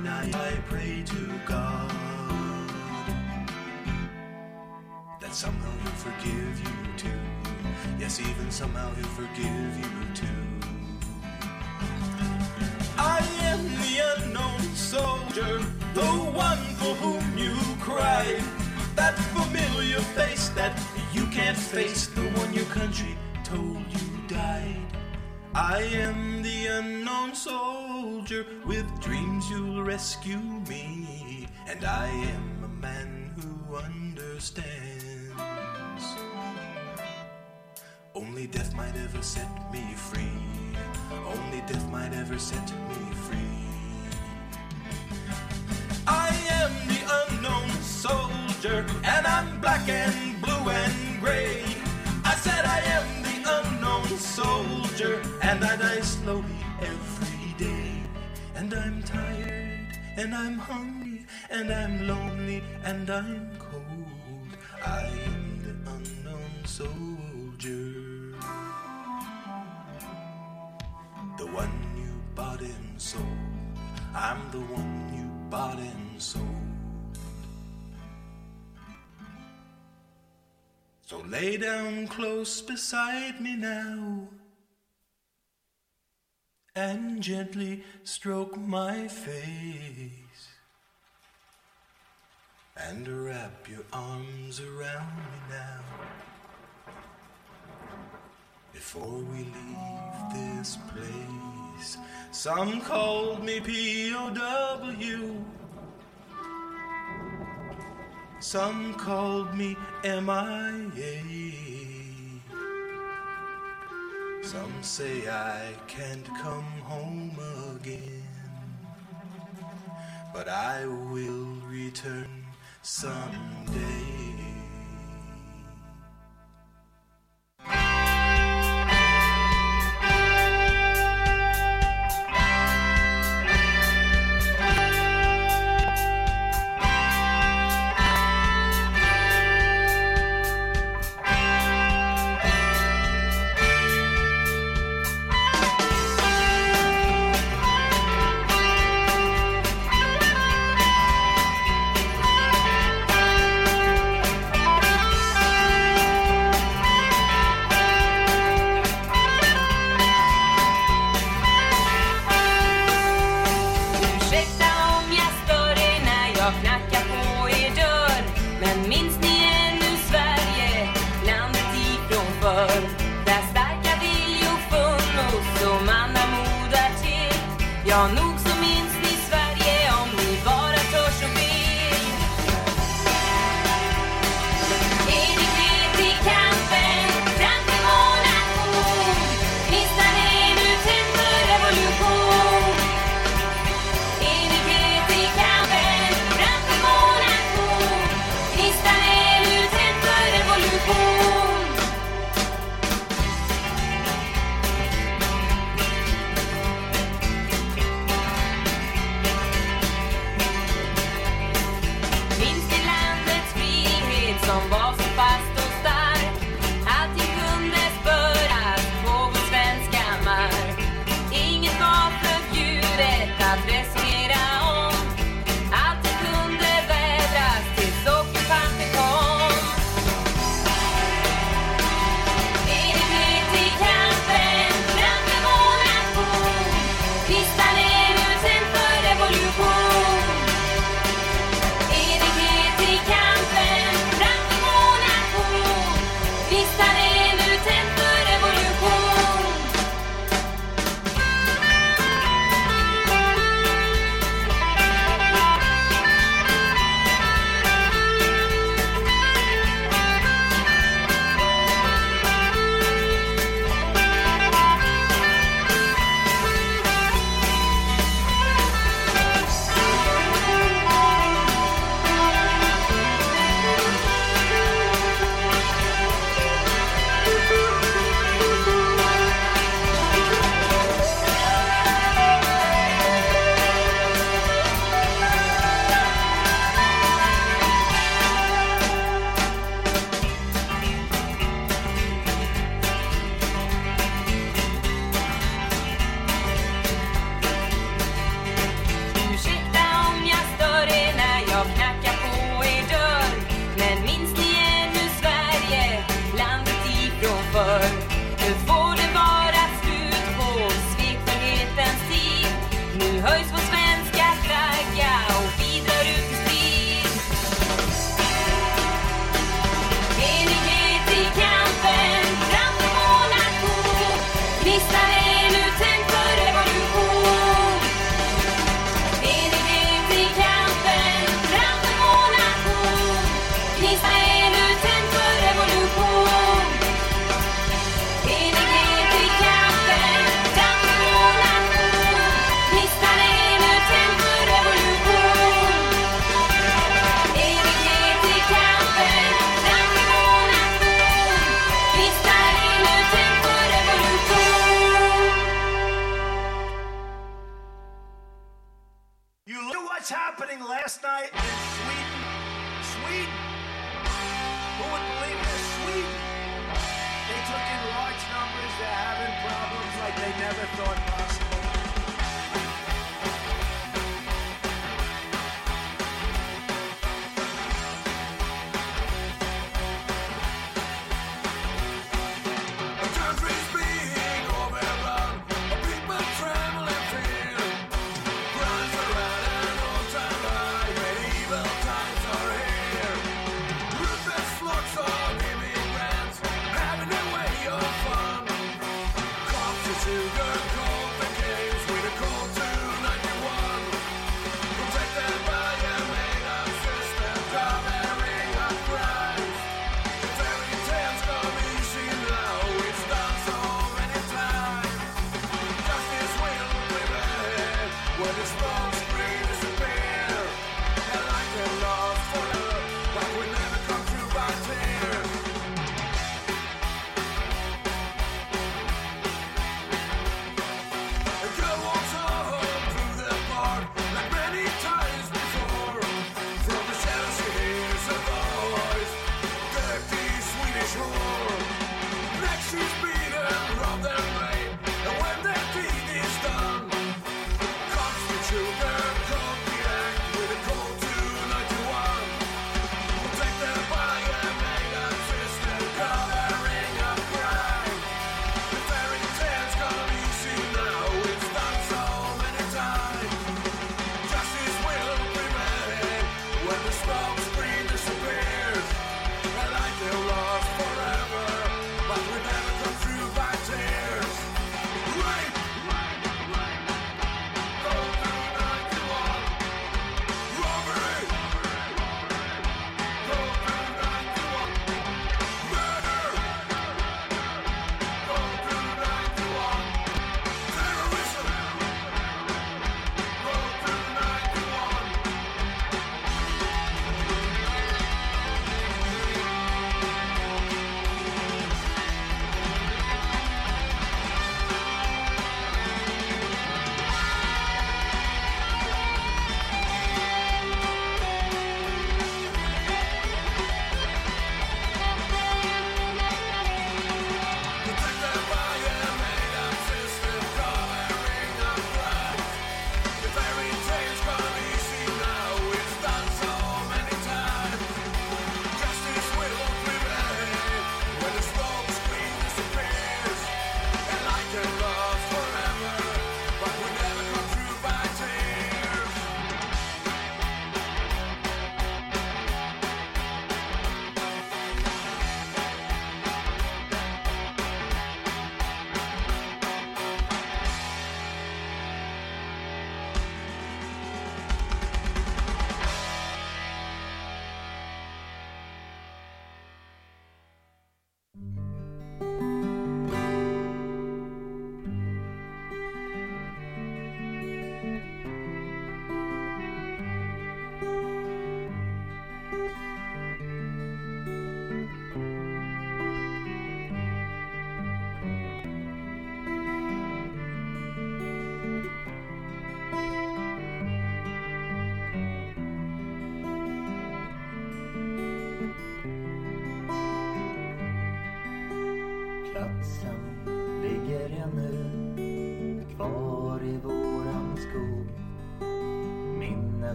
I pray to God that somehow he'll forgive you too. Yes, even somehow he'll forgive you too. I am the unknown soldier, the one for whom you cried. That familiar face that you can't face, the one your country told you died. I am the unknown soldier with dreams you'll rescue me, and I am a man who understands. Only death might ever set me free. Only death might ever set me free. I am the unknown soldier, and I'm black and blue and gray. I said I am the unknown soldier, and I die slowly every day. And I'm tired, and I'm hungry, and I'm lonely, and I'm cold. I am the unknown soldier. The one you bought and sold. I'm the one you bought and sold. So lay down close beside me now and gently stroke my face and wrap your arms around me now before we leave this place. Some called me POW. Some called me MIA. Some say I can't come home again. But I will return someday.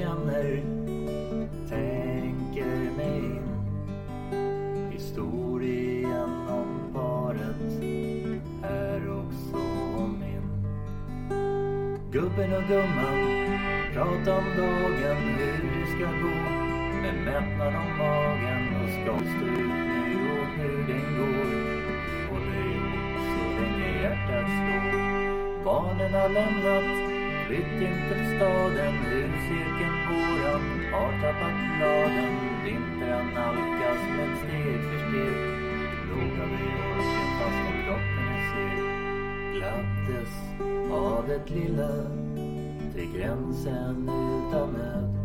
Känner, tänker mig in Historien om paret är också min. Gubben och gumman prata om dagen, hur det ska gå. Med mättnad om magen och ska stå ut nu och hur den går. Håller ihop så länge hjärtat slår. Barnen har lämnat, flytt inte till staden. Huscirkeln har tappat bladen. Vintern nalkas med steg för steg. Låga vid orken fast om kroppen är seg. Glattes av ett lilla till gränsen utan nöd.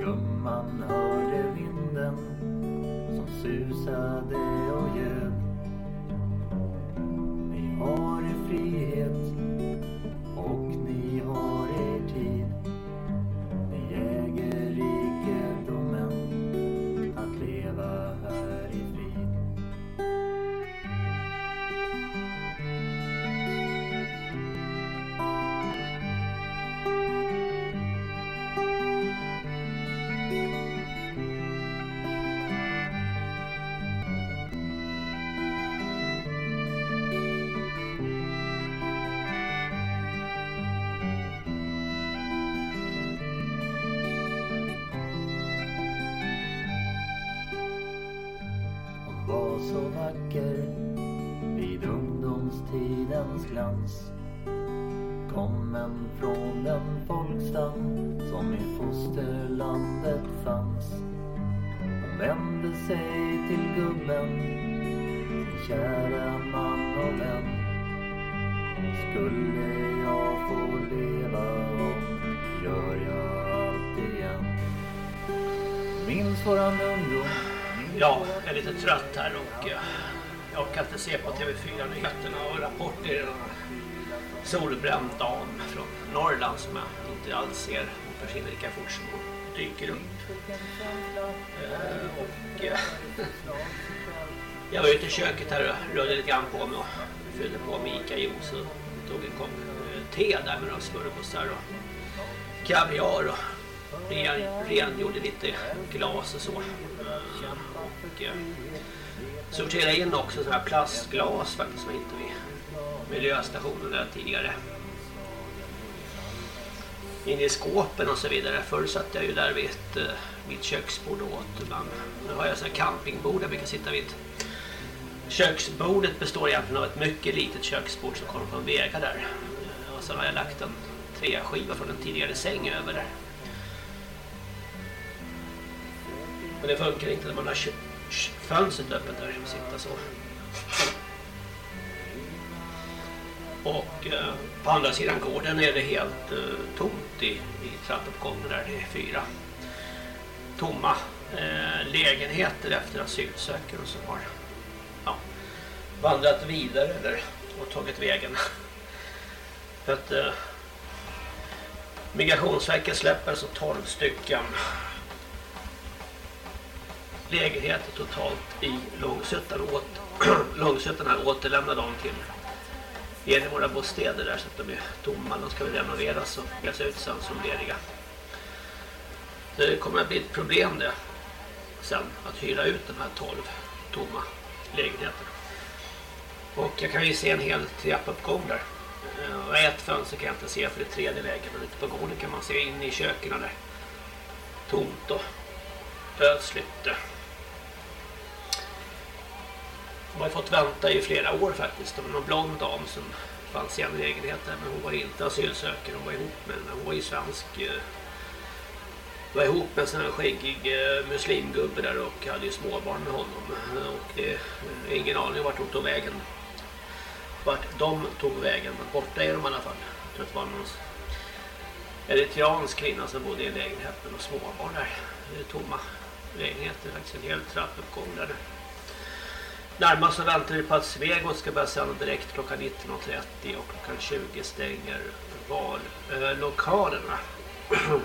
Gumman hörde vinden som susade vacker vid ungdomstidens glans. Kommen från den folkstam som i fosterlandet fanns. Hon vände sig till gubben, sin kära man och vän. Skulle jag få leva om, gör jag allt igen. Minns våran ungdom Ja, jag är lite trött här och jag kan inte se på TV4-nyheterna och rapporter. En solbränd dam från Norrland som jag inte alls ser. Hon försvinner lika fort som hon dyker upp. Eh, och eh, <laughs> jag var ute i köket här och rörde lite grann på mig och fyllde på med Ica-juice och tog en kopp eh, te där med några smörgåsar och kaviar och rengjorde lite glas och så. Och eh, sorterade in också sådana här plastglas faktiskt som jag hittade vid miljöstationen där tidigare. In i skåpen och så vidare. Förr satt jag ju där vid ett, eh, mitt köksbord och åt. ibland. nu har jag så här campingbord där vi kan sitta vid. Köksbordet består egentligen av ett mycket litet köksbord som kommer från Vega där. Och sen har jag lagt en träskiva från en tidigare säng över där. Men det funkar inte när man har fönstret öppet där. Sitta så. Och eh, på andra sidan gården är det helt eh, tomt i, i trappuppgången där. Det är fyra tomma eh, lägenheter efter asylsökare som har ja, vandrat vidare eller och tagit vägen. För att eh, Migrationsverket släpper så 12 stycken lägenheter totalt i Långsötan och <clears throat> Långsötan här återlämnar dem till en av våra bostäder där så att de är tomma. De ska väl renoveras och byggas ut sen som lediga. Det kommer att bli ett problem det sen att hyra ut de här 12 tomma lägenheterna. Och jag kan ju se en hel trappuppgång där. Eh, och ett fönster kan jag inte se för det är tredje vägen. Men ute på gården kan man se in i köken där. Tomt och ödsligt. Eh, de har ju fått vänta i flera år faktiskt. Det var någon blond dam som fanns i en lägenhet där. Men hon var inte asylsökare. Hon var ihop med en. Hon var ju svensk. Hon var ihop med en sån här skäggig eh, muslimgubbe där och hade ju småbarn med honom. Och det är ingen aning vart de tog vägen. Vart de tog vägen. Men borta är de i alla fall. Jag tror att det var någon eritreansk kvinna som bodde i en lägenhet med småbarn där. Det är tomma lägenheter. Faktiskt en hel trappuppgång där. Närmast så väntar vi på att Svegot ska börja sända direkt klockan 19.30 och klockan 20 stänger vallokalerna. <clears throat>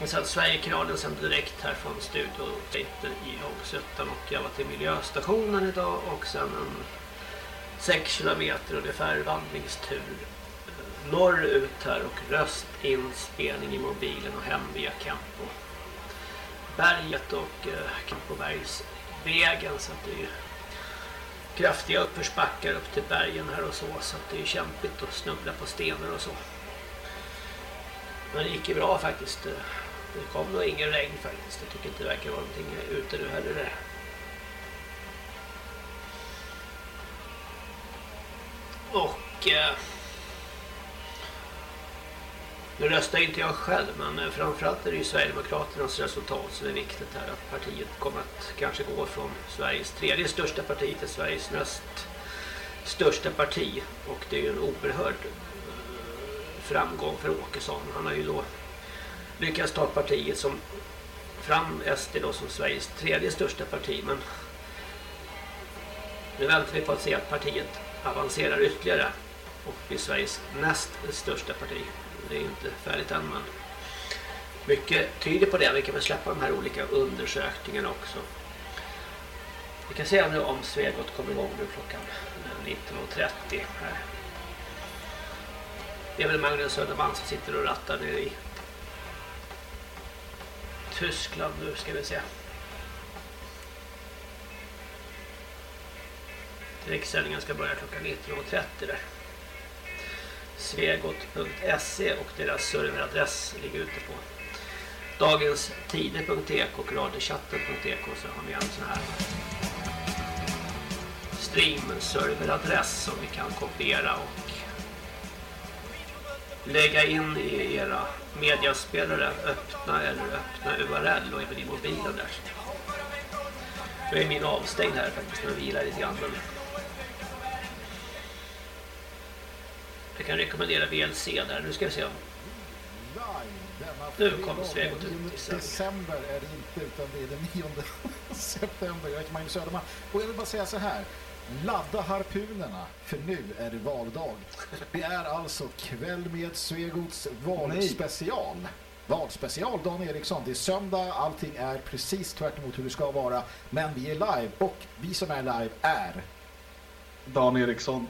Och sen Sverigekanalen sänder direkt här från studio i Långsötan och jag var till miljöstationen idag och sen en 6 kilometer ungefär vandringstur eh, norrut här och röstinspelning i mobilen och hem via Campo berget och eh, så att det är ju kraftiga uppförsbackar upp till bergen här och så så att det är kämpigt att snubbla på stenar och så. Men det gick ju bra faktiskt. Eh, det kom nog ingen regn faktiskt. Jag tycker inte det verkar vara någonting ute nu heller där. Och eh, nu röstar inte jag själv men eh, framförallt är det ju Sverigedemokraternas resultat som är viktigt här. Att partiet kommer att kanske gå från Sveriges tredje största parti till Sveriges näst största parti. Och det är ju en oerhörd eh, framgång för Åkesson. Han har ju då lyckats ta partiet som fram SD då som Sveriges tredje största parti. Men nu väntar vi på att se att partiet avancerar ytterligare och blir Sveriges näst största parti. Det är inte färdigt än men mycket tyder på det. Vi kan väl släppa de här olika undersökningarna också. Vi kan se nu om Svegot kommer igång nu klockan 19.30 här. Det är väl Magnus Söderman som sitter och rattar nere i Tyskland nu ska vi se. Direktsändningen ska börja klockan 19.30 där. Svegot.se och deras serveradress ligger ute på dagenstider.ek och radiochatten.ek så har vi en sån här streamserveradress som vi kan kopiera och lägga in i era mediaspelare öppna eller öppna URL och även i mobilen där. Nu är min avstängd här faktiskt när jag vilar lite grann. Jag kan rekommendera VLC där. Nu ska vi se om... Nu kommer Svegot ut i December är det inte utan det är den 9 <laughs> september. Jag heter Magnus Söderman. Och jag vill bara säga så här. Ladda harpunerna, för nu är det valdag. Det är alltså kväll med Svegots valspecial. Valspecial, Dan Eriksson. Det är söndag, allting är precis tvärt emot hur det ska vara. Men vi är live och vi som är live är... Dan Eriksson.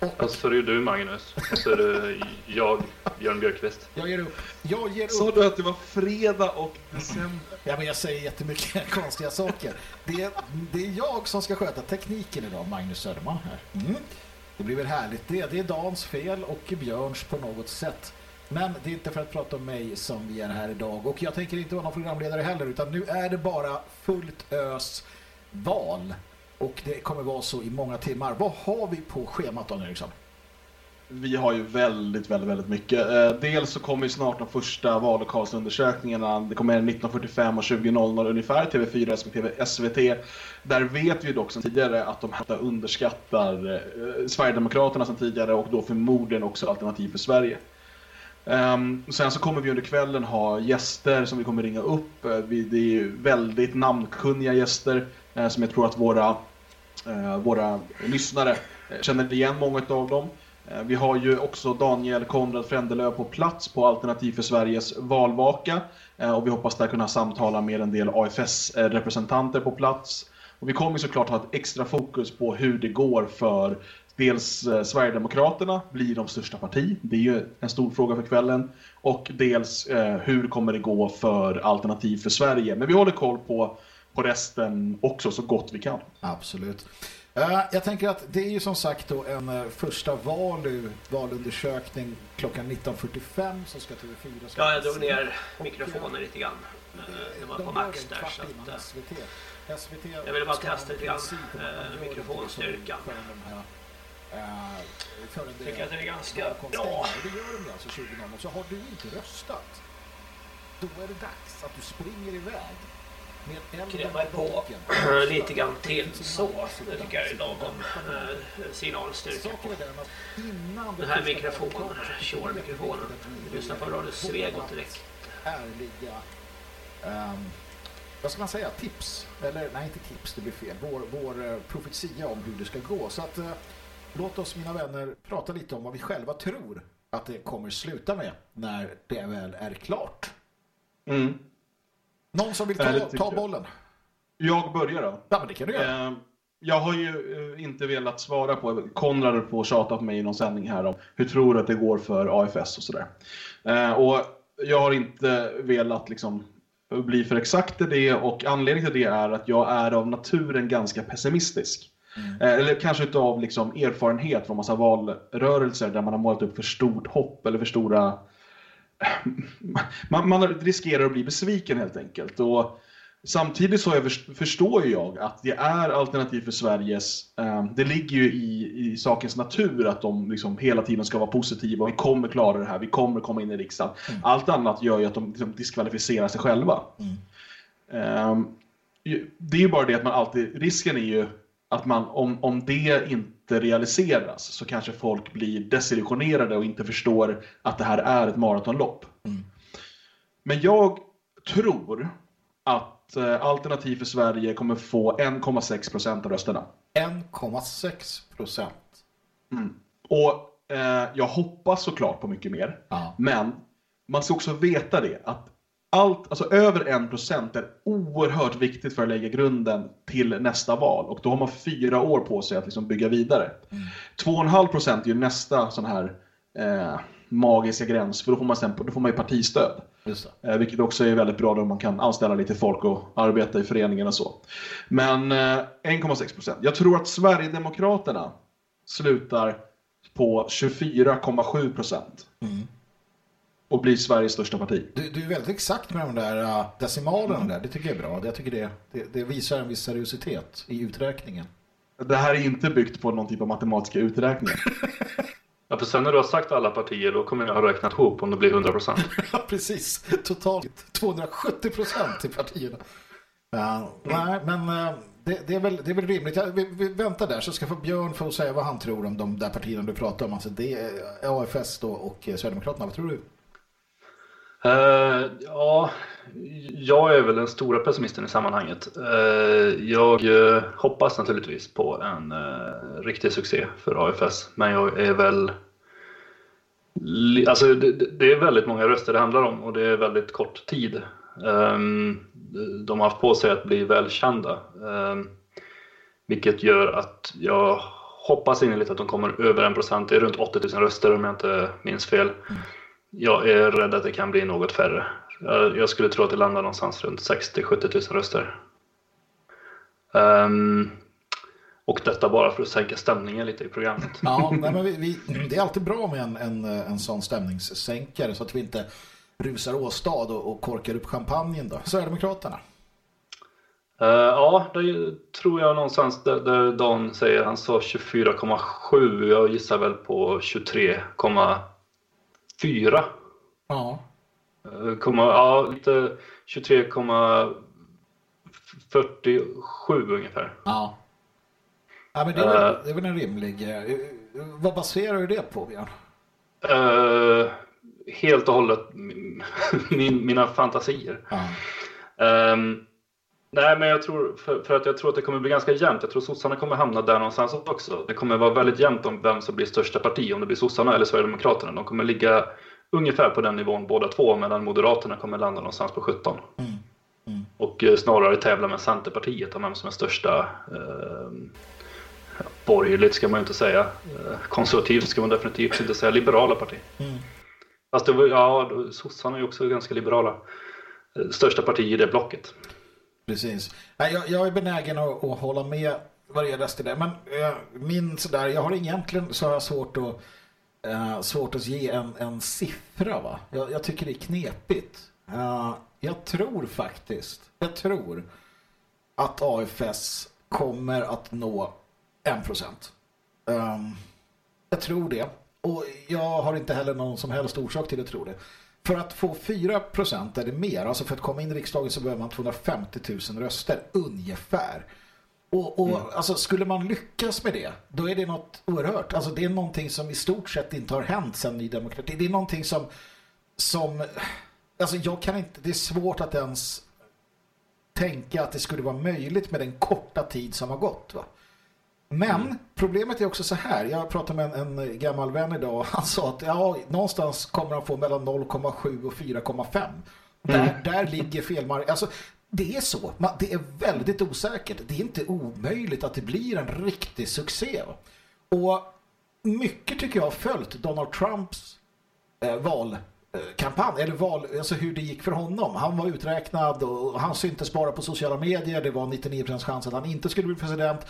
Och så är det ju du Magnus. Och så är det jag, Björn Björkqvist. Jag ger upp. Jag ger upp. Sa du att det var fredag och december? Ja, men jag säger jättemycket <laughs> konstiga saker. Det är, det är jag som ska sköta tekniken idag, Magnus Söderman här. Mm. Det blir väl härligt. Det, det är Dans fel och Björns på något sätt. Men det är inte för att prata om mig som vi är här idag. Och jag tänker inte vara någon programledare heller, utan nu är det bara fullt ös val. Och det kommer vara så i många timmar. Vad har vi på schemat då, Eriksson? Vi har ju väldigt, väldigt, väldigt mycket. Eh, dels så kommer ju snart de första vallokalsundersökningarna. Det kommer 1945 och 20.00 ungefär, TV4 respektive SVT. Där vet vi dock sedan tidigare att de här underskattar eh, Sverigedemokraterna sedan tidigare och då förmodligen också Alternativ för Sverige. Um, sen så kommer vi under kvällen ha gäster som vi kommer ringa upp. Eh, vi, det är ju väldigt namnkunniga gäster Eh, som jag tror att våra, eh, våra lyssnare eh, känner igen många av dem. Vi har ju också Daniel Konrad Frändelöv på plats på Alternativ för Sveriges valvaka. Och vi hoppas där kunna samtala med en del AFS-representanter på plats. Och vi kommer såklart ha ett extra fokus på hur det går för Dels Sverigedemokraterna blir de största parti. Det är ju en stor fråga för kvällen. Och dels hur kommer det gå för Alternativ för Sverige. Men vi håller koll på, på resten också så gott vi kan. Absolut. Uh, jag tänker att det är ju som sagt då en uh, första valu, valundersökning klockan 19.45 som ska TV4. Ska ja, jag drog ner mikrofonen lite grann. Uh, det var på max där. Så att, SVT. SVT jag ville bara testa lite grann mikrofonstyrkan. Jag tycker att det är ganska bra. Det gör de alltså 20 och så har du inte röstat. Då är det dags att du springer iväg Kräva på <clears throat> lite grann till så. Det tycker jag är lagom eh, signalstyrka på. Den här mikrofonen, Shure-mikrofonen. Lyssna på Radio Svegot direkt. Ärliga um, vad ska man säga, tips. Eller nej, inte tips, det blir fel. Vår, vår eh, profetia om hur det ska gå. Så att eh, låt oss, mina vänner, prata lite om vad vi själva tror att det kommer sluta med när det väl är klart. Mm. Någon som vill ta, tycker ta bollen? Jag börjar då. Ja, men det kan du göra. Eh, Jag har ju eh, inte velat svara på, Konrad och tjatat på mig i någon sändning här om hur tror du att det går för AFS och sådär. Eh, Och jag har inte velat liksom bli för exakt i det och anledningen till det är att jag är av naturen ganska pessimistisk. Eh, Eller kanske inte av liksom erfarenhet från massa valrörelser där man har målat upp för stort hopp eller för stora... <laughs> Man, man riskerar att bli besviken helt enkelt. Och Samtidigt så är- förstår jag att det är alternativ för Sveriges... Eh, det ligger ju i, i sakens natur att de liksom hela tiden ska vara positiva. Vi kommer klara det här, vi kommer komma in i riksdagen. Allt annat gör ju att de liksom diskvalificerar sig själva. Ehm, ju- det är ju bara det att man alltid, risken är ju att man, om, om det inte realiseras så kanske folk blir desillusionerade och inte förstår att det här är ett maratonlopp. Men jag tror att eh, Alternativ för Sverige kommer få 1,6 procent av rösterna. 1,6 procent. Mm. Och eh, jag hoppas såklart på mycket mer. Men man ska också veta det att allt, alltså över 1% är oerhört viktigt för att lägga grunden till nästa val. Och då har man fyra år på sig att liksom bygga vidare. 2,5% är ju nästa sån här eh, magiska gräns, för då får man, sen, då får man ju partistöd. Eh, vilket också är väldigt bra då man kan anställa lite folk och arbeta i föreningen och så. Men eh, 1,6%. Jag tror att Sverigedemokraterna slutar på 24,7% och blir Sveriges största parti. Du, du är väldigt exakt med de där uh, decimalerna där. Det tycker jag är bra. Det, jag tycker det, det, det visar en viss seriositet i uträkningen. Det här är inte byggt på någon typ av matematiska uträkningar. <laughs> Ja, för sen när du har sagt alla partier då kommer jag ha räknat ihop om det blir 100%. <laughs> Ja, precis. Totalt 270 procent i partierna. Ja, nej, men uh, det, det, är väl, det är väl rimligt. Jag, vi, vi väntar där så ska få Björn få säga vad han tror om de där partierna du pratar om. Alltså det är AFS då och Sverigedemokraterna. Vad tror du? Uh, ja, jag är väl den stora pessimisten i sammanhanget. Uh, jag uh, hoppas naturligtvis på en uh, riktig succé för AFS, men jag är väl... Alltså det, det- är väldigt många röster det handlar om och det är väldigt kort tid. Um, de har haft på sig att bli välkända, um, vilket gör att jag hoppas innerligt att de kommer över en procent. Det är runt 80 000 röster om jag inte minns fel. Mm. Jag är rädd att det kan bli något färre. Jag skulle tro att det landar någonstans runt 60-70 000 röster. Ehm, och detta bara för att sänka stämningen lite i programmet. Ja, nej, men vi, vi, det är alltid bra med en, en, en sån stämningssänkare så att vi inte rusar åstad och, och korkar upp champagnen då. Sverigedemokraterna. Eh, ja, det tror jag någonstans där, där Dan säger. Han sa 24,7. Jag gissar väl på 23,4. Ja. Eh, komma, ja, lite 23,47 ungefär. Ja. Ja, men det är, väl, Eh. det är väl en rimlig... eh, vad baserar du det på, Björn? Eh, helt och hållet min, <laughs> min, mina fantasier. Ehm, nej, men jag tror, för, för att jag tror att det kommer bli ganska jämnt. Jag tror sossarna kommer hamna där någonstans också. Det kommer vara väldigt jämnt om vem som blir största parti, om det blir sossarna eller Sverigedemokraterna. De kommer ligga ungefär på den nivån båda två, medan Moderaterna kommer landa någonstans på 17. Och eh, snarare tävla med Centerpartiet om vem som är största eh, borgerligt ska man ju inte säga. Eh, konservativt ska man definitivt inte säga. Liberala parti. Mm. Fast det var, ja, sossarna är ju också ganska liberala. Eh, Största parti i det blocket. Precis. Jag, jag är benägen att, att hålla med vad det gäller det. Men eh, min sådär, jag har egentligen så har jag svårt att eh, svårt att ge en, en siffra va. Jag, jag tycker det är knepigt. Eh, jag tror faktiskt, jag tror att AFS kommer att nå 1%. Um, ehm, jag tror det. Och jag har inte heller någon som helst orsak till att tro det. För att få 4% är det mer. Alltså för att komma in i riksdagen så behöver man 250 000 röster ungefär. Och, och alltså skulle man lyckas med det, då är det något oerhört. Alltså det är någonting som i stort sett inte har hänt sedan Ny Demokrati. Det är någonting som, som alltså jag kan inte, det är svårt att ens tänka att det skulle vara möjligt med den korta tid som har gått. Va? Men problemet är också så här. Jag pratade med en, en gammal vän idag och <laughs> han sa att ja, någonstans kommer han få mellan 0,7 och 4,5. Där, där ligger felmark. Alltså, det är så. Man- Det är väldigt osäkert. Det är inte omöjligt att det blir en riktig succé. Och mycket tycker jag har följt Donald Trumps eh, valkampanj, eller val, alltså hur det gick för honom. Han var uträknad och han syntes bara på sociala medier. Det var 99% chans att han inte skulle bli president.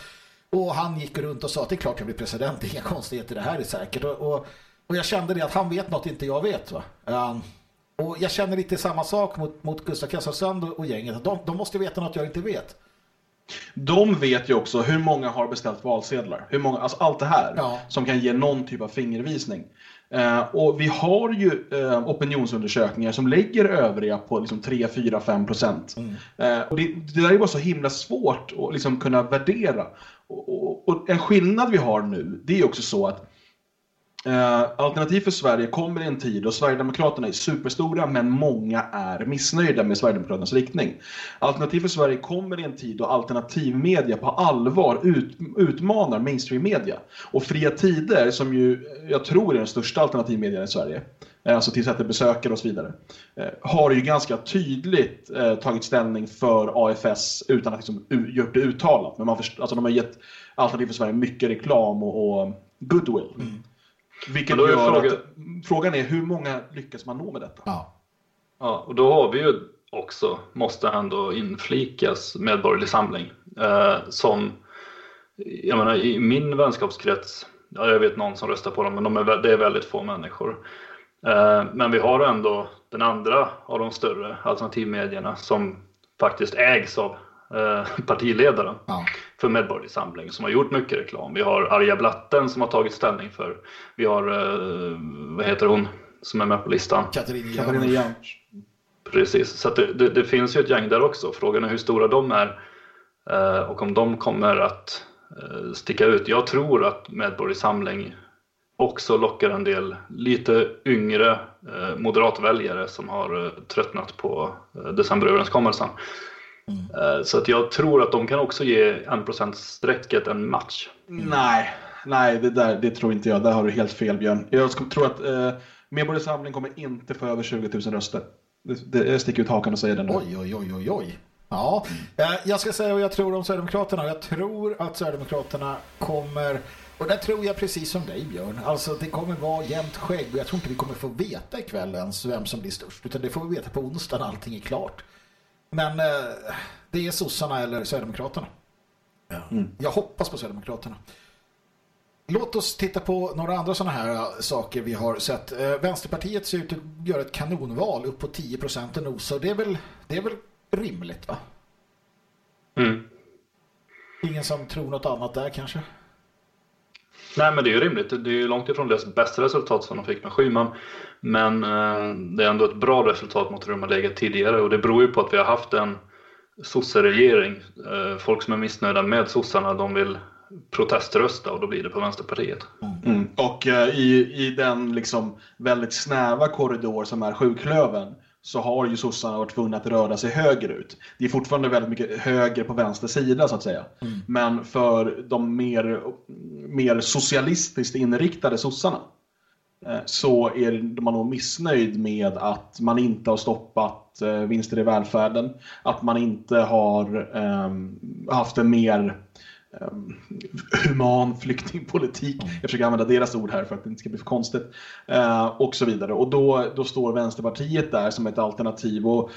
Och han gick runt och sa att det är klart jag blir president, det är inga konstigheter, det här är säkert. Och, och, och jag kände det att han vet något inte jag vet. Va? Um, och jag känner lite samma sak mot, mot Gustav Kassarsund och, och gänget. De, de måste veta något jag inte vet. De vet ju också hur många har beställt valsedlar. Hur många, alltså allt det här som kan ge någon typ av fingervisning. Eh, och vi har ju eh, opinionsundersökningar som lägger övriga på liksom 3, 4, 5 procent. Eh, och det, det där är bara så himla svårt att liksom kunna värdera. Och, och, en skillnad vi har nu, det är också så att Eh, Alternativ för Sverige kommer i en tid då Sverigedemokraterna är superstora men många är missnöjda med Sverigedemokraternas riktning. Alternativ för Sverige kommer i en tid då alternativmedia på allvar ut, utmanar mainstreammedia. Och Fria Tider, som ju eh, jag tror är den största alternativmedien i Sverige, alltså tillsätter besökare och så vidare, eh, har ju ganska tydligt eh, tagit ställning för AFS utan att liksom gjort det uttalat. Men man först, alltså de har gett Alternativ för Sverige mycket reklam och, och goodwill. Vilket då är gör frågan- att frågan är hur många lyckas man nå med detta? Ja, och då har vi ju också, måste ändå inflikas, Medborgerlig Samling. Eh, som, jag menar i min vänskapskrets, ja, jag vet någon som röstar på dem, men de är, det är väldigt få människor. Eh, men vi har ändå den andra av de större alternativmedierna som faktiskt ägs av eh, <laughs> partiledaren för Medborgerlig Samling som har gjort mycket reklam. Vi har Arja Blatten som har tagit ställning för, vi har, eh, vad heter hon som är med på listan? Katarina Janouch. Precis, så att det, det, det finns ju ett gäng där också. Frågan är hur stora de är och om de kommer att sticka ut. Jag tror att Medborgerlig Samling också lockar en del lite yngre eh, moderatväljare som har eh, tröttnat på eh, decemberöverenskommelsen. Eh, så att jag tror att de kan också ge 1%-strecket en match. Nej, nej det, där, det tror inte jag. Där har du helt fel Björn. Jag tror att eh, Medborgerlig Samling kommer inte få över 20 000 röster. Det, det, jag sticker ut hakan och säger den. nu. Oj, oj, oj, oj, oj. Ja, eh, jag ska säga vad jag tror om Sverigedemokraterna. Jag tror att Sverigedemokraterna kommer, och där tror jag precis som dig Björn, alltså det kommer vara jämnt skägg och jag tror inte vi kommer få veta ikväll ens vem som blir störst, utan det får vi veta på onsdag när allting är klart. Men eh, det är sossarna eller Sverigedemokraterna. Jag hoppas på Sverigedemokraterna. Låt oss titta på några andra sådana här äh, saker vi har sett. Eh, Vänsterpartiet ser ut att göra ett kanonval upp på 10% och nosa. Det är väl, det är väl rimligt va? Mm. Ingen som tror något annat där kanske? Nej men det är ju rimligt. Det är ju långt ifrån deras bästa resultat som de fick med Schyman. Men eh, det är ändå ett bra resultat mot hur de har legat tidigare och det beror ju på att vi har haft en sosseregering. Eh, folk som är missnöjda med sossarna de vill proteströsta och då blir det på Vänsterpartiet. Mm. Och eh, i, i den liksom väldigt snäva korridor som är sjuklöven så har ju sossarna varit tvungna att röra sig högerut. Det är fortfarande väldigt mycket höger på vänster sida så att säga. Men för de mer, mer socialistiskt inriktade sossarna eh, så är man nog missnöjd med att man inte har stoppat eh, vinster i välfärden. Att man inte har ehm, haft en mer human flyktingpolitik. Jag försöker använda deras ord här för att det inte ska bli för konstigt. Eh, och så vidare. Och då, då står Vänsterpartiet där som ett alternativ. Och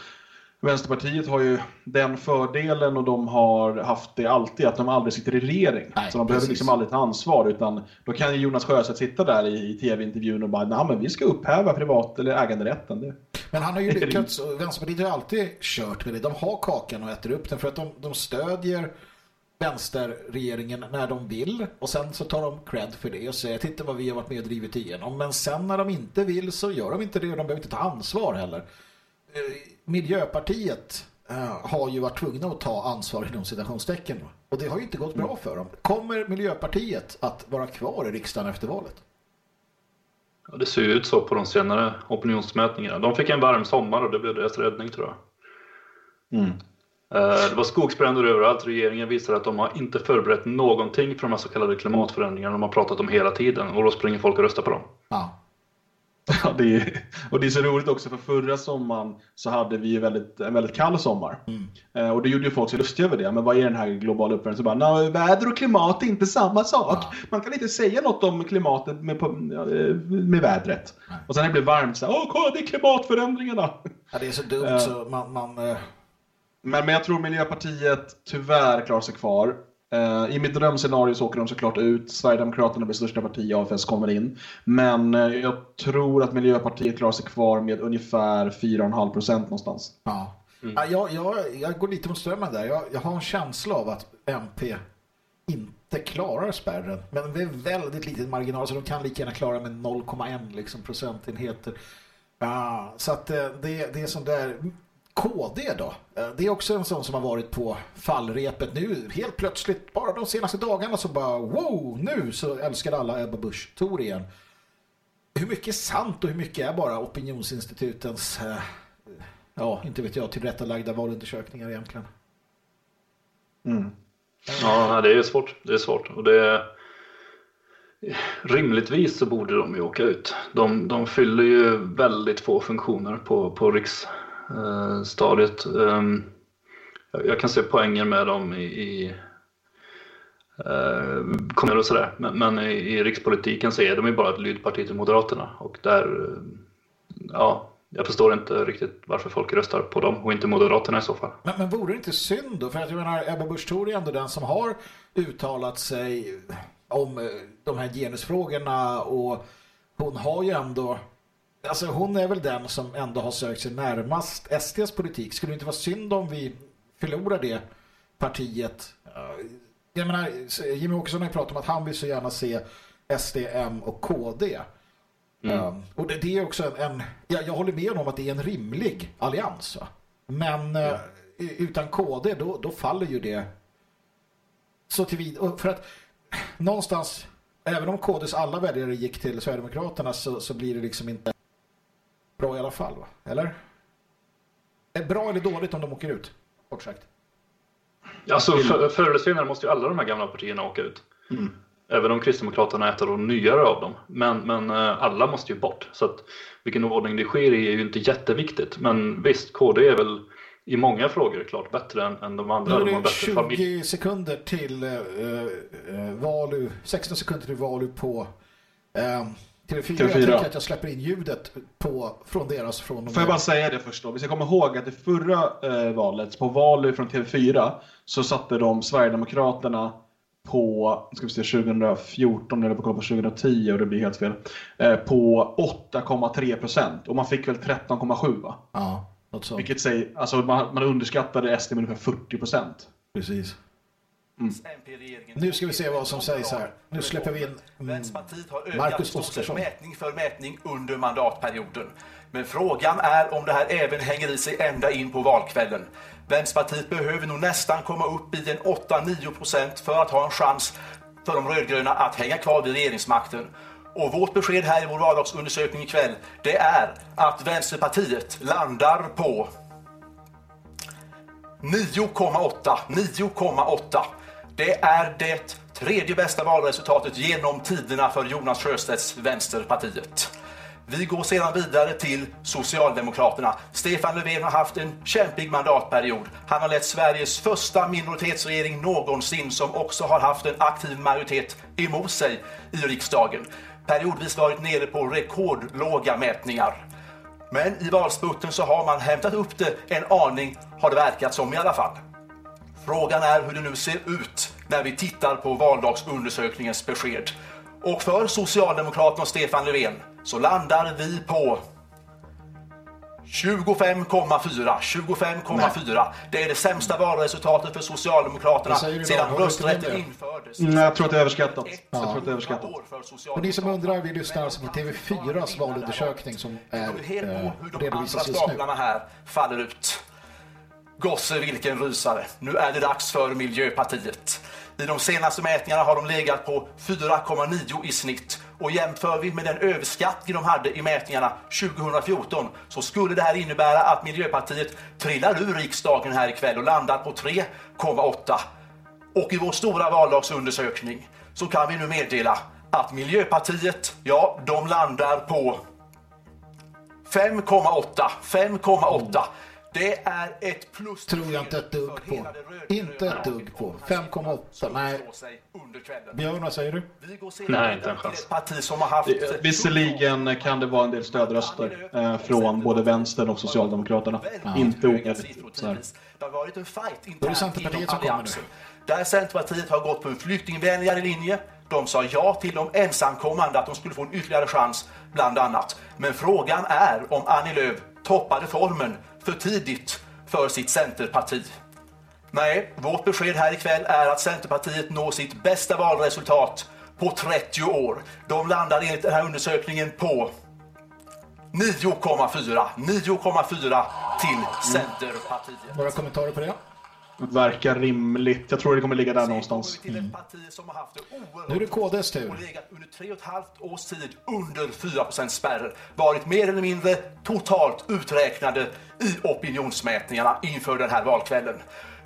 Vänsterpartiet har ju den fördelen och de har haft det alltid att de aldrig sitter i regering. så de behöver precis. liksom aldrig ta ansvar utan då kan ju Jonas Sjöstedt sitta där i, i tv-intervjun och bara nej men vi ska upphäva privat eller äganderätten. Det. Men han har ju lyckats, Vänsterpartiet har ju alltid kört med det. De har kakan och äter upp den för att de, de stödjer vänsterregeringen när de vill och sen så tar de cred för det och säger titta vad vi har varit med och drivit igenom. Men sen när de inte vill så gör de inte det och de behöver inte ta ansvar heller. Eh, Miljöpartiet eh, har ju varit tvungna att ta ansvar inom citationstecken och det har ju inte gått bra för dem. Kommer Miljöpartiet att vara kvar i riksdagen efter valet? Ja, det ser ju ut så på de senare opinionsmätningarna. De fick en varm sommar och det blev deras räddning tror jag. Mm. Eh, Det var skogsbränder överallt. Regeringen visar att de har inte förberett någonting för de här så kallade klimatförändringarna de har pratat om hela tiden. Och då springer folk och röstar på dem. Ja. <laughs> Ja, det är, och det är så roligt också för förra sommaren så hade vi väldigt, en väldigt kall sommar. Eh, och det gjorde ju folk sig lustiga över det. Men vad är den här globala uppvärmningen? Så bara, "Nå, väder och klimat är inte samma sak. Man kan inte säga något om klimatet med, eh, med vädret. Och sen när det blir varmt så här, åh kolla det är klimatförändringarna. Ja, det är så dumt så man... man Men, men jag tror Miljöpartiet tyvärr klarar sig kvar. Eh, I mitt drömscenario så åker de såklart ut. Sverigedemokraterna blir största parti, AFS kommer in. Men eh, jag tror att Miljöpartiet klarar sig kvar med ungefär 4,5 procent någonstans. Ja. Ja, jag, jag, jag går lite mot strömmen där. Jag, jag har en känsla av att MP inte klarar spärren. Men det är väldigt liten marginal så de kan lika gärna klara med 0,1 liksom, procentenheter. Ja, så att eh, det, det är sånt där... KD då? Eh, Det är också en sån som har varit på fallrepet nu. Helt plötsligt, bara de senaste dagarna så bara wow, nu så älskar alla Ebba Busch Thor igen. Hur mycket är sant och hur mycket är bara opinionsinstitutens eh, ja, inte vet jag, tillrättalagda valundersökningar egentligen. Mm. Ja, det är svårt. Det är svårt. Och det är... Rimligtvis så borde de ju åka ut. De, de fyller ju väldigt få funktioner på, på Eh, stadiet. Um, jag, jag kan se poänger med dem i, i eh, kommuner och sådär. Men, men i, i rikspolitiken så är de ju bara ett lydparti till Moderaterna. Och där, eh, ja, jag förstår inte riktigt varför folk röstar på dem och inte Moderaterna i så fall. Men, men vore det inte synd då? För att jag menar, Ebba Busch Thor är ändå den som har uttalat sig om de här genusfrågorna och hon har ju ändå alltså hon är väl den som ändå har sökt sig närmast SDs politik. Skulle det inte vara synd om vi förlorar det partiet? Jag menar, Jimmy Åkesson har ju pratat om att han vill så gärna se SD, M och KD. Mm. Um, och det, det är också en, en jag, jag håller med om att det är en rimlig allians. Va? Men eh, utan KD då, då faller ju det så tillvid och för att någonstans även om KDs alla väljare gick till Sverigedemokraterna så, så blir det liksom inte bra i alla fall va? Eller? Är bra eller dåligt om de åker ut? Kort sagt. Alltså för, förr eller senare måste ju alla de här gamla partierna åka ut. Mm. Även om Kristdemokraterna är ett av de nyare av dem. Men, men eh, alla måste ju bort. Så att vilken ordning det sker i är ju inte jätteviktigt. Men visst, KD är väl i många frågor klart bättre än, än de andra. Nu är det bättre 20 familj. sekunder till eh, eh, Valu, 16 sekunder till Valu på eh, TV4. Jag TV4. tänker att jag släpper in ljudet på, från deras från och Får jag bara säga det först då? Vi ska komma ihåg att i förra eh, valet, på valet från TV4, så satte de Sverigedemokraterna på, ska vi se, 2014 eller på kolla på 2010 och det blir helt fel, eh, på 8,3 procent. Och man fick väl 13,7 va? Ja, något sånt. Vilket säger, alltså man, man underskattade SD med ungefär 40 procent. Precis. Mm. Nu ska vi se vad som sägs här. Nu släpper vi in mm, Vänsterpartiet har Marcus Oskarsson. mätning för mätning under mandatperioden. Men frågan är om det här även hänger i sig ända in på valkvällen. Vänsterpartiet behöver nog nästan komma upp i en 8-9 procent för att ha en chans för de rödgröna att hänga kvar vid regeringsmakten. Och vårt besked här i vår vardagsundersökning ikväll, det är att Vänsterpartiet landar på 9,8. 9,8. Det är det tredje bästa valresultatet genom tiderna för Jonas Sjöstedts Vänsterpartiet. Vi går sedan vidare till Socialdemokraterna. Stefan Löfven har haft en kämpig mandatperiod. Han har lett Sveriges första minoritetsregering någonsin som också har haft en aktiv majoritet emot sig i riksdagen. Periodvis varit nere på rekordlåga mätningar. Men i valspurten så har man hämtat upp det en aning, har det verkat som i alla fall. Frågan är hur det nu ser ut när vi tittar på valdagsundersökningens besked. Och för Socialdemokraterna och Stefan Löfven så landar vi på 25,4. 25,4. Det är det sämsta valresultatet för Socialdemokraterna sedan rösträtten infördes. Mm, jag tror att det är överskattat. Jag Ja. tror att det är överskattat. Och ni som undrar, vi lyssnar alltså på TV4s valundersökning som är, eh, redovisas just nu. staplarna här faller ut. Gosse vilken rysare. Nu är det dags för Miljöpartiet. I de senaste mätningarna har de legat på 4,9 i snitt Och jämför vi med den överskattning de hade i mätningarna 2014 så skulle det här innebära att Miljöpartiet trillar ur riksdagen här ikväll och landar på 3,8. Och i vår stora vallagsundersökning så kan vi nu meddela att Miljöpartiet, ja, de landar på 5,8. 5,8. Det är ett plus. Tror jag inte ett dugg på. Inte ett dugg på. 5,8. Nej. Björn, vad säger du? Nej, inte en chans. Parti som har haft... Det- Visserligen kan det vara en del stödröster eh, från både vänstern och Socialdemokraterna. Inte onödigt. Så här. Det har varit en fight Då är det internt Centerpartiet inom som kommer alliansen. Där Centerpartiet har gått på en flyktingvänligare linje. De sa ja till de ensamkommande, att de skulle få en ytterligare chans, bland annat. Men frågan är om Annie Lööf toppade formen för tidigt för sitt Centerparti. Nej, vårt besked här ikväll är att Centerpartiet når sitt bästa valresultat på 30 år. De landar enligt den här undersökningen på 9,4. 9,4 till Centerpartiet. Några kommentarer på det? Verkar rimligt. Jag tror det kommer ligga där någonstans. Nu är det KDs tur. legat under tre och ett halvt års tid under 4 spärren. Varit mer eller mindre totalt uträknade i opinionsmätningarna inför den här valkvällen.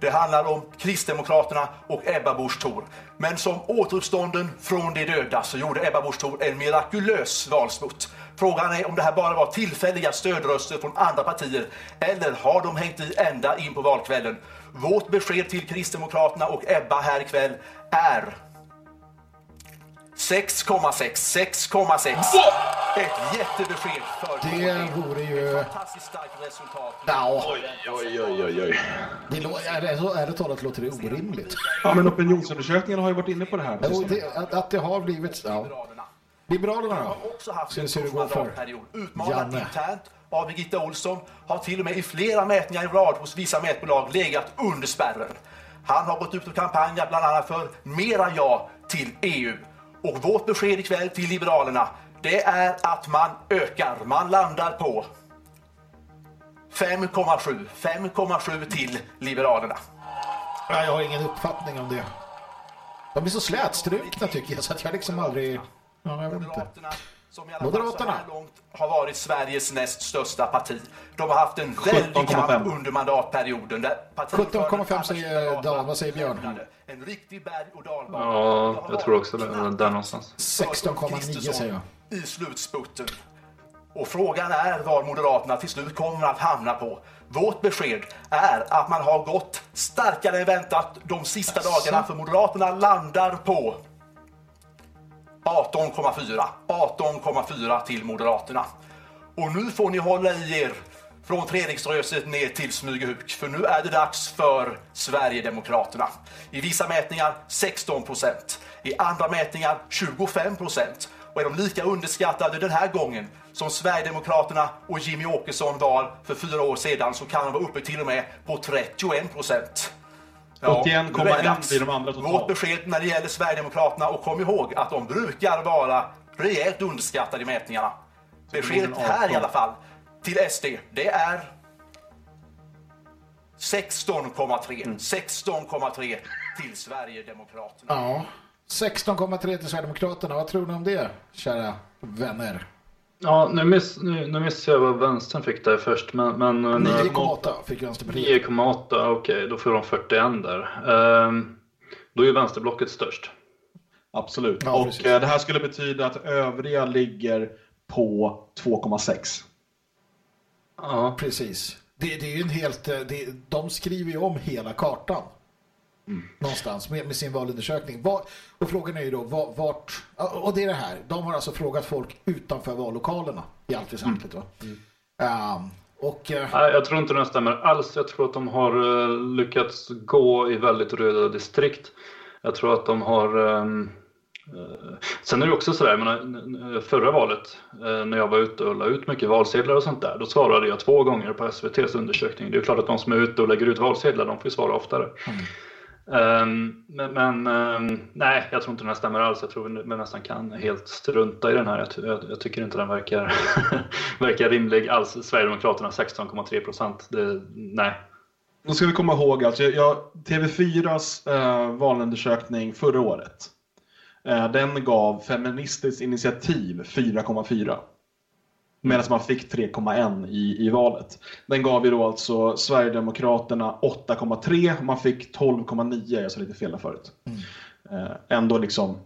Det handlar om Kristdemokraterna och Ebba Busch Thor. Men som återuppstånden från de döda så gjorde Ebba Busch Thor en mirakulös valsmutt. Frågan är om det här bara var tillfälliga stödröster från andra partier eller har de hängt i ända in på valkvällen? Vårt besked till Kristdemokraterna och Ebba här ikväll är 6,6. 6,6. Ett jättebesked för Det vore ju... fantastiskt starkt resultat. Ja. Oj, oj, oj, oj. Det lå- är- Ärligt talat låter det orimligt. Ja, men opinionsundersökningarna har ju varit inne på det här. Jo, det, att, att det har blivit... Ja. Liberalerna då? se hur det går för Janne. internt av Birgitta Olsson har till och med i flera mätningar i rad hos vissa mätbolag legat under spärren. Han har gått ut och kampanjat bland annat för mera ja till EU. Och vårt besked ikväll till Liberalerna det är att man ökar. Man landar på 5,7. 5,7 till Liberalerna. Ja, Jag har ingen uppfattning om det. De blir så slätstrukna tycker jag så att jag liksom aldrig... Ja, jag vet inte. Som i alla fall Moderaterna. så här långt har varit Sveriges näst största parti. De har haft en väldig 17,5. kamp under mandatperioden. Där partiordföranden 17,5 säger Dan. Vad säger Björn? En riktig berg och dalbana. Ja, jag tror också det. Där någonstans. 16,9 säger jag. i slutspurten. Och frågan är var Moderaterna till slut kommer att hamna på. Vårt besked är att man har gått starkare än väntat de sista dagarna för Moderaterna landar på 18,4. 18,4 till Moderaterna. Och nu får ni hålla i er från Treriksröset ner till Smygehuk. För nu är det dags för Sverigedemokraterna. I vissa mätningar 16 procent. I andra mätningar 25 procent. Och är de lika underskattade den här gången som Sverigedemokraterna och Jimmy Åkesson var för fyra år sedan så kan de vara uppe till och med på 31 procent. 81,1 blir de andra totalt. Vårt besked när det gäller Sverigedemokraterna och kom ihåg att de brukar vara rejält underskattade i mätningarna. Beskedet här i alla fall till SD, det är 16,3. 16,3 till Sverigedemokraterna. Ja. 16,3 till Sverigedemokraterna. Vad tror ni om det, kära vänner? Ja, nu, miss, nu, nu missade jag vad vänstern fick där först. Men, men, 9,8 fick Vänsterpartiet. 9,8, okej, då får de 41 där. Ehm, då är ju vänsterblocket störst. Absolut. Ja, och precis. eh, det här skulle betyda att övriga ligger på 2,6. Ja. Precis. Det, det är ju en helt... eh, Det, de skriver ju om hela kartan. Mm. Någonstans med, med sin valundersökning. Var, och frågan är ju då var- vart... Och det är det här. De har alltså frågat folk utanför vallokalerna i allt väsentligt. Va? Ehm, och... eh, Nej, jag tror inte det stämmer alls. Jag tror att de har eh, lyckats gå i väldigt röda distrikt. Jag tror att de har... ehm, eh, sen är det också sådär, menar, förra valet när jag var ute och la ut mycket valsedlar och sånt där, då svarade jag två gånger på SVTs undersökning. Det är ju klart att de som är ute och lägger ut valsedlar, de får ju svara oftare. Ehm, men men um, nej, jag tror inte den här stämmer alls. Jag tror vi nästan kan helt strunta i den här. Jag, jag, jag tycker inte den verkar, <laughs> verkar rimlig alls. Sverigedemokraterna 16,3 procent. Nej. Då ska vi komma ihåg alltså, TV4s eh, valundersökning förra året. Eh, Den gav Feministiskt initiativ 4,4. Medan man fick 3,1 i, i valet. Den gav ju då alltså Sverigedemokraterna 8,3 och man fick 12,9, jag sa lite fel där förut. Eh, Ändå liksom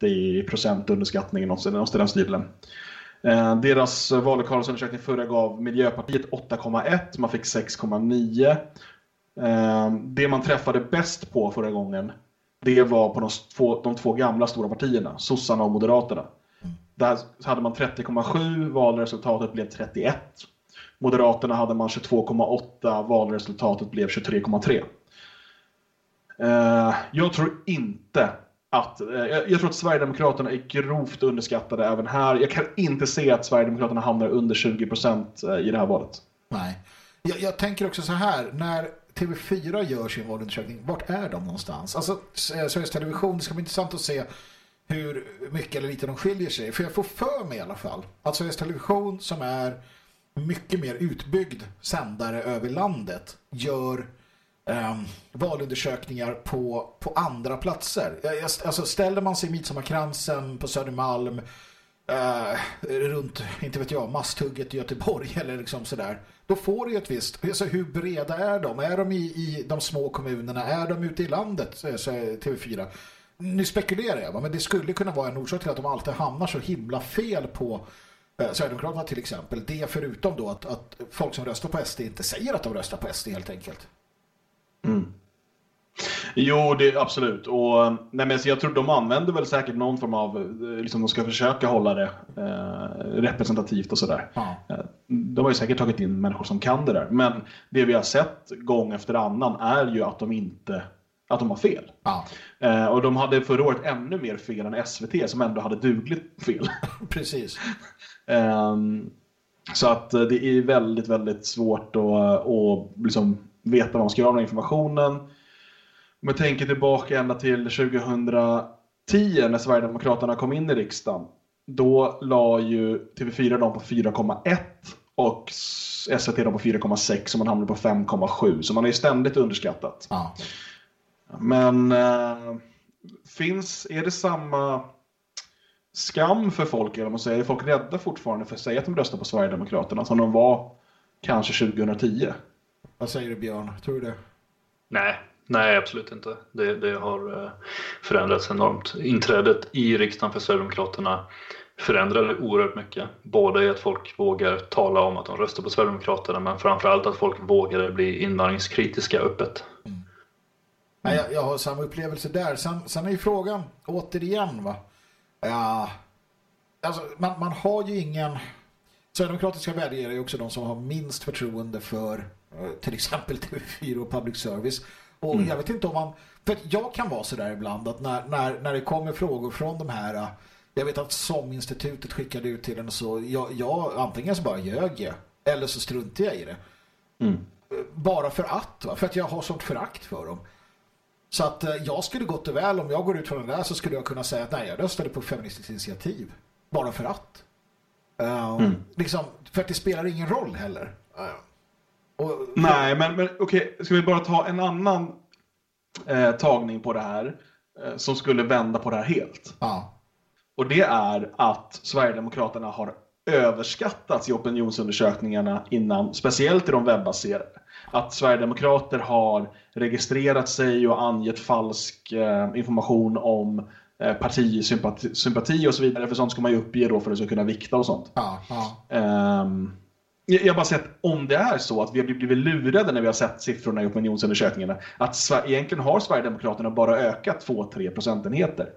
30% underskattning någonstans i den stilen. Eh, Deras vallokalsundersökning förra gav Miljöpartiet 8,1, man fick 6,9. Eh, Det man träffade bäst på förra gången, det var på de två, de två gamla stora partierna, sossarna och moderaterna. Där hade man 30,7, valresultatet blev 31. Moderaterna hade man 22,8, valresultatet blev 23,3. Eh, Jag tror inte att, eh, jag tror att Sverigedemokraterna är grovt underskattade även här. Jag kan inte se att Sverigedemokraterna hamnar under 20% eh, i det här valet. Nej. Jag, jag tänker också så här, när TV4 gör sin valundersökning, vart är de någonstans? Alltså, eh, Sveriges Television, det ska bli intressant att se hur mycket eller lite de skiljer sig. För jag får för mig i alla fall att Sveriges Television som är mycket mer utbyggd sändare över landet gör ehm, valundersökningar på, på andra platser. Jag- jag- Alltså ställer man sig i Midsommarkransen på Södermalm eh, runt, inte vet jag, Masthugget i Göteborg <laughs> eller liksom sådär. Då får du ju ett visst, alltså hur breda är de? Är de i, i de små kommunerna? Är de ute i landet? Eh, så säger TV4. Nu spekulerar jag, men det skulle kunna vara en orsak till att de alltid hamnar så himla fel på eh, Sverigedemokraterna till exempel. Det förutom då att, att folk som röstar på SD inte säger att de röstar på SD helt enkelt. Jo, det absolut. Och, nej, men jag tror de använder väl säkert någon form av, eh, liksom de ska försöka hålla det eh, representativt och sådär. Eh, De har ju säkert tagit in människor som kan det där. Men det vi har sett gång efter annan är ju att de inte att de har fel. Eh, och de hade förra året ännu mer fel än SVT som ändå hade dugligt fel. <laughs> Precis. Ehm, så att eh, det är väldigt, väldigt svårt att, att liksom veta vad man ska göra med informationen. Om jag tänker tillbaka ända till 2010 när Sverigedemokraterna kom in i riksdagen. Då la ju TV4 dem på 4,1 och SVT dem på 4,6 och man hamnade på 5,7. Så man är ju ständigt underskattat. Men eh, finns, är det samma skam för folk, eller man säger, är folk rädda fortfarande för att säga att de röstar på Sverigedemokraterna som de var kanske 2010? Vad säger du Björn? Tror du det? Nej, nej absolut inte. Det, det har eh, förändrats enormt. Inträdet i riksdagen för Sverigedemokraterna förändrade oerhört mycket. Både i att folk vågar tala om att de röstar på Sverigedemokraterna men framförallt att folk vågade bli invandringskritiska öppet. Nej, jag, jag har samma upplevelse där. Sen, sen är ju frågan, återigen va. Ja, alltså, man, man har ju ingen... Sverigedemokratiska väljare är ju också de som har minst förtroende för eh, till exempel TV4 och public service. Och Mm. jag vet inte om man... För jag kan vara så där ibland att när, när, när det kommer frågor från de här... eh, Jag vet att SOM-institutet skickade ut till en så... Jag, jag, antingen så bara ljög jag. Eller så struntar jag i det. Bara för att, va? För att jag har sånt förakt för dem. Så att eh, jag skulle gott och väl, om jag går ut från det där så skulle jag kunna säga att nej, jag röstade på Feministiskt initiativ. Bara för att. Eh, liksom, för att det spelar ingen roll heller. Eh, och, Nej, men, men okej, ska vi bara ta en annan eh, tagning på det här eh, som skulle vända på det här helt? Ja. Och det är att Sverigedemokraterna har överskattats i opinionsundersökningarna innan, speciellt i de webbaserade. Att Sverigedemokrater har registrerat sig och angett falsk eh, information om eh, partisympati sympati och så vidare. För sånt ska man ju uppge då för att kunna vikta och sånt. Ja, ja. Ehm, jag har bara sett om det är så att vi har blivit lurade när vi har sett siffrorna i opinionsundersökningarna. Att egentligen har Sverigedemokraterna bara ökat 2-3 procentenheter.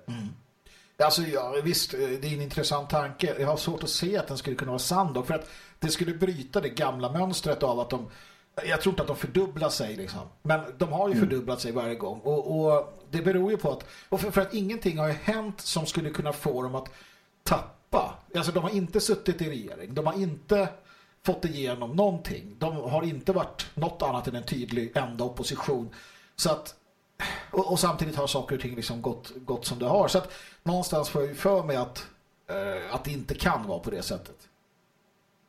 Alltså ja, visst, eh, det är en intressant tanke. Jag har svårt att se att den skulle kunna vara sann dock, för att det skulle bryta det gamla mönstret av att de jag tror inte att de fördubblar sig liksom. Men de har ju Mm. fördubblat sig varje gång. Och, och det beror ju på att, och för, för att ingenting har ju hänt som skulle kunna få dem att tappa. Alltså de har inte suttit i regering. De har inte fått igenom någonting. De har inte varit något annat än en tydlig enda opposition. Så att och, och samtidigt har saker och ting liksom gått, gått som det har. Så att någonstans får jag ju för mig att, eh, att det inte kan vara på det sättet.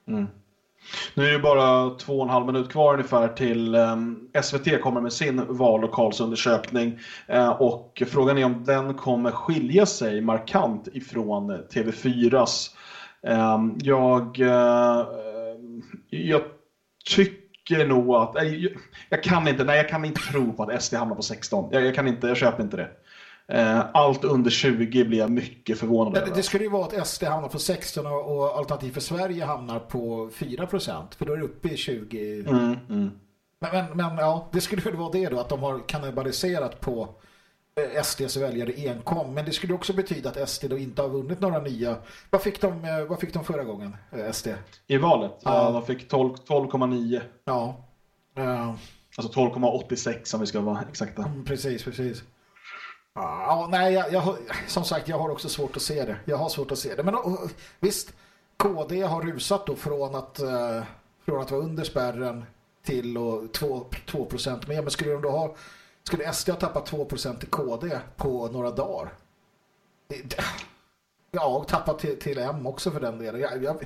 Mm. Nu är det bara två och en halv minut kvar ungefär till ehm, SVT kommer med sin vallokalsundersökning eh, och frågan är om den kommer skilja sig markant ifrån TV4s. Ehm, jag, eh, jag tycker nog att, eh, jag, jag, kan inte, nej jag kan inte tro på att SD hamnar på 16. Jag, jag kan inte, jag köper inte det. Eh, allt under 20 blir jag mycket förvånad över. Det skulle ju vara att SD hamnar på 16 och Alternativ för Sverige hamnar på 4%. För då är det uppe i 20. Mm, mm. Men, men, men, ja, det skulle väl vara det då att de har kannibaliserat på eh, SDs väljare enkom. Men det skulle också betyda att SD då inte har vunnit några nya. Vad fick de, eh, vad fick de förra gången, SD? I valet? Ja, de fick 12,9. Ja. Uh, alltså 12,86 om vi ska vara exakta. Mm, precis, precis. Ja, nej, jag, jag, som sagt, jag har också svårt att se det. Jag har svårt att se det. Men och, visst, KD har rusat då från att, eh, från att vara under spärren till och 2, 2% mer. Men skulle de då ha skulle SD ha tappat 2 procent till KD på några dagar? Ja, och tappat till, till M också för den delen. Jag, jag,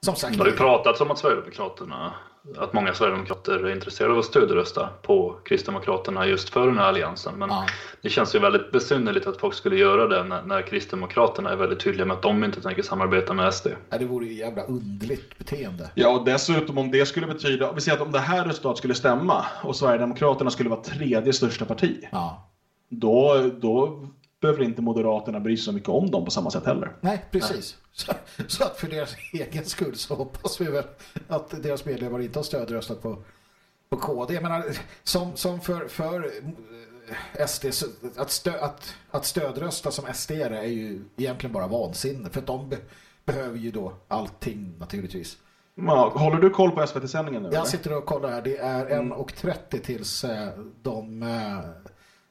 som sagt, det har ju pratats om att Sverigedemokraterna att många sverigedemokrater är intresserade av att stödrösta på Kristdemokraterna just för den här alliansen. Men ja. det känns ju väldigt besynnerligt att folk skulle göra det när, när, Kristdemokraterna är väldigt tydliga med att de inte tänker samarbeta med SD. Ja, det vore ju jävla underligt beteende. Ja, och dessutom om det skulle betyda, vi säger att om det här resultatet skulle stämma och Sverigedemokraterna skulle vara tredje största parti. Ja. Då, då behöver inte Moderaterna bry sig så mycket om dem på samma sätt heller. Nej, precis. Så, så, att för deras egen skull så hoppas vi väl att deras medlemmar inte har stödröstat på, på KD. Jag menar, som, som för, för eh, SD, att, stö, att, att stödrösta som SD är ju egentligen bara vansinne. För de be, behöver ju då allting naturligtvis. Ja, håller du koll på SVT-sändningen nu? Jag eller? sitter och kollar här. Det är 1.30 tills eh, de eh,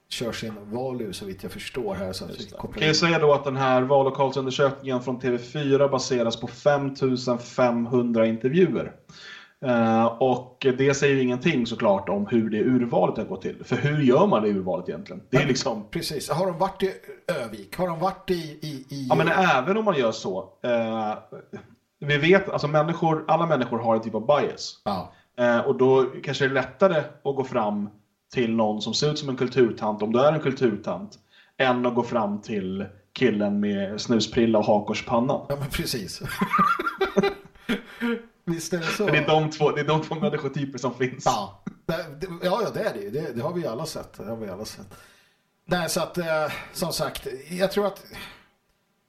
kör sin valur så vitt jag förstår här. Så att kan jag säga då att den här vallokalsundersökningen från TV4 baseras på 5500 intervjuer. Uh, och det säger ingenting såklart om hur det urvalet har gått till. För hur gör man det urvalet egentligen? Det är liksom... Precis. Har de varit i Övik? Har de varit i... i, i... Ja, men även om man gör så. Uh, vi vet, alltså människor, alla människor har en typ av bias. Ja. Uh, och då kanske det är lättare att gå fram till någon som ser ut som en kulturtant, om du är en kulturtant, än att gå fram till killen med snusprilla och hakorspanna. Ja, men precis. <laughs> Visst är det så. Det är de två, det är de två människotyper som finns. Ja, ja, ja det är det det, det har vi alla sett. Det har vi alla sett. Nej, så att eh, som sagt, jag tror att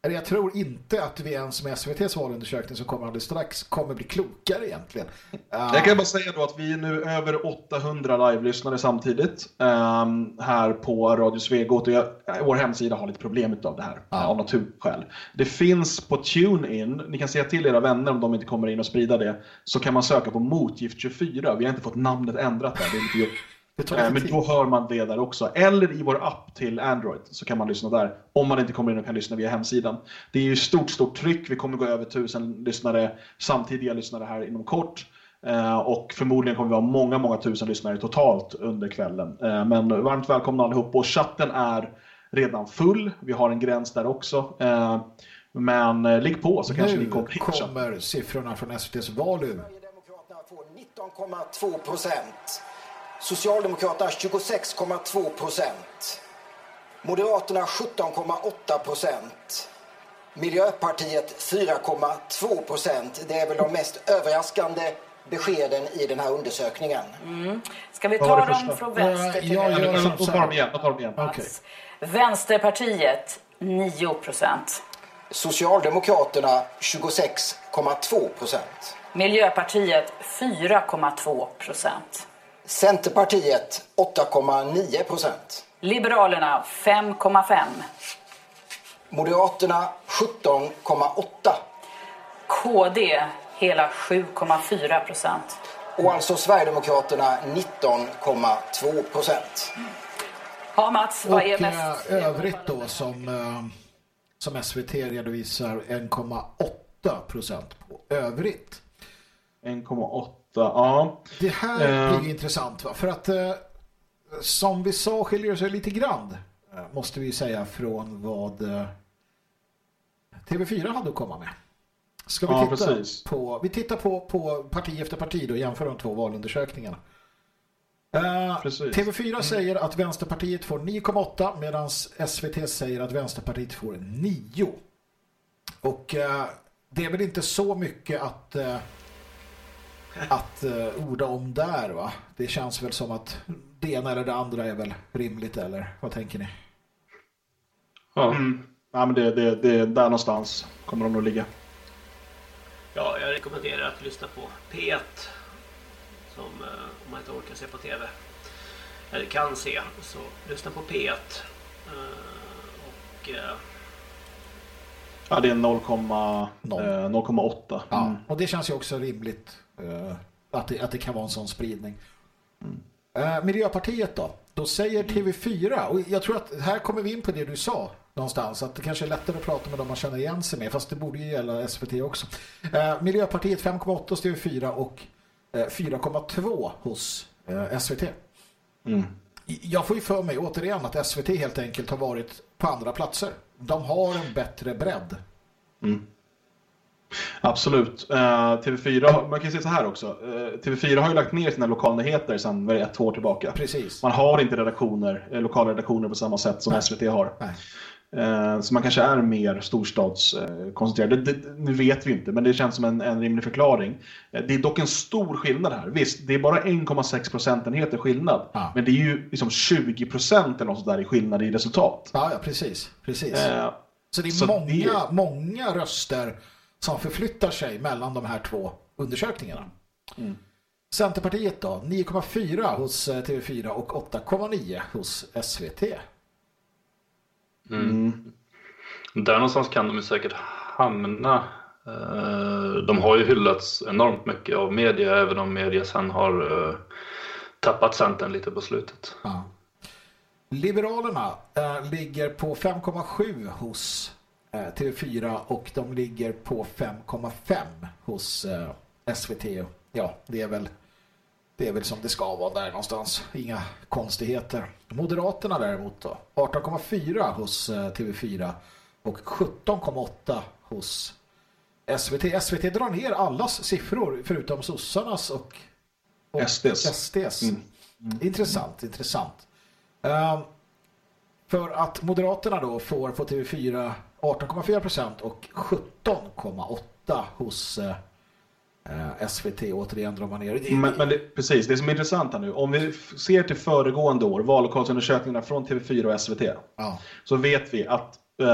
jag tror inte att vi ens med SVTs valundersökning som kommer alldeles strax kommer bli klokare egentligen. Uh... Jag kan bara säga då att vi är nu över 800 live-lyssnare samtidigt um, här på Radio Svegot och jag, vår hemsida har lite problem av det här uh. av naturskäl. Det finns på TuneIn, ni kan säga till era vänner om de inte kommer in och sprida det, så kan man söka på Motgift 24. Vi har inte fått namnet ändrat där, det är lite Eh, men då hör man det där också. Eller i vår app till Android så kan man lyssna där. Om man inte kommer in och kan lyssna via hemsidan. Det är ju stort, stort tryck. Vi kommer gå över tusen lyssnare, samtidiga lyssnare här inom kort. Eh, och förmodligen kommer vi ha många, många tusen lyssnare totalt under kvällen. Eh, men varmt välkomna allihop. Och chatten är redan full. Vi har en gräns där också. Men ligg på så kanske ni kommer hit. Nu kommer siffrorna från SVTs Valum. Sverigedemokraterna får 19,2 procent. Socialdemokraterna 26,2 procent. Moderaterna 17,8 procent. Miljöpartiet 4,2 procent. Det är väl de mest överraskande beskeden i den här undersökningen. Mm. Ska vi ta dem från vänster till höger? Ja, ja, tar dem igen. Tar dem igen. Okay. Vänsterpartiet 9 procent. Socialdemokraterna 26,2 procent. Miljöpartiet 4,2 procent. Centerpartiet 8,9 procent. Liberalerna 5,5. Moderaterna 17,8. KD hela 7,4 procent. Och alltså Sverigedemokraterna 19,2 procent. Ja Mats, vad är mest? Och äh, övrigt då som, äh, som SVT redovisar 1,8 procent på övrigt. 1,8 ja. Det här blir uh, intressant va? För att uh, som vi sa skiljer sig lite grann uh, måste vi säga från vad TV4 hade att komma med. Ska vi Ja, titta precis. på, vi tittar på, på parti efter parti då, jämför de två valundersökningarna. Eh, TV4 säger att Vänsterpartiet får 9,8 medan SVT säger att Vänsterpartiet får 9. Och eh, det är väl inte så mycket att eh, att uh, orda om där va? Det känns väl som att det ena eller det andra är väl rimligt eller vad tänker ni? Ja. Mm. Ja, men det, det, det är där någonstans kommer de nog ligga. Ja, jag rekommenderar att lyssna på P1 som eh, om man inte orkar se på TV eller kan se så lyssna på P1 Eh, och Ja, det är 0,8. Eh, 0,8. Ja, Mm. och det känns ju också rimligt att, det, att det kan vara en sån spridning. Eh, Miljöpartiet då? Då säger TV4, och jag tror att här kommer vi in på det du sa någonstans, att det kanske är lättare att prata med dem man känner igen sig med, fast det borde ju gälla SVT också. Eh, Miljöpartiet 5,8 hos TV4 och eh, 4,2 hos eh, SVT. Mm. Jag får ju för mig återigen att SVT helt enkelt har varit på andra platser. De har en bättre bredd. Mm. Absolut. Eh, TV4, har- man kan säga så här också. Eh, TV4 har ju lagt ner sina lokalnyheter sedan ett år tillbaka. Precis. Man har inte redaktioner, eh, lokalredaktioner på samma sätt som SVT har. Eh, så man kanske är mer storstadskoncentrerad. Det, det, nu vet vi inte, men det känns som en, en rimlig förklaring. Det är dock en stor skillnad här. Visst, det är bara 1,6 procentenheter skillnad. Men det är ju liksom 20 procent eller något sånt där i skillnad i resultat. Ja, ja precis. precis. Så det är så många, det- många röster som förflyttar sig mellan de här två undersökningarna. Mm. Centerpartiet då? 9,4 hos eh, TV4 och 8,9 hos SVT. Mm. Där någonstans kan de ju säkert hamna. Eh, De har ju hyllats enormt mycket av media, även om media sen har eh, tappat Centern lite på slutet. Liberalerna eh, ligger på 5,7 hos TV4 och de ligger på 5,5 hos eh, SVT. Ja, det är väl det är väl som det ska vara där någonstans. Inga konstigheter. Moderaterna däremot då. 18,4 hos eh, TV4 och 17,8 hos SVT. SVT drar ner allas siffror förutom sossarnas och, och SDs. SDs. Mm. Intressant, intressant. Ehm, för att Moderaterna då får på TV4 18,4% och 17,8% hos eh, SVT. Återigen drar man ner. Det, Men, men det, precis, det som är intressant här nu, om vi ser till föregående år, vallokalsundersökningarna från TV4 och SVT, Ja. så vet vi att eh,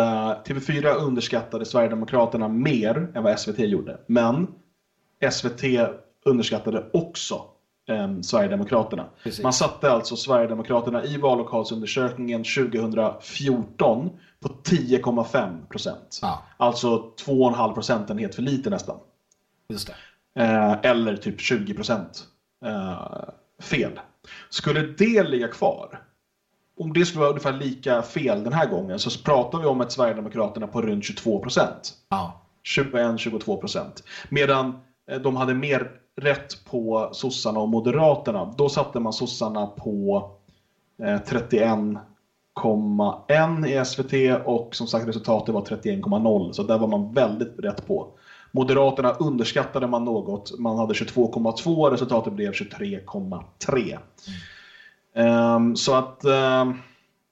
TV4 underskattade Sverigedemokraterna mer än vad SVT gjorde. Men SVT underskattade också eh, Sverigedemokraterna. Precis. Man satte alltså Sverigedemokraterna i vallokalsundersökningen 2014 på 10,5 procent. Alltså 2,5 procentenhet för lite nästan. Just. Eh, eller typ 20 procent eh, fel. Skulle det ligga kvar, om det skulle vara ungefär lika fel den här gången, så pratar vi om ett Sverigedemokraterna på runt 22 procent. Ja. 21-22 procent. Medan eh, de hade mer rätt på sossarna och moderaterna. Då satte man sossarna på eh, 1,1 i SVT och som sagt resultatet var 31,0. Så där var man väldigt rätt på. Moderaterna underskattade man något. Man hade 22,2 resultatet blev 23,3. Ehm, så att um,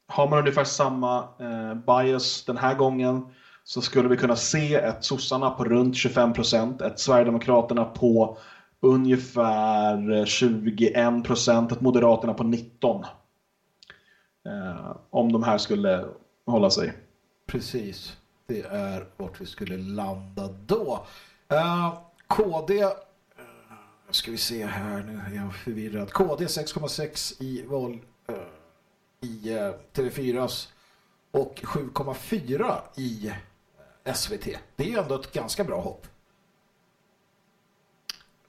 har man ungefär samma uh, bias den här gången så skulle vi kunna se ett sossarna på runt 25%, ett Sverigedemokraterna på ungefär eh, 21%, ett Moderaterna på 19% Eh, om de här skulle hålla sig. Precis. Det är vart vi skulle landa då. Uh, KD uh, ska vi se här nu är jag förvirrad. KD 6,6 i val eh, i eh, TV4s och 7,4 i eh, SVT. Det är ändå ett ganska bra hopp.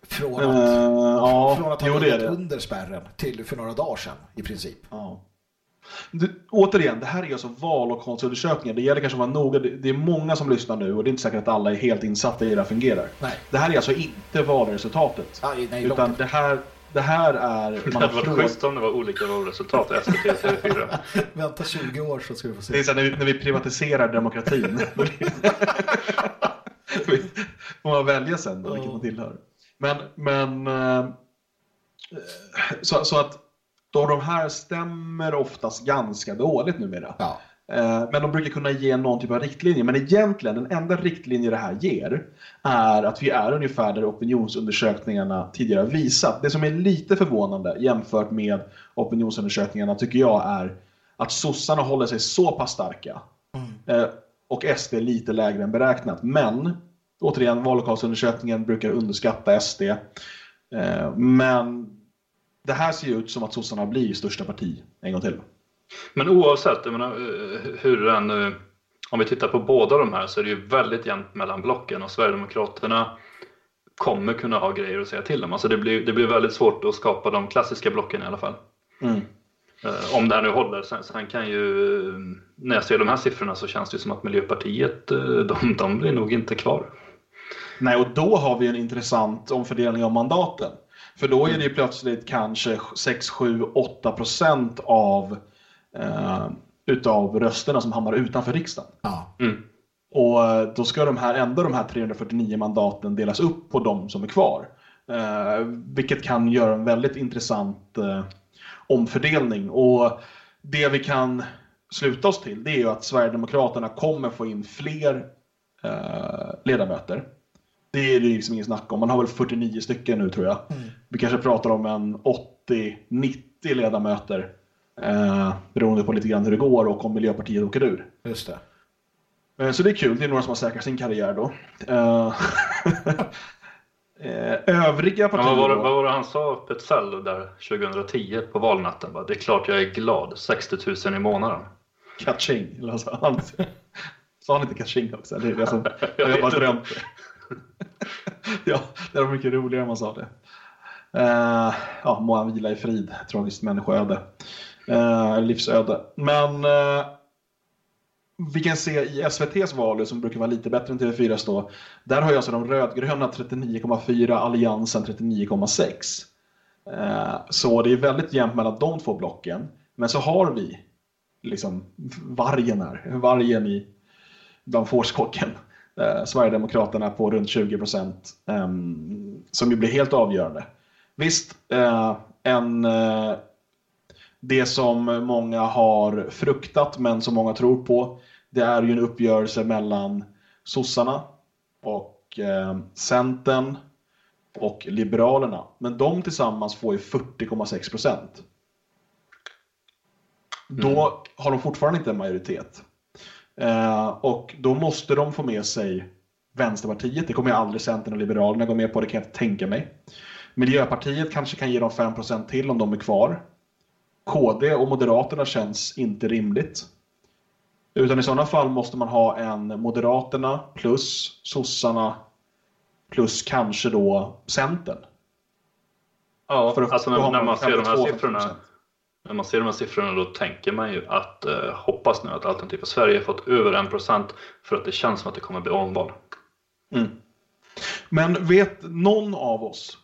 Från att, Eh, ja, från att ha jo, det. under spärren till för några dagar sedan i princip. Ja. Du, återigen, det här är alltså vallokalsundersökningar. Det gäller kanske att vara noga. Det, det är många som lyssnar nu och det är inte säkert att alla är helt insatta i hur det här fungerar. Nej. Det här är alltså inte valresultatet. Nej, nej, utan långt det här, det här är... <laughs> Det Man hade har varit schysst om det var olika valresultat i SVT och TV4. <laughs> Vänta 20 år så ska du få se. Det är så här, när, vi, när vi privatiserar demokratin. <laughs> får man välja sen då, vilket man tillhör. Men, men eh, så, så att då de här stämmer oftast ganska dåligt numera. Eh, Men de brukar kunna ge någon typ av riktlinje. Men egentligen, den enda riktlinje det här ger är att vi är ungefär där opinionsundersökningarna tidigare visat. Det som är lite förvånande jämfört med opinionsundersökningarna tycker jag är att sossarna håller sig så pass starka. Eh, Och SD lite lägre än beräknat. Men återigen, vallokalsundersökningen brukar underskatta SD. Eh, Men det här ser ju ut som att sossarna blir största parti en gång till. Men oavsett, menar, eh, hur den, eh, om vi tittar på båda de här så är det ju väldigt jämnt mellan blocken och Sverigedemokraterna kommer kunna ha grejer att säga till om. Alltså det blir, det blir väldigt svårt att skapa de klassiska blocken i alla fall. Mm. Eh, Om det här nu håller. Sen, sen kan ju, när jag ser de här siffrorna så känns det som att Miljöpartiet, <laughs> de, de blir nog inte kvar. Nej, och då har vi en intressant omfördelning av mandaten. För då är det ju plötsligt kanske 6, 7, 8 procent av eh, utav rösterna som hamnar utanför riksdagen. Mm. Och eh, då ska de här, ändå de här 349 mandaten delas upp på de som är kvar. Eh, vilket kan göra en väldigt intressant eh, omfördelning. Och det vi kan sluta oss till det är ju att Sverigedemokraterna kommer få in fler eh, ledamöter. Det är det liksom ingen snack om. Man har väl 49 stycken nu tror jag. Vi kanske pratar om en 80-90 ledamöter. Eh, beroende på lite grann hur det går och om Miljöpartiet åker ur. Just det. Eh, Så det är kul, det är några som har säkrat sin karriär då. Eh, <laughs> eh, Övriga partier... Men vad, var det, vad var det han sa, Petzell, där 2010 på valnatten? Bara, det är klart jag är glad, 60 000 i månaden. Vad sa han? <laughs> Sa han inte kaching också? Det är det som, jag har bara drömt det. <laughs> ja, det var mycket roligare om man sa det. Uh, ja, må han vila i frid, tragiskt människoöde. Uh, livsöde. Men uh, vi kan se i SVTs val, som brukar vara lite bättre än TV4 då, där har jag alltså de rödgröna 39,4, Alliansen 39,6. Så det är väldigt jämnt mellan de två blocken. Men så har vi liksom vargen här, vargen i bland fårskocken. Eh, Sverigedemokraterna på runt 20 procent, eh, som ju blir helt avgörande. Visst, eh, en, eh, det som många har fruktat, men som många tror på, det är ju en uppgörelse mellan sossarna och eh, Centern och Liberalerna. Men de tillsammans får ju 40,6 procent. Då har de fortfarande inte en majoritet. Eh, och då måste de få med sig Vänsterpartiet. Det kommer ju aldrig Centern och Liberalerna gå med på, det kan jag inte tänka mig. Miljöpartiet kanske kan ge dem 5% till om de är kvar. KD och Moderaterna känns inte rimligt. Utan i sådana fall måste man ha en Moderaterna plus sossarna plus kanske då Centern. Ja, För att- alltså när, man ser de här 52%. siffrorna när man ser de här siffrorna då tänker man ju att eh, hoppas nu att Alternativ för Sverige har fått över 1% för att det känns som att det kommer bli omval. Mm. Men vet någon av oss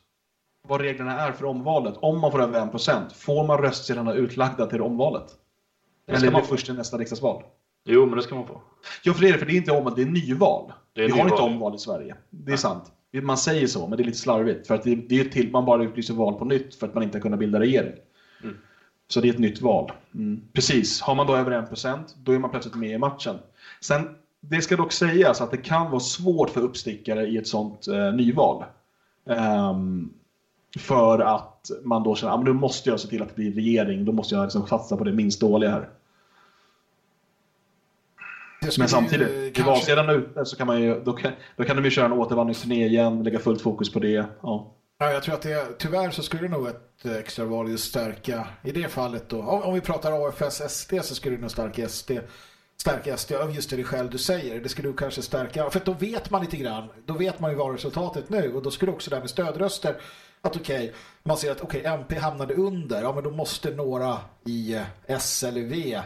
vad reglerna är för omvalet? Om man får över 1%, får man röstsedlarna utlagda till omvalet? Eller är man det först i nästa riksdagsval? Jo, men det ska man få. Ja, för det är det, för det är inte omval, det är nyval. Det är Vi har nyval. inte omval i Sverige. Det är sant. Man säger så, men det är lite slarvigt. För att det, det är till man bara utlyser val på nytt för att man inte har kunnat bilda regering. Mm. Så det är ett nytt val. Mm. Precis. Har man då över 1% då är man plötsligt med i matchen. Sen, det ska dock sägas att det kan vara svårt för uppstickare i ett sånt eh, nyval. Ehm, för att man då känner att ah, nu måste jag se till att det blir regering. Då måste jag liksom satsa på det minst dåliga här. Men samtidigt, ju, är kanske- valsedlarna ute så kan man ju, då kan, då kan de ju köra en återvandringsturné igen, lägga fullt fokus på det. Ja. Ja, jag tror att det, tyvärr så skulle nog ett eh, extra extraval stärka, i det fallet då, om, om vi pratar AFS SD så skulle det nog stärka SD, stärka SD, av just det, det själv du säger, det skulle nog kanske stärka, för då vet man lite grann, då vet man ju vad resultatet nu och då skulle också det här med stödröster, att okej, man ser att okej, MP hamnade under, ja men då måste några i eh, S eller V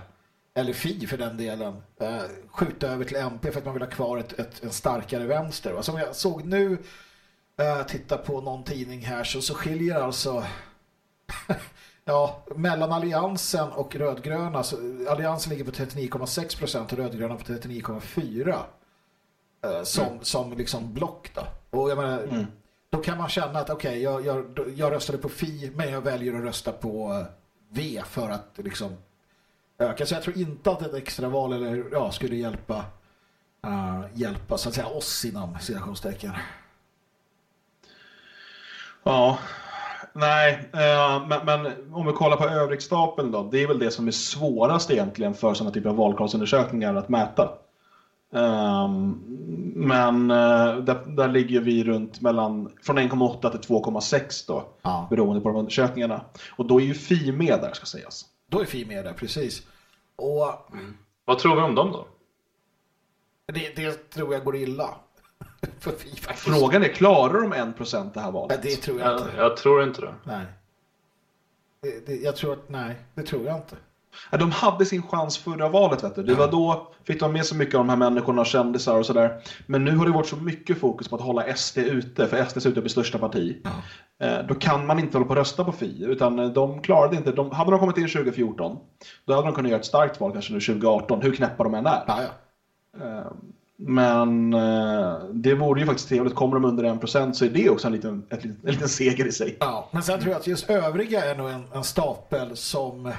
eller Fi för den delen, eh, skjuta över till MP för att man vill ha kvar ett, ett, en starkare vänster. va. Som jag såg nu, eh, titta på någon tidning här, så, så skiljer alltså <laughs> ja, mellan Alliansen och rödgröna. Så, alliansen ligger på 39,6 procent och rödgröna på 39,4. eh, som, Mm. som liksom block då. Och jag menar, då kan man känna att okej, jag, jag, jag röstade på Fi men jag väljer att rösta på eh, V för att liksom öka. Så jag tror inte att ett extraval eller, ja, skulle hjälpa eh, hjälpa så att säga oss inom citationstecken. Ja, nej, eh, men, men om vi kollar på övrigstapeln då, det är väl det som är svårast egentligen för sådana typer av valkortsundersökningar att mäta. Ehm, men eh, där, där ligger vi runt mellan från 1,8 till 2,6 då, beroende på de undersökningarna. Och då är ju Fi med där ska sägas. Då är Fi med där, precis. Och Vad tror vi om dem då? det, det tror jag går illa. <laughs> Frågan är, klarar de 1% det här valet? Det tror jag inte. Jag tror inte det. Nej. Det, det, jag tror att, nej, det tror jag inte. Ja, de hade sin chans förra valet. Vet du. Det var då fick de med så mycket av de här människorna och kändisar och sådär. Men nu har det varit så mycket fokus på att hålla SD ute, för SD ser ut att bli största parti. Eh, Då kan man inte hålla på att rösta på Fi, utan eh, de klarade inte. De, hade de kommit in 2014, då hade de kunnat göra ett starkt val kanske nu 2018, hur knäppa de än är. Eh, men eh, det vore ju faktiskt trevligt. Kommer de under 1% så är det också en liten, ett, en liten seger i sig. Ja, men sen tror jag att just övriga är nog en, en stapel som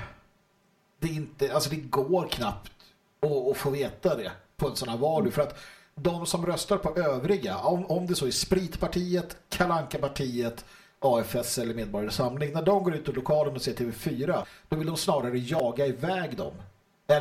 det inte, alltså det går knappt att, att få veta det på en sån här val. För att de som röstar på övriga, om, om det så är Spritpartiet, Kalanka-partiet, AFS eller Medborgarsamling, när de går ut ur lokalen och ser TV4, då vill de snarare jaga iväg dem